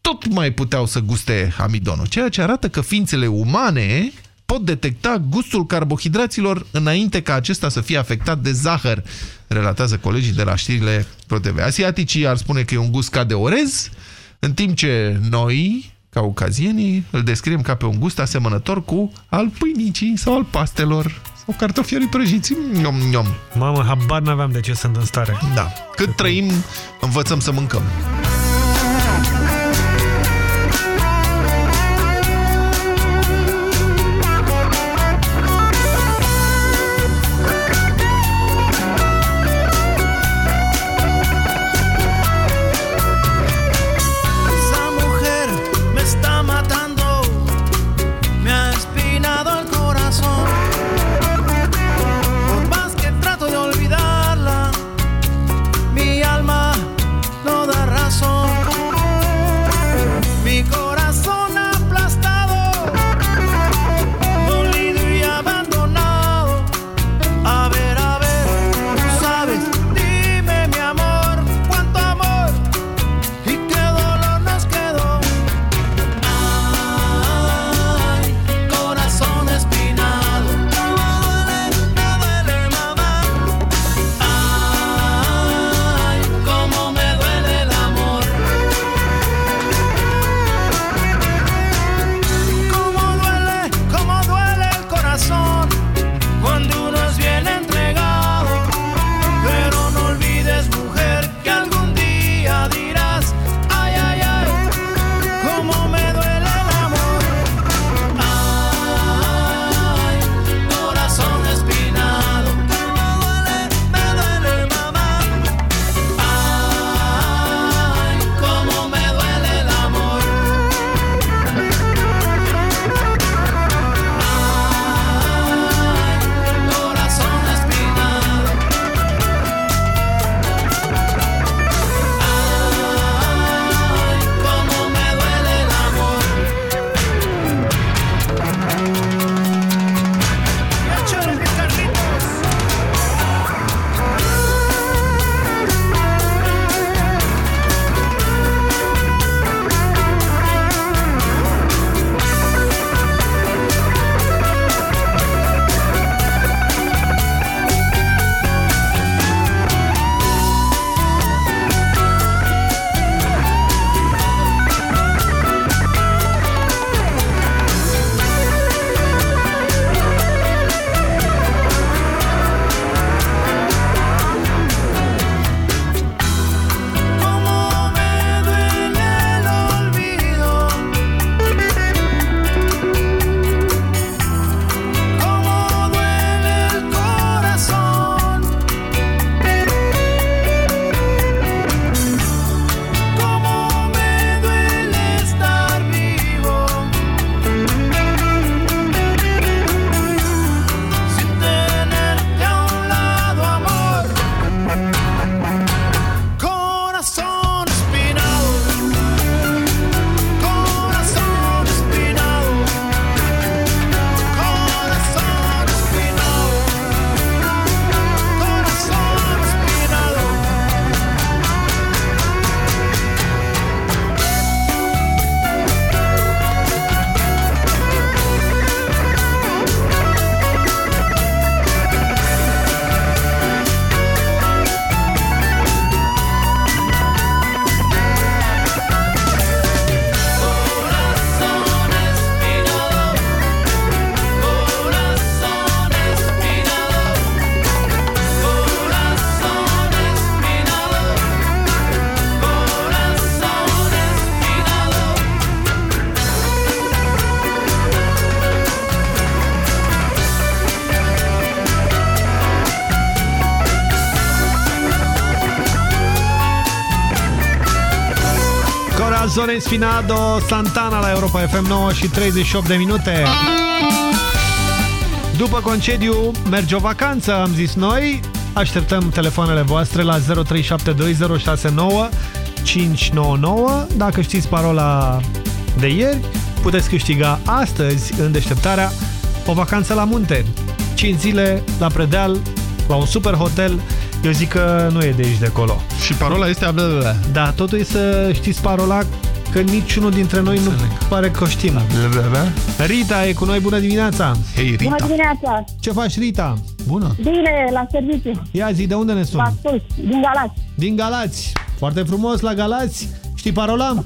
tot mai puteau să guste amidonul, ceea ce arată că ființele umane pot detecta gustul carbohidraților înainte ca acesta să fie afectat de zahăr, relatează colegii de la știrile ProTV. Asiaticii ar spune că e un gust ca de orez, în timp ce noi, caucazienii, îl descriem ca pe un gust asemănător cu al pâinicii sau al pastelor sau cartofierii prăjiți. Niom, niom. Mamă, habar n-aveam de ce sunt în stare. Da. Cât trăim, învățăm să mâncăm. Zone Sfinado, Santana la Europa FM 9 și 38 de minute. După concediu merge o vacanță, am zis noi. Așteptăm telefoanele voastre la 0372069599. Dacă știți parola de ieri, puteți câștiga astăzi în deșteptarea o vacanță la munte. 5 zile la predeal, la un super hotel. Eu zic că nu e de aici de acolo. Și parola este abla. Da, totul e să știți parola că niciunul dintre noi nu pare că o știm. Rita e cu noi, bună dimineața! Hei, Bună dimineața! Ce faci, Rita? Bună! Bine, la serviciu. Ia zi, de unde ne Vă suni? ascult, din Galați. Din Galați. Foarte frumos la Galați. Știi parola?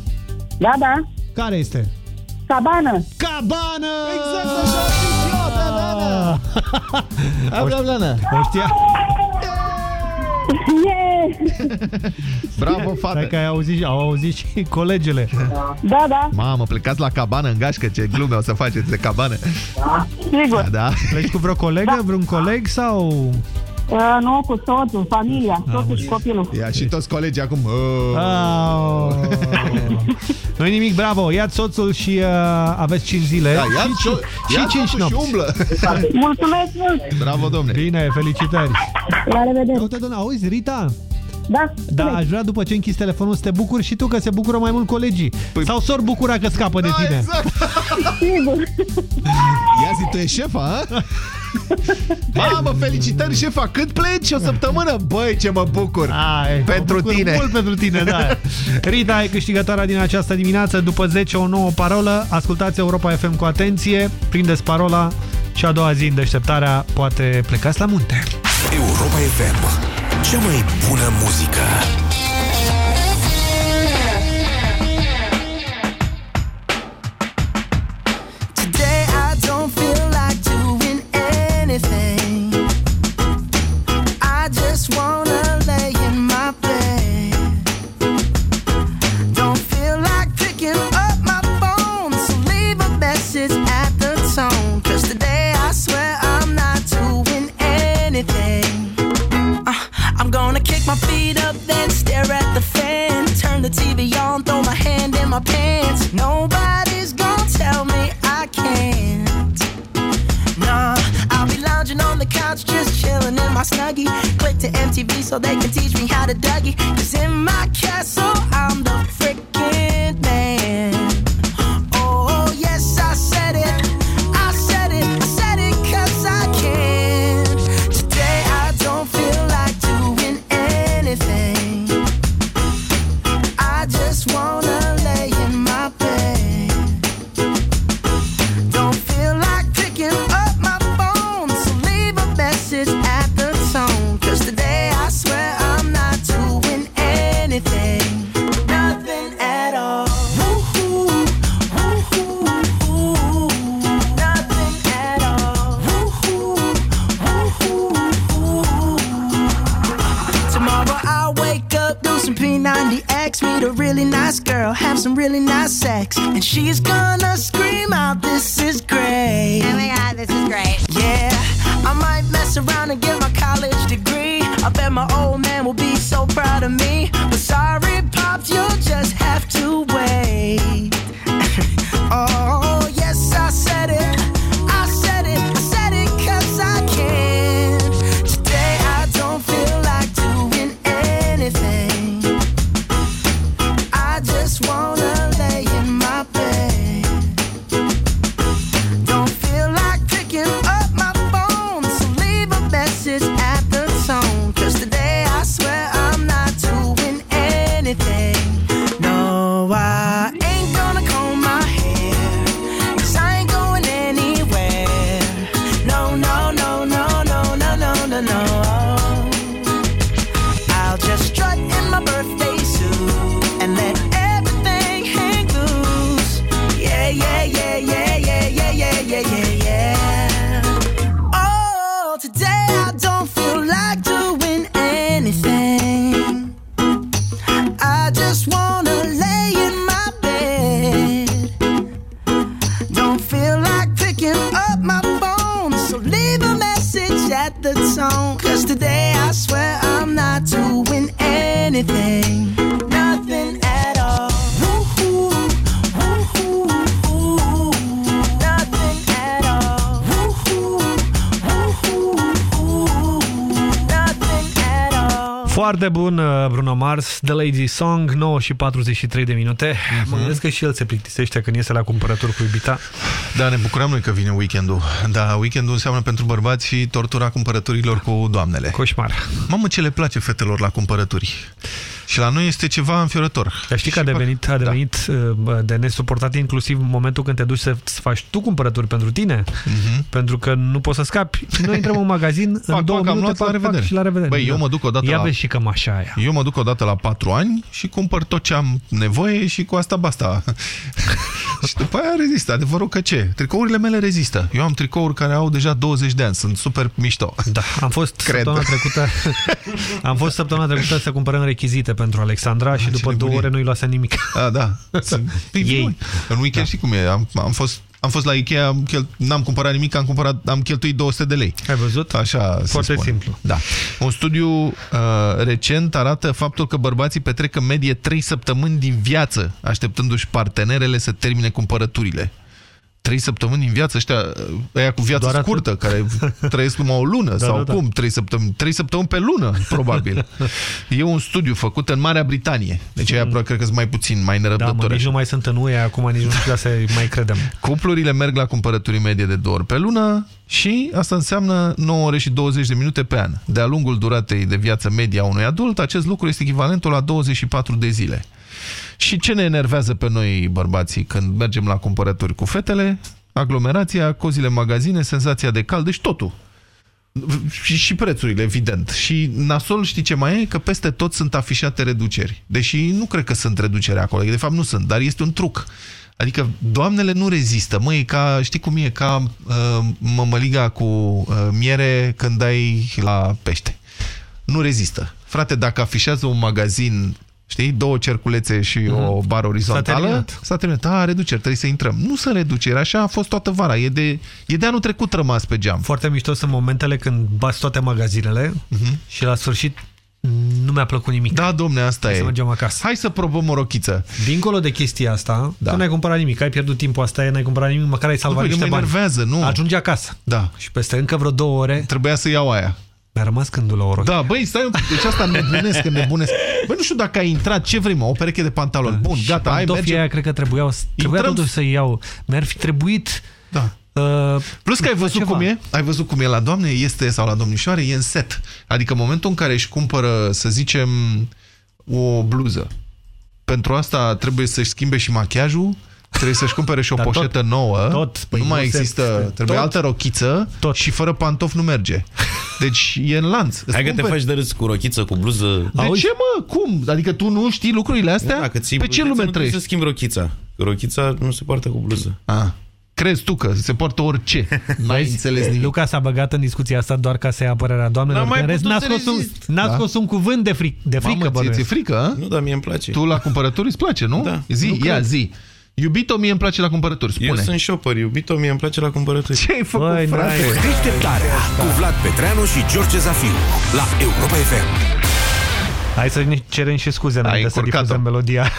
Da, da. Care este? Cabană. Cabană! Exact așa am zis eu, da, da, da. Abla, bla, O știa? Yeah! Bravo, fată! Stai că ai auzit, au auzit și colegele. Da, da. Mamă, plecați la cabană în gașcă, ce glume o să faceți de cabană. Sigur. Da, da. Pleci cu vreo colegă, da. vreun coleg sau... Uh, nu, cu soțul, familia, soțul și copilul. Ia și toți colegii acum. Oh. Nu-i nimic, bravo, ia soțul și uh, aveți 5 zile. Da, ia și, so- și ia 5 soțul și nopți. umblă. Mulțumesc mult! Bravo, domne. Bine, felicitări. La revedere. Uite, doamne, auzi, Rita? Da. Da, aș vrea după ce închizi telefonul să te bucuri și tu că se bucură mai mult colegii. Păi... Sau sor bucura că scapă de Da, tine. exact. Sigur. Ia zi, tu ești șefa, a? Mamă, felicitări, șefa! Cât pleci? O săptămână? Băi, ce mă bucur! Ai, pentru mă bucur tine! Mult pentru tine, da. Rita e câștigătoarea din această dimineață. După 10 o nouă parolă. Ascultați Europa FM cu atenție. Prindeți parola și a doua zi în deșteptarea poate plecați la munte. Europa FM. Cea mai bună muzică. Mars, The Lady Song, 9 și 43 de minute. Mă gândesc că și el se plictisește când iese la cumpărături cu iubita. Da, ne bucurăm noi că vine weekendul. Da, weekendul înseamnă pentru bărbați și tortura cumpărăturilor cu doamnele. Coșmar. Mamă, ce le place fetelor la cumpărături. Și la noi este ceva înfiorător. Dar știi că a devenit, a devenit uh, de nesuportat inclusiv momentul când te duci să să faci tu cumpărături pentru tine, Mhm. pentru că nu poți să scapi. Noi intrăm în magazin, în Pac, două pac, am minute, luat, la pac, pac, revedere. și la revedere. Băi, eu Da. mă duc odată Ia la- vezi și cămașa aia. Eu mă duc odată la 4 ani și cumpăr tot ce am nevoie și cu asta basta. Și după aia rezistă. Adevărul că ce? Tricourile mele rezistă. Eu am tricouri care au deja 20 de ani. Sunt super mișto. Da, am fost Cred. săptămâna trecută am fost săptămâna trecută să cumpărăm rechizite pentru Alexandra și după două ore nu-i luase nimic. A, da. Păi, Ei. În weekend da. știi cum e. Am, am fost am fost la Ikea, am chel... n-am cumpărat nimic, am, cumpărat, am cheltuit 200 de lei. Ai văzut? Așa se Foarte spune. simplu. Da. Un studiu uh, recent arată faptul că bărbații petrec în medie 3 săptămâni din viață așteptându-și partenerele să termine cumpărăturile. 3 săptămâni din viață, ăștia, ăia cu viață Doar scurtă, care trăiesc numai o lună Da, sau da, da. cum, 3 săptămâni, 3 săptămâni pe lună, probabil. e un studiu făcut în Marea Britanie. Deci aia cred că sunt mai puțin, mai Da, mă, nerăbdători. nici nu mai sunt în UE, acum nici nu știu să mai credem. Cuplurile merg la cumpărături în medie de două ori pe lună și asta înseamnă 9 ore și 20 de minute pe an. De-a lungul duratei de viață media a unui adult, acest lucru este echivalentul la 24 de zile. Și ce ne enervează pe noi bărbații când mergem la cumpărături cu fetele? Aglomerația, cozile în magazine, senzația de cald, deci totul. Și, și prețurile, evident. Și nasol știi ce mai e? Că peste tot sunt afișate reduceri. Deși nu cred că sunt reduceri acolo. De fapt nu sunt, dar este un truc. Adică doamnele nu rezistă. Măi, e ca, știi cum e? Ca uh, mămăliga cu uh, miere când dai la pește. Nu rezistă. Frate, dacă afișează un magazin Știi? Două cerculețe și o bară orizontală. Mhm. terminat. S-a terminat. A, reduceri, trebuie să intrăm. Nu sunt reduceri, așa a fost toată vara. E de, e de anul trecut rămas pe geam. Foarte mișto sunt momentele când bați toate magazinele și la sfârșit nu mi-a plăcut nimic. Da, domne, asta Hai e. să mergem acasă. Hai să probăm o rochiță. Dincolo de chestia asta, Da. tu n-ai cumpărat nimic, ai pierdut timpul asta, n-ai cumpărat nimic, măcar ai salvat Nu, niște mă bani. enervează, nu. Ajungi acasă. Da. Și peste încă vreo două ore... Trebuia să iau aia. Mi-a rămas gândul la o rochie. Da, băi, stai un pic. Deci asta nebunesc, nebunesc. Băi, nu știu dacă ai intrat, ce vrei, mă? O pereche de pantaloni. Bun, Și gata, hai, pantofii mergem. aia cred că trebuiau, trebuia Intrăm? totuși să iau. Mi-ar fi trebuit... Da. Uh, Plus că ai văzut ceva. cum e? Ai văzut cum e la doamne? Este, sau la domnișoare, e în set. Adică în momentul în care își cumpără, să zicem, o bluză. Pentru asta trebuie să-și schimbe și machiajul, trebuie să-și cumpere și o Dar tot- poșetă nouă. tot, păi nu mai nu se- există, trebuie tot. altă rochiță Tot. și fără pantofi nu merge. Deci e în lanț. Îți Hai că te cumperi- faci de râs cu rochiță, cu bluză. De ce, mă? Cum? Adică tu nu știi lucrurile astea? Dacă ții Pe ce bluzeță, lume nu trebuie trăiești? să schimbi rochița. Rochița nu se poartă cu bluză. Ah. Crezi tu că se poartă orice? N-ai înțeles nimic. Luca s-a băgat în discuția asta doar ca să ia apărarea doamnelor. N-am mai În rest, putut n-a să scos, un, rezist. n-a Da. scos un cuvânt de, fric, de frică. Mamă, ție, ție bănuiesc. frică, a? Nu, dar mie îmi place. Tu la cumpărături îți place, nu? Da. Zi, Nu ia cred. zi. Iubito, mie îmi place la cumpărături, Eu spune. sunt shopper, iubito, mie îmi place la cumpărături. Ce ai făcut, Băi, frate? n-ai. Deșteptarea cu Vlad Petreanu și George Zafiu la Europa FM. Hai să ne cerem și scuze înainte să încurcat-o. difuzăm melodia.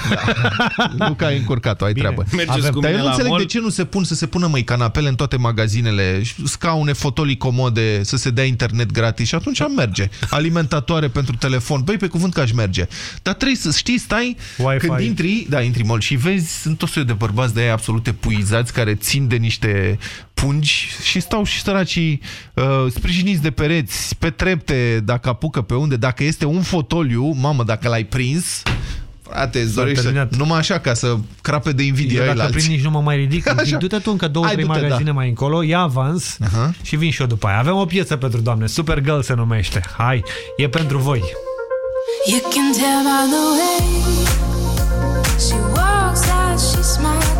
Da. Nu că ai încurcat-o, ai Bine. treabă. Mergeți Avem- cu Dar eu mine nu la înțeleg mall. de ce nu se pun să se pună mai canapele în toate magazinele, scaune, fotolii comode, să se dea internet gratis și atunci am merge. Alimentatoare pentru telefon, băi, pe cuvânt că aș merge. Dar trebuie să știi, stai, Wi-Fi. când intri, da, intri mall și vezi, sunt tot soiul de bărbați de aia absolut epuizați care țin de niște pungi și stau și săracii uh, sprijiniți de pereți, pe trepte, dacă apucă pe unde, dacă este un fotoliu, mamă, dacă l-ai prins, frate, îți dorești să, terminat. numai așa ca să crape de invidie Eu dacă ăilalți. prind nici nu mă mai ridic. Așa. Zic, Du-te tu încă două, Hai, trei du-te, magazine da. mai încolo, ia avans Aha. și vin și eu după aia. Avem o piesă pentru doamne, Supergirl se numește. Hai, e pentru voi. You can tell by the way she walks that she's my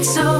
it's okay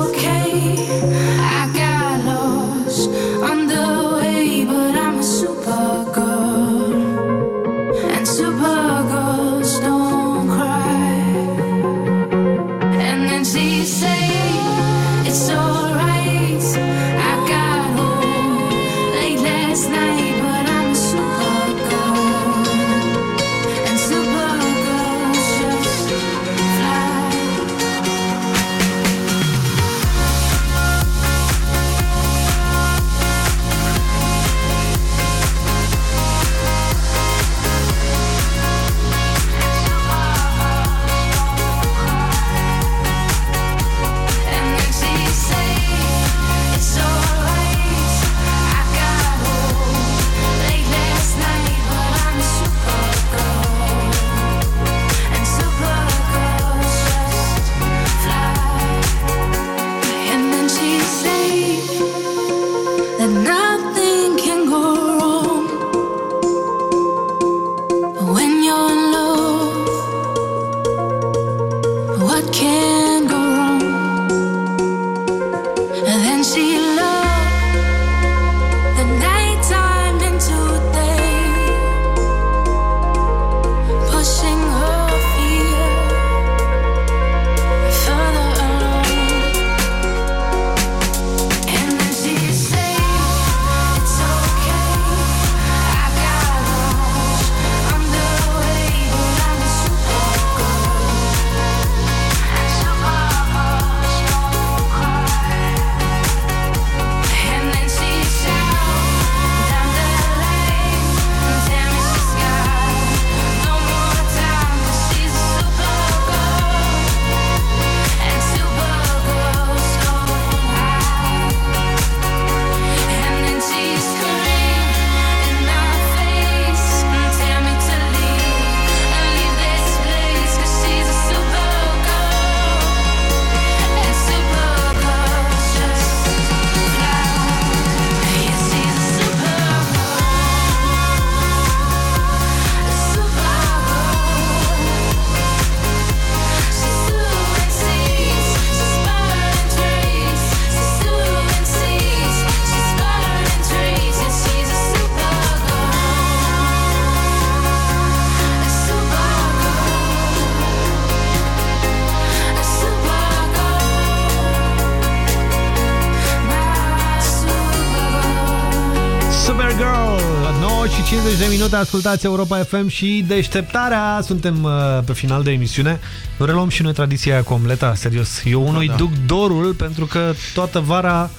minute, ascultați Europa FM și deșteptarea. Suntem uh, pe final de emisiune. Nu reluăm și noi tradiția aia cu omleta, serios. Eu unui da. duc dorul pentru că toată vara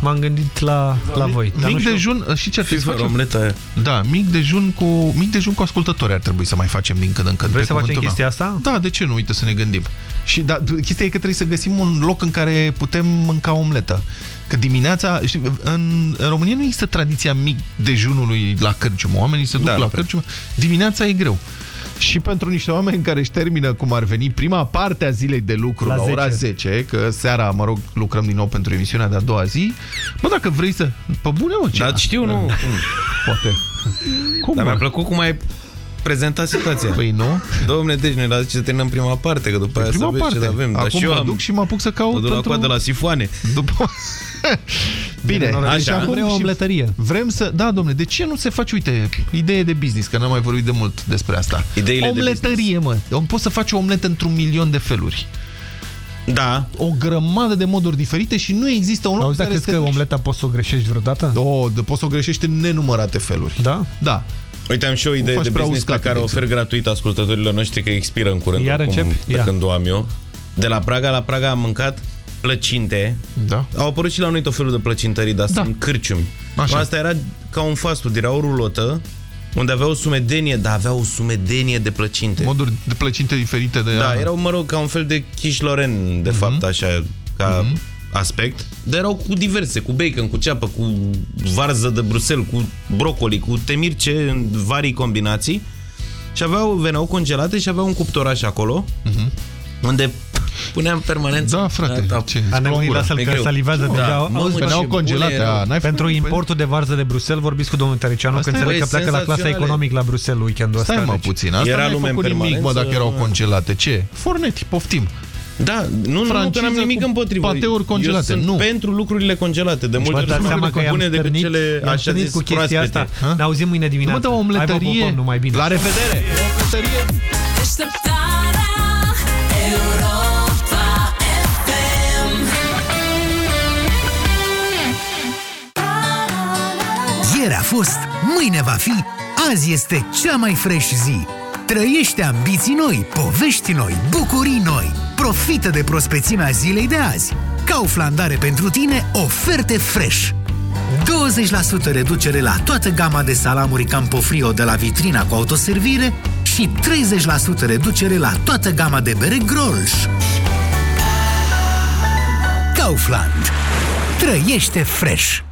m-am gândit la, la voi. Dar nu Mic știu- dejun, și ce ar trebui să fără facem? omleta aia. Da, mic dejun cu mic dejun cu ascultători ar trebui să mai facem din când în când. Vrei pe să facem cuvântul chestia meu. asta? Da, de ce nu? Uite să ne gândim. Și da, chestia e că trebuie să găsim un loc în care putem mânca omletă. Că dimineața, știi, în, în România nu există tradiția mic dejunului la cărciumă. Oamenii se duc Da, la nu prea. cărciumă. Dimineața e greu. Și pentru niște oameni care își termină, cum ar veni, prima parte a zilei de lucru La la, ora 10. 10, că seara, mă rog, lucrăm din nou pentru emisiunea de-a doua zi, bă, dacă vrei să... Pe bune, mă, ce? Dar știu, nu. Poate. Cum, Dar mă? mi-a plăcut cum ai prezentat situația. Păi nu? Domne, deci noi la 10 terminăm prima parte, că după aia Prima să vezi parte. ce avem. Dar Acum și eu mă am... duc și mă apuc să caut Mă duc la pentru- coadă la sifoane. După... Bine, Bine, deci așa. acum Vrem o și omletărie. Vrem să... Da, domnule, de ce nu se face, uite, idee de business, că n-am mai vorbit de mult despre asta. Ideile de Omletărie, mă. Poți să faci o omletă într-un milion de feluri. Da. O grămadă de moduri diferite și nu există un loc Auzi, în dar care crezi să că te duci. omleta poți să o greșești vreodată? O, de, poți să o greșești în nenumărate feluri. Da? Da. Uite, am și o idee faci de prea business pe uscată, care o de ofer gratuit ascultătorilor noștri, că expiră în curând. Iar oricum, încep? De Ia. când o am eu. De la Praga la Praga am mâncat plăcinte. Da. Au apărut și la noi tot felul de plăcintării, dar Da. sunt cârciumi. Așa. Asta era ca un fast food, era o rulotă unde avea o sumedenie, dar avea o sumedenie de plăcinte. Moduri de plăcinte diferite de... Da, erau, mă rog, ca un fel de quiche Lorraine, de Mhm. fapt, așa, ca aspect. Dar erau cu diverse, cu bacon, cu ceapă, cu varză de Bruxelles, cu brocoli, cu temirce în varii combinații. Și aveau, veneau congelate și aveau un cuptoraș acolo, unde puneam permanent... Da, frate, ce? A nebunit, lasă-l E că greu. salivează Da. deja. Mamă, Auzi, ce Veneau bune congelate, erau. a, n-ai Pentru făcut- importul de varză de Bruxelles vorbiți cu domnul Tăricianu Asta că e, înțeleg că băi, pleacă la clasa senzaționale. economic la Bruxelles weekendul ăsta. Stai mă deci- puțin, asta Era n-ai lume în făcut nimic, mă, permanență, dacă erau da. congelate. Ce? Forneti, poftim. Da, nu, nu, nu, că Franciză n-am nimic cu împotrivă. pateuri congelate, Eu sunt nu. pentru lucrurile congelate. De Deci multe vă ori dați sunt seama mai că i-am bune decât stârnit, cele i-am așa stârnit zis cu chestia proaspete. asta. Ha? Ne auzim mâine Nu mă dimineață. dă o Hai, vă omletărie. pupăm, numai bine. La revedere! O omletărie! Deșteptarea Europa FM Ieri a fost, mâine va fi, azi este cea mai fresh zi. Trăiește ambiții noi, povești noi, bucurii noi. Profită de prospețimea zilei de azi. Kaufland are pentru tine oferte fresh. 20% reducere la toată gama de salamuri Campofrio de la vitrina cu autoservire și 30% reducere la toată gama de bere Grolsch. Kaufland. Trăiește fresh!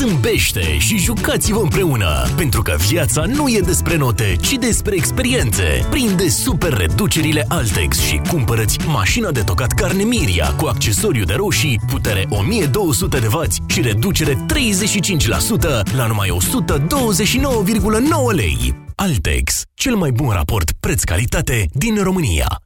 Zâmbește și jucați-vă împreună, pentru că viața nu e despre note, ci despre experiențe. Prinde super reducerile Altex și cumpărăți mașina de tocat carne Miria cu accesoriu de roșii, putere 1200 de W și reducere 35% la numai 129,9 lei. Altex, cel mai bun raport preț-calitate din România.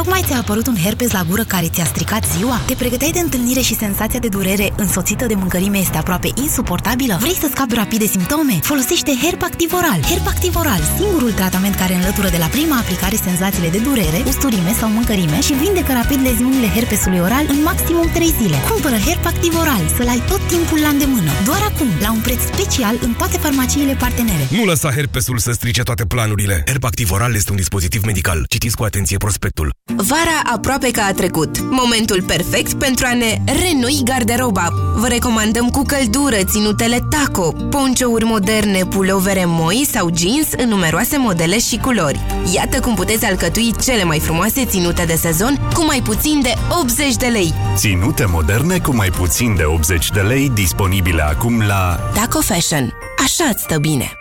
Tocmai ți-a apărut un herpes la gură care ți-a stricat ziua? Te pregăteai de întâlnire și senzația de durere însoțită de mâncărime este aproape insuportabilă? Vrei să scapi rapid de simptome? Folosește Herp Activ Oral. Herp Activ Oral, singurul tratament care înlătură de la prima aplicare senzațiile de durere, usturime sau mâncărime și vindecă rapid leziunile herpesului oral în maximum 3 zile. Cumpără Herp Activ Oral să-l ai tot timpul la îndemână. Doar acum, la un preț special în toate farmaciile partenere. Nu lăsa herpesul să strice toate planurile. Herb Activ Oral este un dispozitiv medical. Citiți cu atenție prospectul. Vara aproape că a trecut. Momentul perfect pentru a ne renoi garderoba. Vă recomandăm cu căldură ținutele taco, ponciouri moderne, pulovere moi sau jeans în numeroase modele și culori. Iată cum puteți alcătui cele mai frumoase ținute de sezon cu mai puțin de 80 de lei. Ținute moderne cu mai puțin de 80 de lei disponibile acum la... Taco Fashion. Așa îți stă bine.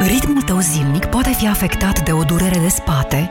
Ritmul tău zilnic poate fi afectat de o durere de spate,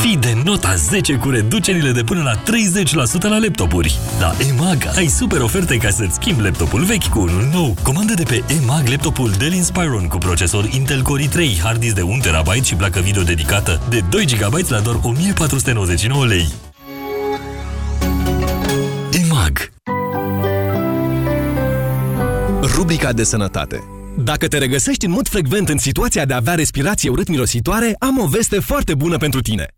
Fii de nota 10 cu reducerile de până la 30% la laptopuri. La EMAG ai super oferte ca să-ți schimbi laptopul vechi cu unul nou. Comandă de pe EMAG laptopul Dell Inspiron cu procesor Intel Core i3, hard disk de 1 TB și placă video dedicată de 2 GB la doar 1499 lei. EMAG Rubrica de sănătate dacă te regăsești în mod frecvent în situația de a avea respirație urât-mirositoare, am o veste foarte bună pentru tine.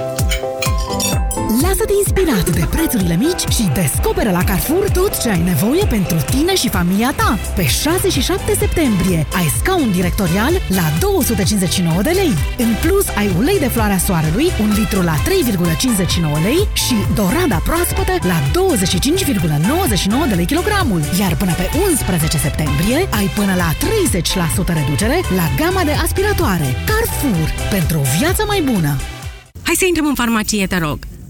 Lasă-te inspirat de prețurile mici și descoperă la Carrefour tot ce ai nevoie pentru tine și familia ta. Pe 6 și 7 septembrie ai scaun directorial la 259 de lei. În plus, ai ulei de floarea soarelui, un litru la 3,59 lei și dorada proaspătă la 25,99 de lei kilogramul. Iar până pe 11 septembrie ai până la 30% reducere la gama de aspiratoare. Carrefour. Pentru o viață mai bună. Hai să intrăm în farmacie, te rog.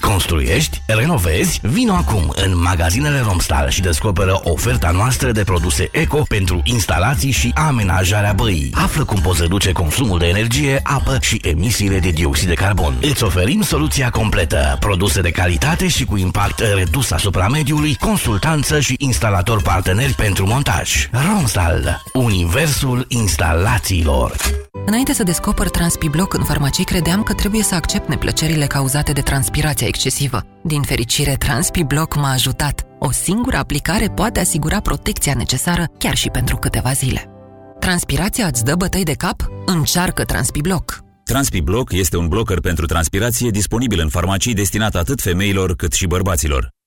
Construiești? Renovezi? Vino acum în magazinele Romstal și descoperă oferta noastră de produse eco pentru instalații și amenajarea băii. Află cum poți reduce consumul de energie, apă și emisiile de dioxid de carbon. Îți oferim soluția completă, produse de calitate și cu impact redus asupra mediului, consultanță și instalator parteneri pentru montaj. Romstal, universul instalațiilor. Înainte să descoper Transpibloc în farmacii, credeam că trebuie să accept neplăcerile cauzate de transpirația excesivă. Din fericire, Transpibloc m-a ajutat. O singură aplicare poate asigura protecția necesară chiar și pentru câteva zile. Transpirația îți dă bătăi de cap? Încearcă Transpibloc! TranspiBlock este un blocker pentru transpirație disponibil în farmacii destinat atât femeilor cât și bărbaților.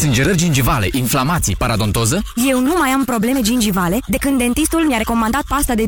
Sângerări gingivale, inflamații, paradontoză? Eu nu mai am probleme gingivale de când dentistul mi-a recomandat pasta de